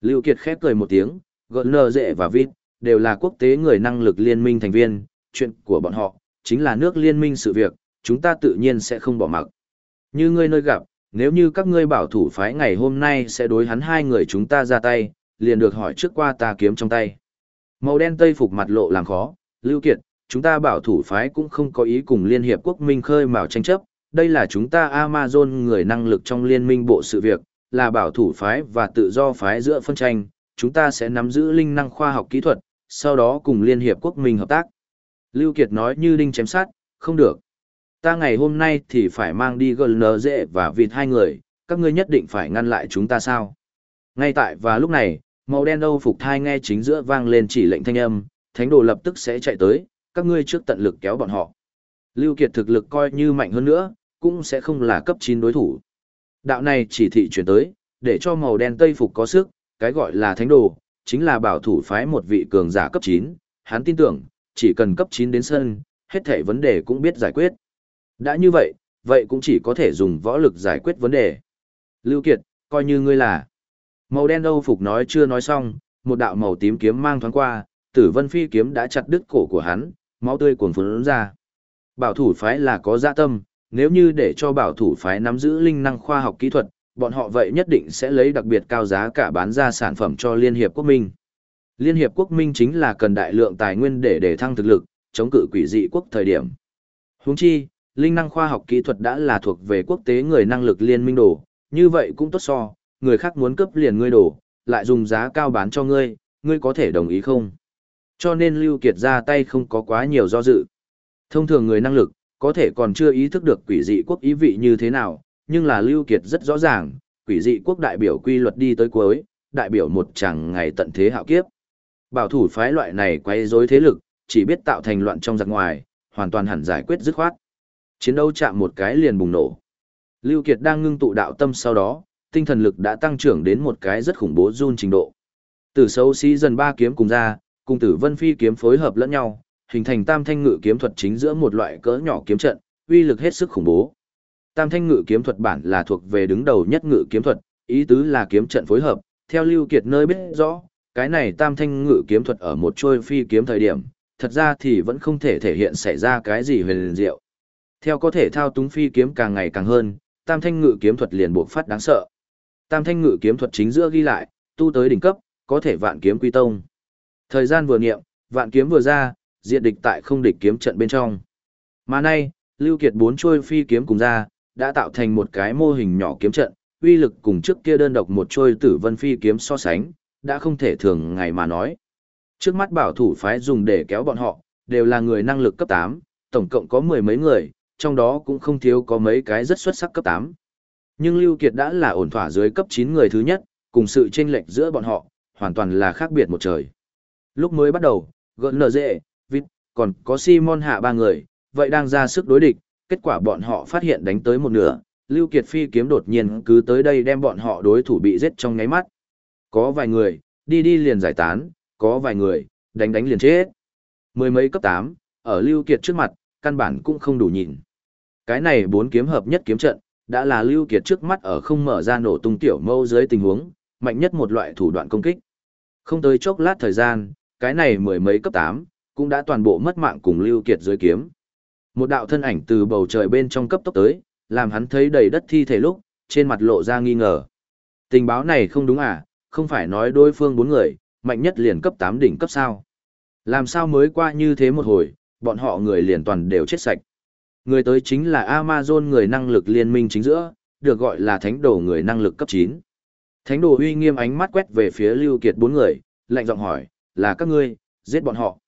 Lưu Kiệt khép cười một tiếng, gợn nờ dệ và vít, đều là quốc tế người năng lực liên minh thành viên, chuyện của bọn họ, chính là nước liên minh sự việc, chúng ta tự nhiên sẽ không bỏ mặc. Như ngươi nơi gặp, nếu như các ngươi bảo thủ phái ngày hôm nay sẽ đối hắn hai người chúng ta ra tay, liền được hỏi trước qua ta kiếm trong tay. Màu đen tây phục mặt lộ làm khó, Lưu Kiệt, chúng ta bảo thủ phái cũng không có ý cùng Liên Hiệp Quốc Minh khơi mào tranh chấp, đây là chúng ta Amazon người năng lực trong liên minh bộ sự việc, là bảo thủ phái và tự do phái giữa phân tranh, chúng ta sẽ nắm giữ linh năng khoa học kỹ thuật, sau đó cùng Liên Hiệp Quốc Minh hợp tác. Lưu Kiệt nói như đinh chém sát, không được. Ta ngày hôm nay thì phải mang đi gần và vịt hai người, các ngươi nhất định phải ngăn lại chúng ta sao? Ngay tại và lúc này, màu đen âu phục thai nghe chính giữa vang lên chỉ lệnh thanh âm, thánh đồ lập tức sẽ chạy tới, các ngươi trước tận lực kéo bọn họ. Lưu Kiệt thực lực coi như mạnh hơn nữa, cũng sẽ không là cấp 9 đối thủ. Đạo này chỉ thị chuyển tới, để cho màu đen tây phục có sức, cái gọi là thánh đồ, chính là bảo thủ phái một vị cường giả cấp 9, hắn tin tưởng, chỉ cần cấp 9 đến sân, hết thảy vấn đề cũng biết giải quyết. Đã như vậy, vậy cũng chỉ có thể dùng võ lực giải quyết vấn đề. Lưu Kiệt, coi như ngươi là. Màu đen Âu Phục nói chưa nói xong, một đạo màu tím kiếm mang thoáng qua, tử vân phi kiếm đã chặt đứt cổ của hắn, máu tươi cuồn phun ra. Bảo thủ phái là có dạ tâm, nếu như để cho bảo thủ phái nắm giữ linh năng khoa học kỹ thuật, bọn họ vậy nhất định sẽ lấy đặc biệt cao giá cả bán ra sản phẩm cho Liên Hiệp Quốc Minh. Liên Hiệp Quốc Minh chính là cần đại lượng tài nguyên để để thăng thực lực, chống cự quỷ dị quốc thời điểm. Huống chi, linh năng khoa học kỹ thuật đã là thuộc về quốc tế người năng lực liên minh đồ, như vậy cũng tốt so, người khác muốn cấp liền ngươi đồ, lại dùng giá cao bán cho ngươi, ngươi có thể đồng ý không? Cho nên Lưu Kiệt ra tay không có quá nhiều do dự. Thông thường người năng lực, có thể còn chưa ý thức được quỷ dị quốc ý vị như thế nào, nhưng là Lưu Kiệt rất rõ ràng, quỷ dị quốc đại biểu quy luật đi tới cuối, đại biểu một chẳng ngày tận thế hạo kiếp. Bảo thủ phái loại này quay rối thế lực, chỉ biết tạo thành loạn trong giặc ngoài, hoàn toàn hẳn giải quyết dứt khoát. Chiến đấu chạm một cái liền bùng nổ. Lưu Kiệt đang ngưng tụ đạo tâm sau đó, tinh thần lực đã tăng trưởng đến một cái rất khủng bố run trình độ. Từ xấu xí dần ba kiếm cùng ra, cùng tử vân phi kiếm phối hợp lẫn nhau, hình thành tam thanh ngự kiếm thuật chính giữa một loại cỡ nhỏ kiếm trận, uy lực hết sức khủng bố. Tam thanh ngự kiếm thuật bản là thuộc về đứng đầu nhất ngự kiếm thuật, ý tứ là kiếm trận phối hợp, theo Lưu Kiệt nơi biết rõ, cái này tam thanh ngự kiếm thuật ở một trôi phi kiếm thời điểm, thật ra thì vẫn không thể thể hiện xảy ra cái gì huyền diệu. Theo có thể thao túng phi kiếm càng ngày càng hơn, tam thanh ngự kiếm thuật liền buộc phát đáng sợ. Tam thanh ngự kiếm thuật chính giữa ghi lại, tu tới đỉnh cấp, có thể vạn kiếm quy tông. Thời gian vừa niệm, vạn kiếm vừa ra, diện địch tại không địch kiếm trận bên trong. Mà nay, Lưu Kiệt bốn trôi phi kiếm cùng ra, đã tạo thành một cái mô hình nhỏ kiếm trận, uy lực cùng trước kia đơn độc một trôi tử vân phi kiếm so sánh, đã không thể thường ngày mà nói. Trước mắt bảo thủ phái dùng để kéo bọn họ, đều là người năng lực cấp 8, tổng cộng có mười mấy người, trong đó cũng không thiếu có mấy cái rất xuất sắc cấp 8. Nhưng Lưu Kiệt đã là ổn thỏa dưới cấp 9 người thứ nhất, cùng sự chênh lệch giữa bọn họ, hoàn toàn là khác biệt một trời. Lúc mới bắt đầu, gợn nở dễ, vịt, còn có Simon hạ ba người, vậy đang ra sức đối địch, kết quả bọn họ phát hiện đánh tới một nửa, Lưu Kiệt phi kiếm đột nhiên cứ tới đây đem bọn họ đối thủ bị giết trong ngáy mắt. Có vài người, đi đi liền giải tán, có vài người, đánh đánh liền chết. Mười mấy cấp 8, ở Lưu Kiệt trước mặt, căn bản cũng không đủ nhìn. Cái này bốn kiếm hợp nhất kiếm trận, đã là Lưu Kiệt trước mắt ở không mở ra nổ tung tiểu mâu dưới tình huống, mạnh nhất một loại thủ đoạn công kích. Không tới chốc lát thời gian, cái này mười mấy cấp 8, cũng đã toàn bộ mất mạng cùng Lưu Kiệt dưới kiếm. Một đạo thân ảnh từ bầu trời bên trong cấp tốc tới, làm hắn thấy đầy đất thi thể lúc, trên mặt lộ ra nghi ngờ. Tình báo này không đúng à, không phải nói đối phương bốn người, mạnh nhất liền cấp 8 đỉnh cấp sao. Làm sao mới qua như thế một hồi, bọn họ người liền toàn đều chết sạch. Người tới chính là Amazon người năng lực liên minh chính giữa, được gọi là thánh đồ người năng lực cấp 9. Thánh đồ uy nghiêm ánh mắt quét về phía Lưu Kiệt bốn người, lạnh giọng hỏi, là các ngươi, giết bọn họ.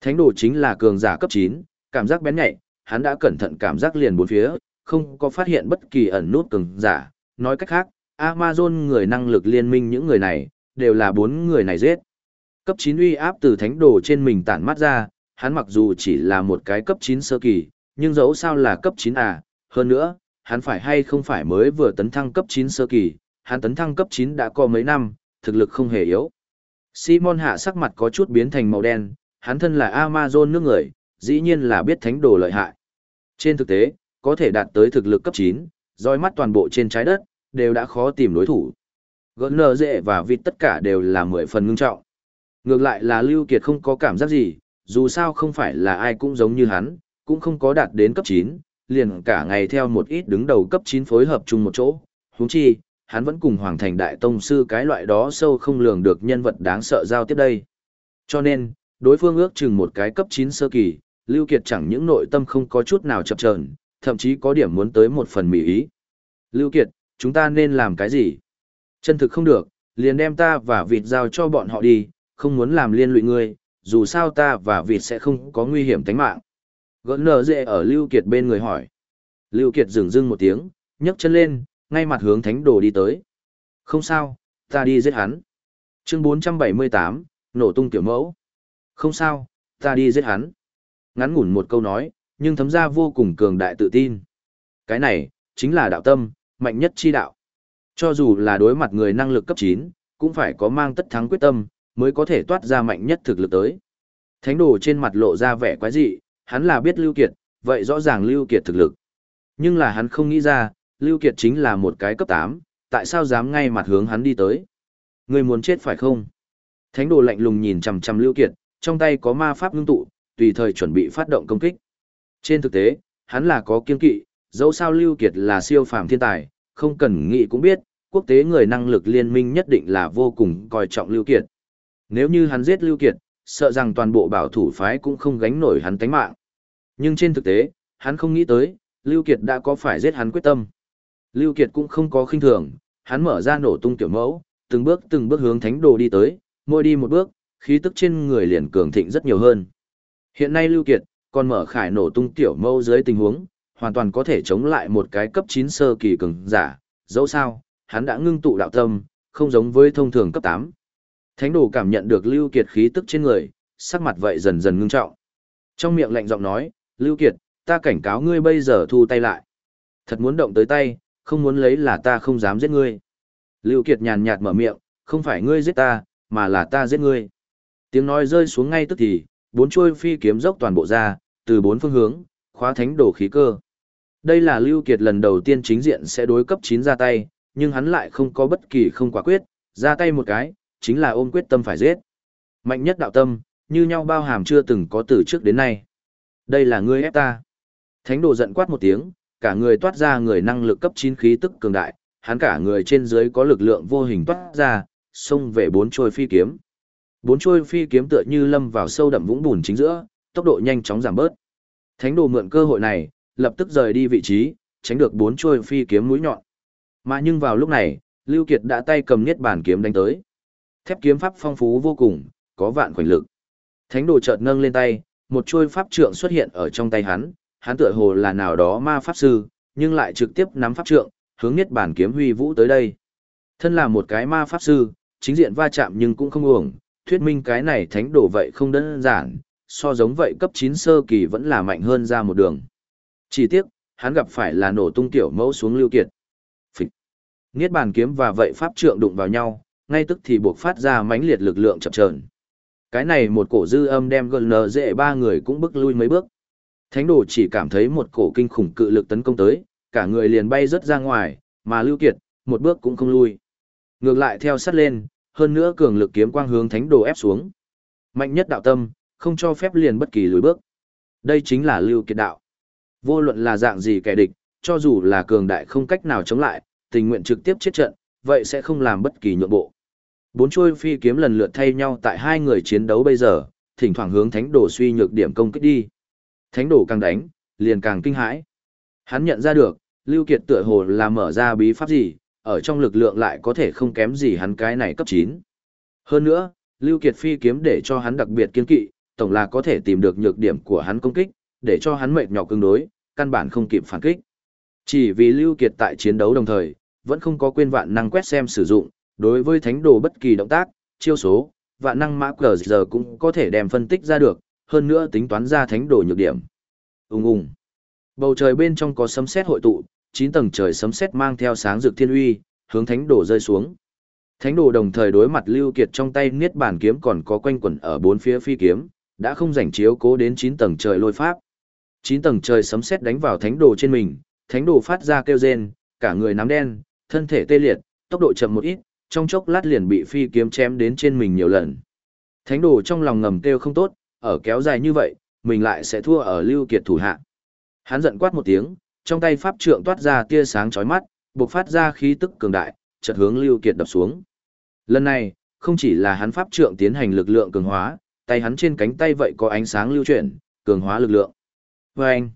Thánh đồ chính là cường giả cấp 9, cảm giác bén nhạy, hắn đã cẩn thận cảm giác liền bốn phía, không có phát hiện bất kỳ ẩn nút cường giả. Nói cách khác, Amazon người năng lực liên minh những người này, đều là bốn người này giết. Cấp 9 uy áp từ thánh đồ trên mình tản mắt ra, hắn mặc dù chỉ là một cái cấp 9 sơ kỳ, nhưng dẫu sao là cấp 9 à, hơn nữa, hắn phải hay không phải mới vừa tấn thăng cấp 9 sơ kỳ, hắn tấn thăng cấp 9 đã có mấy năm, thực lực không hề yếu. Simon hạ sắc mặt có chút biến thành màu đen, hắn thân là Amazon nước người, dĩ nhiên là biết thánh đồ lợi hại. Trên thực tế, có thể đạt tới thực lực cấp 9, roi mắt toàn bộ trên trái đất, đều đã khó tìm đối thủ. Gỡn nở dệ và vịt tất cả đều là 10 phần ngưng trọng. Ngược lại là Lưu Kiệt không có cảm giác gì, dù sao không phải là ai cũng giống như hắn, cũng không có đạt đến cấp 9, liền cả ngày theo một ít đứng đầu cấp 9 phối hợp chung một chỗ. Húng chi, hắn vẫn cùng Hoàng Thành Đại Tông Sư cái loại đó sâu không lường được nhân vật đáng sợ giao tiếp đây. Cho nên, đối phương ước chừng một cái cấp 9 sơ kỳ, Lưu Kiệt chẳng những nội tâm không có chút nào chập chờn, thậm chí có điểm muốn tới một phần mỹ ý. Lưu Kiệt, chúng ta nên làm cái gì? Chân thực không được, liền đem ta và vịt giao cho bọn họ đi, không muốn làm liên lụy ngươi, dù sao ta và vịt sẽ không có nguy hiểm tính mạng. Gỡn nở dệ ở Lưu Kiệt bên người hỏi. Lưu Kiệt dừng dưng một tiếng, nhấc chân lên, ngay mặt hướng thánh đồ đi tới. Không sao, ta đi giết hắn. Chương 478, nổ tung tiểu mẫu. Không sao, ta đi giết hắn. Ngắn ngủn một câu nói, nhưng thấm ra vô cùng cường đại tự tin. Cái này, chính là đạo tâm, mạnh nhất chi đạo. Cho dù là đối mặt người năng lực cấp 9, cũng phải có mang tất thắng quyết tâm, mới có thể toát ra mạnh nhất thực lực tới. Thánh đồ trên mặt lộ ra vẻ quái dị, hắn là biết Lưu Kiệt, vậy rõ ràng Lưu Kiệt thực lực. Nhưng là hắn không nghĩ ra, Lưu Kiệt chính là một cái cấp 8, tại sao dám ngay mặt hướng hắn đi tới? Ngươi muốn chết phải không? Thánh đồ lạnh lùng nhìn chằm chằm Lưu Kiệt, trong tay có ma pháp ngưng tụ, tùy thời chuẩn bị phát động công kích. Trên thực tế, hắn là có kiên kỵ, dẫu sao Lưu Kiệt là siêu phàm thiên tài, không cần nghĩ cũng biết, quốc tế người năng lực liên minh nhất định là vô cùng coi trọng Lưu Kiệt. Nếu như hắn giết Lưu Kiệt, sợ rằng toàn bộ bảo thủ phái cũng không gánh nổi hắn tánh mạng. Nhưng trên thực tế, hắn không nghĩ tới, Lưu Kiệt đã có phải giết hắn quyết tâm. Lưu Kiệt cũng không có khinh thường, hắn mở ra nổ tung tiểu mẫu, từng bước từng bước hướng thánh đồ đi tới, mỗi đi một bước, khí tức trên người liền cường thịnh rất nhiều hơn. Hiện nay Lưu Kiệt, còn mở khải nổ tung tiểu mẫu dưới tình huống, hoàn toàn có thể chống lại một cái cấp 9 sơ kỳ cường giả, dẫu sao, hắn đã ngưng tụ đạo tâm, không giống với thông thường cấp 8. Thánh đồ cảm nhận được Lưu Kiệt khí tức trên người, sắc mặt vậy dần dần ngưng trọng. Trong miệng lạnh giọng nói, Lưu Kiệt, ta cảnh cáo ngươi bây giờ thu tay lại. Thật muốn động tới tay, không muốn lấy là ta không dám giết ngươi. Lưu Kiệt nhàn nhạt mở miệng, không phải ngươi giết ta, mà là ta giết ngươi. Tiếng nói rơi xuống ngay tức thì, bốn chuôi phi kiếm dốc toàn bộ ra, từ bốn phương hướng, khóa thánh đồ khí cơ. Đây là Lưu Kiệt lần đầu tiên chính diện sẽ đối cấp 9 ra tay, nhưng hắn lại không có bất kỳ không quả quyết, ra tay một cái, chính là ôm quyết tâm phải giết. Mạnh nhất đạo tâm, như nhau bao hàm chưa từng có từ trước đến nay. Đây là ngươi ép ta. Thánh đồ giận quát một tiếng, cả người toát ra người năng lực cấp 9 khí tức cường đại, hắn cả người trên dưới có lực lượng vô hình toát ra, xông về bốn trôi phi kiếm. Bốn trôi phi kiếm tựa như lâm vào sâu đậm vũng bùn chính giữa, tốc độ nhanh chóng giảm bớt. Thánh đồ mượn cơ hội này, lập tức rời đi vị trí, tránh được bốn trôi phi kiếm mũi nhọn. Mà nhưng vào lúc này, Lưu Kiệt đã tay cầm niết bản kiếm đánh tới. Thép kiếm pháp phong phú vô cùng, có vạn khoảnh lực. Thánh đồ chợt nâng lên tay, một chuôi pháp trượng xuất hiện ở trong tay hắn, hắn tựa hồ là nào đó ma pháp sư, nhưng lại trực tiếp nắm pháp trượng, hướng niết bàn kiếm huy vũ tới đây. Thân là một cái ma pháp sư, chính diện va chạm nhưng cũng không uổng, thuyết minh cái này thánh đồ vậy không đơn giản, so giống vậy cấp 9 sơ kỳ vẫn là mạnh hơn ra một đường. Chỉ tiếc, hắn gặp phải là nổ tung tiểu mẫu xuống Lưu Kiệt. Phịch. Niết bàn kiếm và vậy pháp trượng đụng vào nhau, ngay tức thì buộc phát ra mãnh liệt lực lượng chập chờn. Cái này một cổ dư âm đem gần nở dễ ba người cũng bước lui mấy bước. Thánh đồ chỉ cảm thấy một cổ kinh khủng cự lực tấn công tới, cả người liền bay rất ra ngoài, mà Lưu Kiệt, một bước cũng không lui. Ngược lại theo sát lên, hơn nữa cường lực kiếm quang hướng thánh đồ ép xuống. Mạnh nhất đạo tâm, không cho phép liền bất kỳ lùi bước. Đây chính là Lưu Kiệt đạo. Vô luận là dạng gì kẻ địch, cho dù là cường đại không cách nào chống lại, tình nguyện trực tiếp chết trận, vậy sẽ không làm bất kỳ nhượng bộ. Bốn chuôi phi kiếm lần lượt thay nhau tại hai người chiến đấu bây giờ, thỉnh thoảng hướng thánh đồ suy nhược điểm công kích đi. Thánh đồ càng đánh, liền càng kinh hãi. Hắn nhận ra được, Lưu Kiệt tựa hồ là mở ra bí pháp gì, ở trong lực lượng lại có thể không kém gì hắn cái này cấp 9. Hơn nữa, Lưu Kiệt phi kiếm để cho hắn đặc biệt kiên kỵ, tổng là có thể tìm được nhược điểm của hắn công kích, để cho hắn mệt nhọc cứng đối, căn bản không kịp phản kích. Chỉ vì Lưu Kiệt tại chiến đấu đồng thời, vẫn không có quên vạn năng quét xem sử dụng, đối với thánh đồ bất kỳ động tác, chiêu số, vạn năng mã cờ giờ cũng có thể đem phân tích ra được, hơn nữa tính toán ra thánh đồ nhược điểm. Ung ung. Bầu trời bên trong có sấm sét hội tụ, chín tầng trời sấm sét mang theo sáng rực thiên uy, hướng thánh đồ rơi xuống. Thánh đồ đồng thời đối mặt Lưu Kiệt trong tay niết bản kiếm còn có quanh quẩn ở bốn phía phi kiếm, đã không rảnh chiếu cố đến chín tầng trời lôi pháp. Chín tầng trời sấm sét đánh vào thánh đồ trên mình, thánh đồ phát ra kêu rên, cả người nắm đen, thân thể tê liệt, tốc độ chậm một ít, trong chốc lát liền bị phi kiếm chém đến trên mình nhiều lần. Thánh đồ trong lòng ngầm kêu không tốt, ở kéo dài như vậy, mình lại sẽ thua ở Lưu Kiệt thủ hạ. Hắn giận quát một tiếng, trong tay pháp trượng toát ra tia sáng chói mắt, bộc phát ra khí tức cường đại, chợt hướng Lưu Kiệt đập xuống. Lần này, không chỉ là hắn pháp trượng tiến hành lực lượng cường hóa, tay hắn trên cánh tay vậy có ánh sáng lưu chuyển, cường hóa lực lượng. Và anh,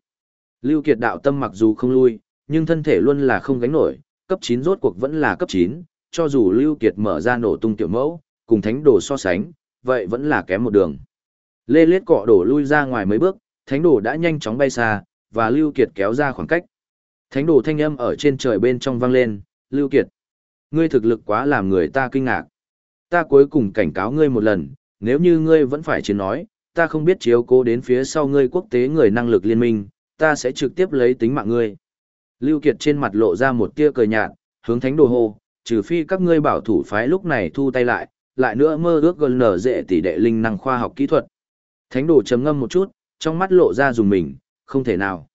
Lưu Kiệt đạo tâm mặc dù không lui, nhưng thân thể luôn là không gánh nổi, cấp 9 rốt cuộc vẫn là cấp 9, cho dù Lưu Kiệt mở ra nổ tung tiểu mẫu, cùng thánh đồ so sánh, vậy vẫn là kém một đường. Lê Lết cọ đổ lui ra ngoài mấy bước, thánh đồ đã nhanh chóng bay xa, và Lưu Kiệt kéo ra khoảng cách. Thánh đồ thanh âm ở trên trời bên trong vang lên, Lưu Kiệt. Ngươi thực lực quá làm người ta kinh ngạc. Ta cuối cùng cảnh cáo ngươi một lần, nếu như ngươi vẫn phải chiến nói, ta không biết chiếu cố đến phía sau ngươi quốc tế người năng lực liên minh, ta sẽ trực tiếp lấy tính mạng ngươi. Lưu Kiệt trên mặt lộ ra một tia cười nhạt, hướng thánh đồ hô, trừ phi các ngươi bảo thủ phái lúc này thu tay lại, lại nữa mơ ước gần nở dễ tỷ đệ linh năng khoa học kỹ thuật. Thánh đồ trầm ngâm một chút, trong mắt lộ ra dùng mình, không thể nào.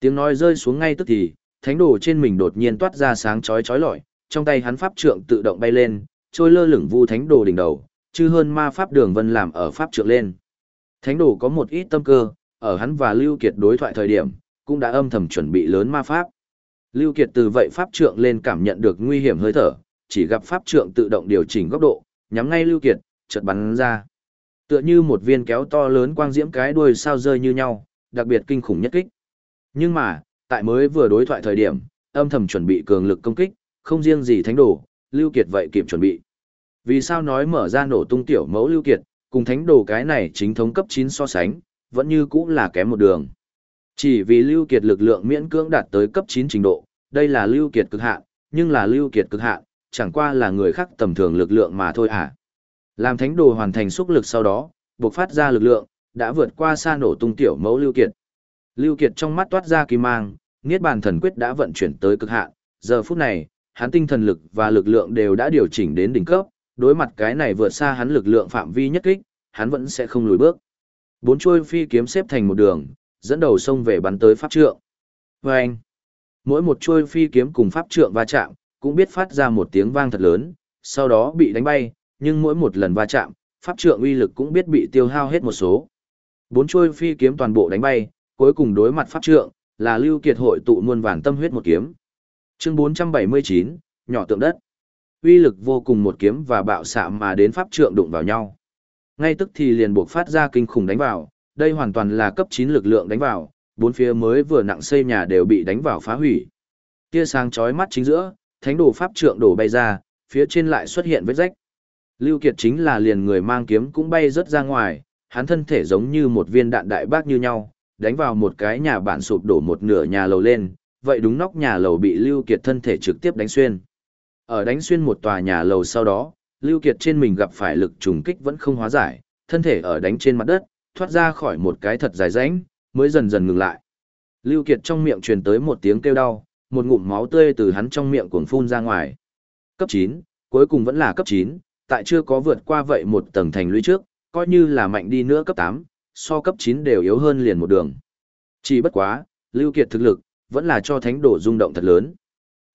Tiếng nói rơi xuống ngay tức thì, thánh đồ trên mình đột nhiên toát ra sáng chói chói lọi, trong tay hắn pháp trượng tự động bay lên, trôi lơ lửng vu thánh đồ đỉnh đầu, chứ hơn ma pháp đường vân làm ở pháp trượng lên. Thánh đồ có một ít tâm cơ, ở hắn và Lưu Kiệt đối thoại thời điểm, cũng đã âm thầm chuẩn bị lớn ma pháp. Lưu Kiệt từ vậy pháp trượng lên cảm nhận được nguy hiểm hơi thở, chỉ gặp pháp trượng tự động điều chỉnh góc độ, nhắm ngay Lưu Kiệt, chợt bắn ra. Tựa như một viên kéo to lớn quang diễm cái đuôi sao rơi như nhau, đặc biệt kinh khủng nhất kích. Nhưng mà, tại mới vừa đối thoại thời điểm, âm thầm chuẩn bị cường lực công kích, không riêng gì thánh đồ, Lưu Kiệt vậy kịp chuẩn bị. Vì sao nói mở ra nổ tung tiểu mẫu Lưu Kiệt, cùng thánh đồ cái này chính thống cấp 9 so sánh, vẫn như cũ là kém một đường. Chỉ vì Lưu Kiệt lực lượng miễn cưỡng đạt tới cấp 9 trình độ, đây là Lưu Kiệt cực hạn, nhưng là Lưu Kiệt cực hạn, chẳng qua là người khác tầm thường lực lượng mà thôi à. Làm thánh đồ hoàn thành xúc lực sau đó, buộc phát ra lực lượng, đã vượt qua xa nổ tung tiểu mẫu Lưu Kiệt. Lưu Kiệt trong mắt toát ra kim mang, Niết bàn thần quyết đã vận chuyển tới cực hạn, giờ phút này, hắn tinh thần lực và lực lượng đều đã điều chỉnh đến đỉnh cấp, đối mặt cái này vượt xa hắn lực lượng phạm vi nhất kích, hắn vẫn sẽ không lùi bước. Bốn chuôi phi kiếm xếp thành một đường, dẫn đầu xông về bắn tới pháp trượng. Và anh, mỗi một chuôi phi kiếm cùng pháp trượng va chạm, cũng biết phát ra một tiếng vang thật lớn, sau đó bị đánh bay, nhưng mỗi một lần va chạm, pháp trượng uy lực cũng biết bị tiêu hao hết một số. Bốn chuôi phi kiếm toàn bộ đánh bay, cuối cùng đối mặt pháp trượng, là Lưu Kiệt hội tụ muôn vàn tâm huyết một kiếm. Chương 479, nhỏ tượng đất. Uy lực vô cùng một kiếm và bạo xạ mà đến pháp trượng đụng vào nhau. Ngay tức thì liền buộc phát ra kinh khủng đánh vào, đây hoàn toàn là cấp 9 lực lượng đánh vào, bốn phía mới vừa nặng xây nhà đều bị đánh vào phá hủy. Tia sáng chói mắt chính giữa, thánh đồ pháp trượng đổ bay ra, phía trên lại xuất hiện vết rách. Lưu Kiệt chính là liền người mang kiếm cũng bay rất ra ngoài, hắn thân thể giống như một viên đạn đại bác như nhau, đánh vào một cái nhà bản sụp đổ một nửa nhà lầu lên, vậy đúng nóc nhà lầu bị Lưu Kiệt thân thể trực tiếp đánh xuyên. Ở đánh xuyên một tòa nhà lầu sau đó, Lưu Kiệt trên mình gặp phải lực trùng kích vẫn không hóa giải, thân thể ở đánh trên mặt đất, thoát ra khỏi một cái thật dài rãnh, mới dần dần ngừng lại. Lưu Kiệt trong miệng truyền tới một tiếng kêu đau, một ngụm máu tươi từ hắn trong miệng cuồng phun ra ngoài. Cấp 9, cuối cùng vẫn là cấp 9, tại chưa có vượt qua vậy một tầng thành lũy trước, coi như là mạnh đi nữa cấp 8, so cấp 9 đều yếu hơn liền một đường. Chỉ bất quá, Lưu Kiệt thực lực, vẫn là cho thánh đồ rung động thật lớn.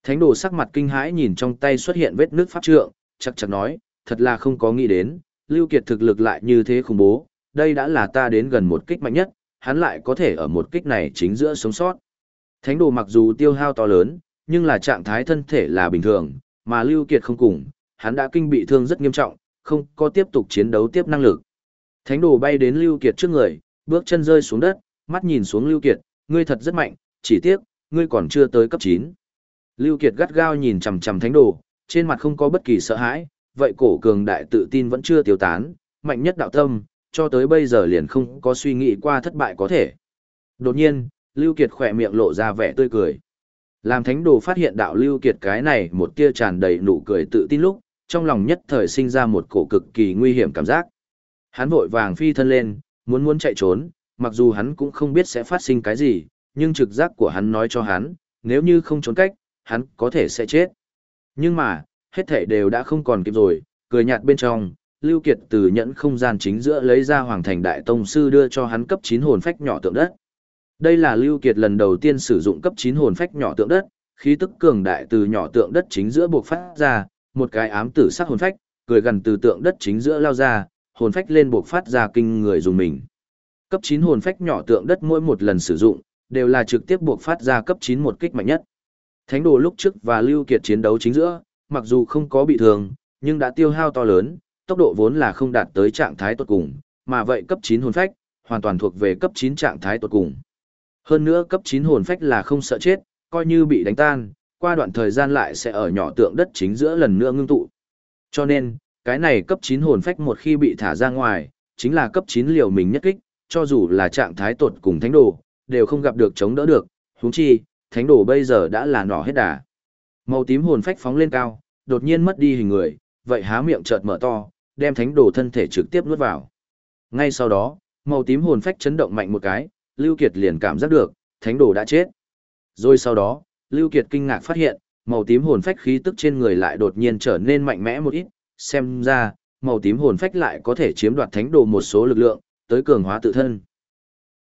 Thánh đồ sắc mặt kinh hãi nhìn trong tay xuất hiện vết nước pháp trượng, chắc chắn nói, thật là không có nghĩ đến, Lưu Kiệt thực lực lại như thế khủng bố, đây đã là ta đến gần một kích mạnh nhất, hắn lại có thể ở một kích này chính giữa sống sót. Thánh đồ mặc dù tiêu hao to lớn, nhưng là trạng thái thân thể là bình thường, mà Lưu Kiệt không cùng, hắn đã kinh bị thương rất nghiêm trọng, không có tiếp tục chiến đấu tiếp năng lực. Thánh đồ bay đến Lưu Kiệt trước người, bước chân rơi xuống đất, mắt nhìn xuống Lưu Kiệt, ngươi thật rất mạnh, chỉ tiếc, ngươi còn chưa tới cấp 9. Lưu Kiệt gắt gao nhìn chằm chằm thánh đồ, trên mặt không có bất kỳ sợ hãi, vậy cổ cường đại tự tin vẫn chưa tiêu tán, mạnh nhất đạo tâm, cho tới bây giờ liền không có suy nghĩ qua thất bại có thể. Đột nhiên, Lưu Kiệt khỏe miệng lộ ra vẻ tươi cười. Làm thánh đồ phát hiện đạo Lưu Kiệt cái này một tia tràn đầy nụ cười tự tin lúc, trong lòng nhất thời sinh ra một cổ cực kỳ nguy hiểm cảm giác. Hắn vội vàng phi thân lên, muốn muốn chạy trốn, mặc dù hắn cũng không biết sẽ phát sinh cái gì, nhưng trực giác của hắn nói cho hắn, nếu như không trốn cách, hắn có thể sẽ chết. Nhưng mà, hết thể đều đã không còn kịp rồi, cười nhạt bên trong, Lưu Kiệt từ nhẫn không gian chính giữa lấy ra Hoàng Thành Đại Tông Sư đưa cho hắn cấp 9 hồn phách nhỏ tượng đất. Đây là Lưu Kiệt lần đầu tiên sử dụng cấp 9 hồn phách nhỏ tượng đất, khí tức cường đại từ nhỏ tượng đất chính giữa buộc phát ra, một cái ám tử sắc hồn phách, cười gần từ tượng đất chính giữa lao ra, hồn phách lên buộc phát ra kinh người dùng mình. Cấp 9 hồn phách nhỏ tượng đất mỗi một lần sử dụng, đều là trực tiếp buộc phát ra cấp 9 một kích mạnh nhất. Thánh đồ lúc trước và Lưu Kiệt chiến đấu chính giữa, mặc dù không có bị thương, nhưng đã tiêu hao to lớn, tốc độ vốn là không đạt tới trạng thái tốt cùng, mà vậy cấp 9 hồn phách, hoàn toàn thuộc về cấp 9 trạng thái tốt cùng. Hơn nữa cấp 9 hồn phách là không sợ chết, coi như bị đánh tan, qua đoạn thời gian lại sẽ ở nhỏ tượng đất chính giữa lần nữa ngưng tụ. Cho nên, cái này cấp 9 hồn phách một khi bị thả ra ngoài, chính là cấp 9 liều mình nhất kích, cho dù là trạng thái tột cùng thánh đồ, đều không gặp được chống đỡ được, huống chi, thánh đồ bây giờ đã là nỏ hết đà. Màu tím hồn phách phóng lên cao, đột nhiên mất đi hình người, vậy há miệng chợt mở to, đem thánh đồ thân thể trực tiếp nuốt vào. Ngay sau đó, màu tím hồn phách chấn động mạnh một cái, Lưu Kiệt liền cảm giác được, thánh đồ đã chết. Rồi sau đó, Lưu Kiệt kinh ngạc phát hiện, màu tím hồn phách khí tức trên người lại đột nhiên trở nên mạnh mẽ một ít, xem ra, màu tím hồn phách lại có thể chiếm đoạt thánh đồ một số lực lượng, tới cường hóa tự thân.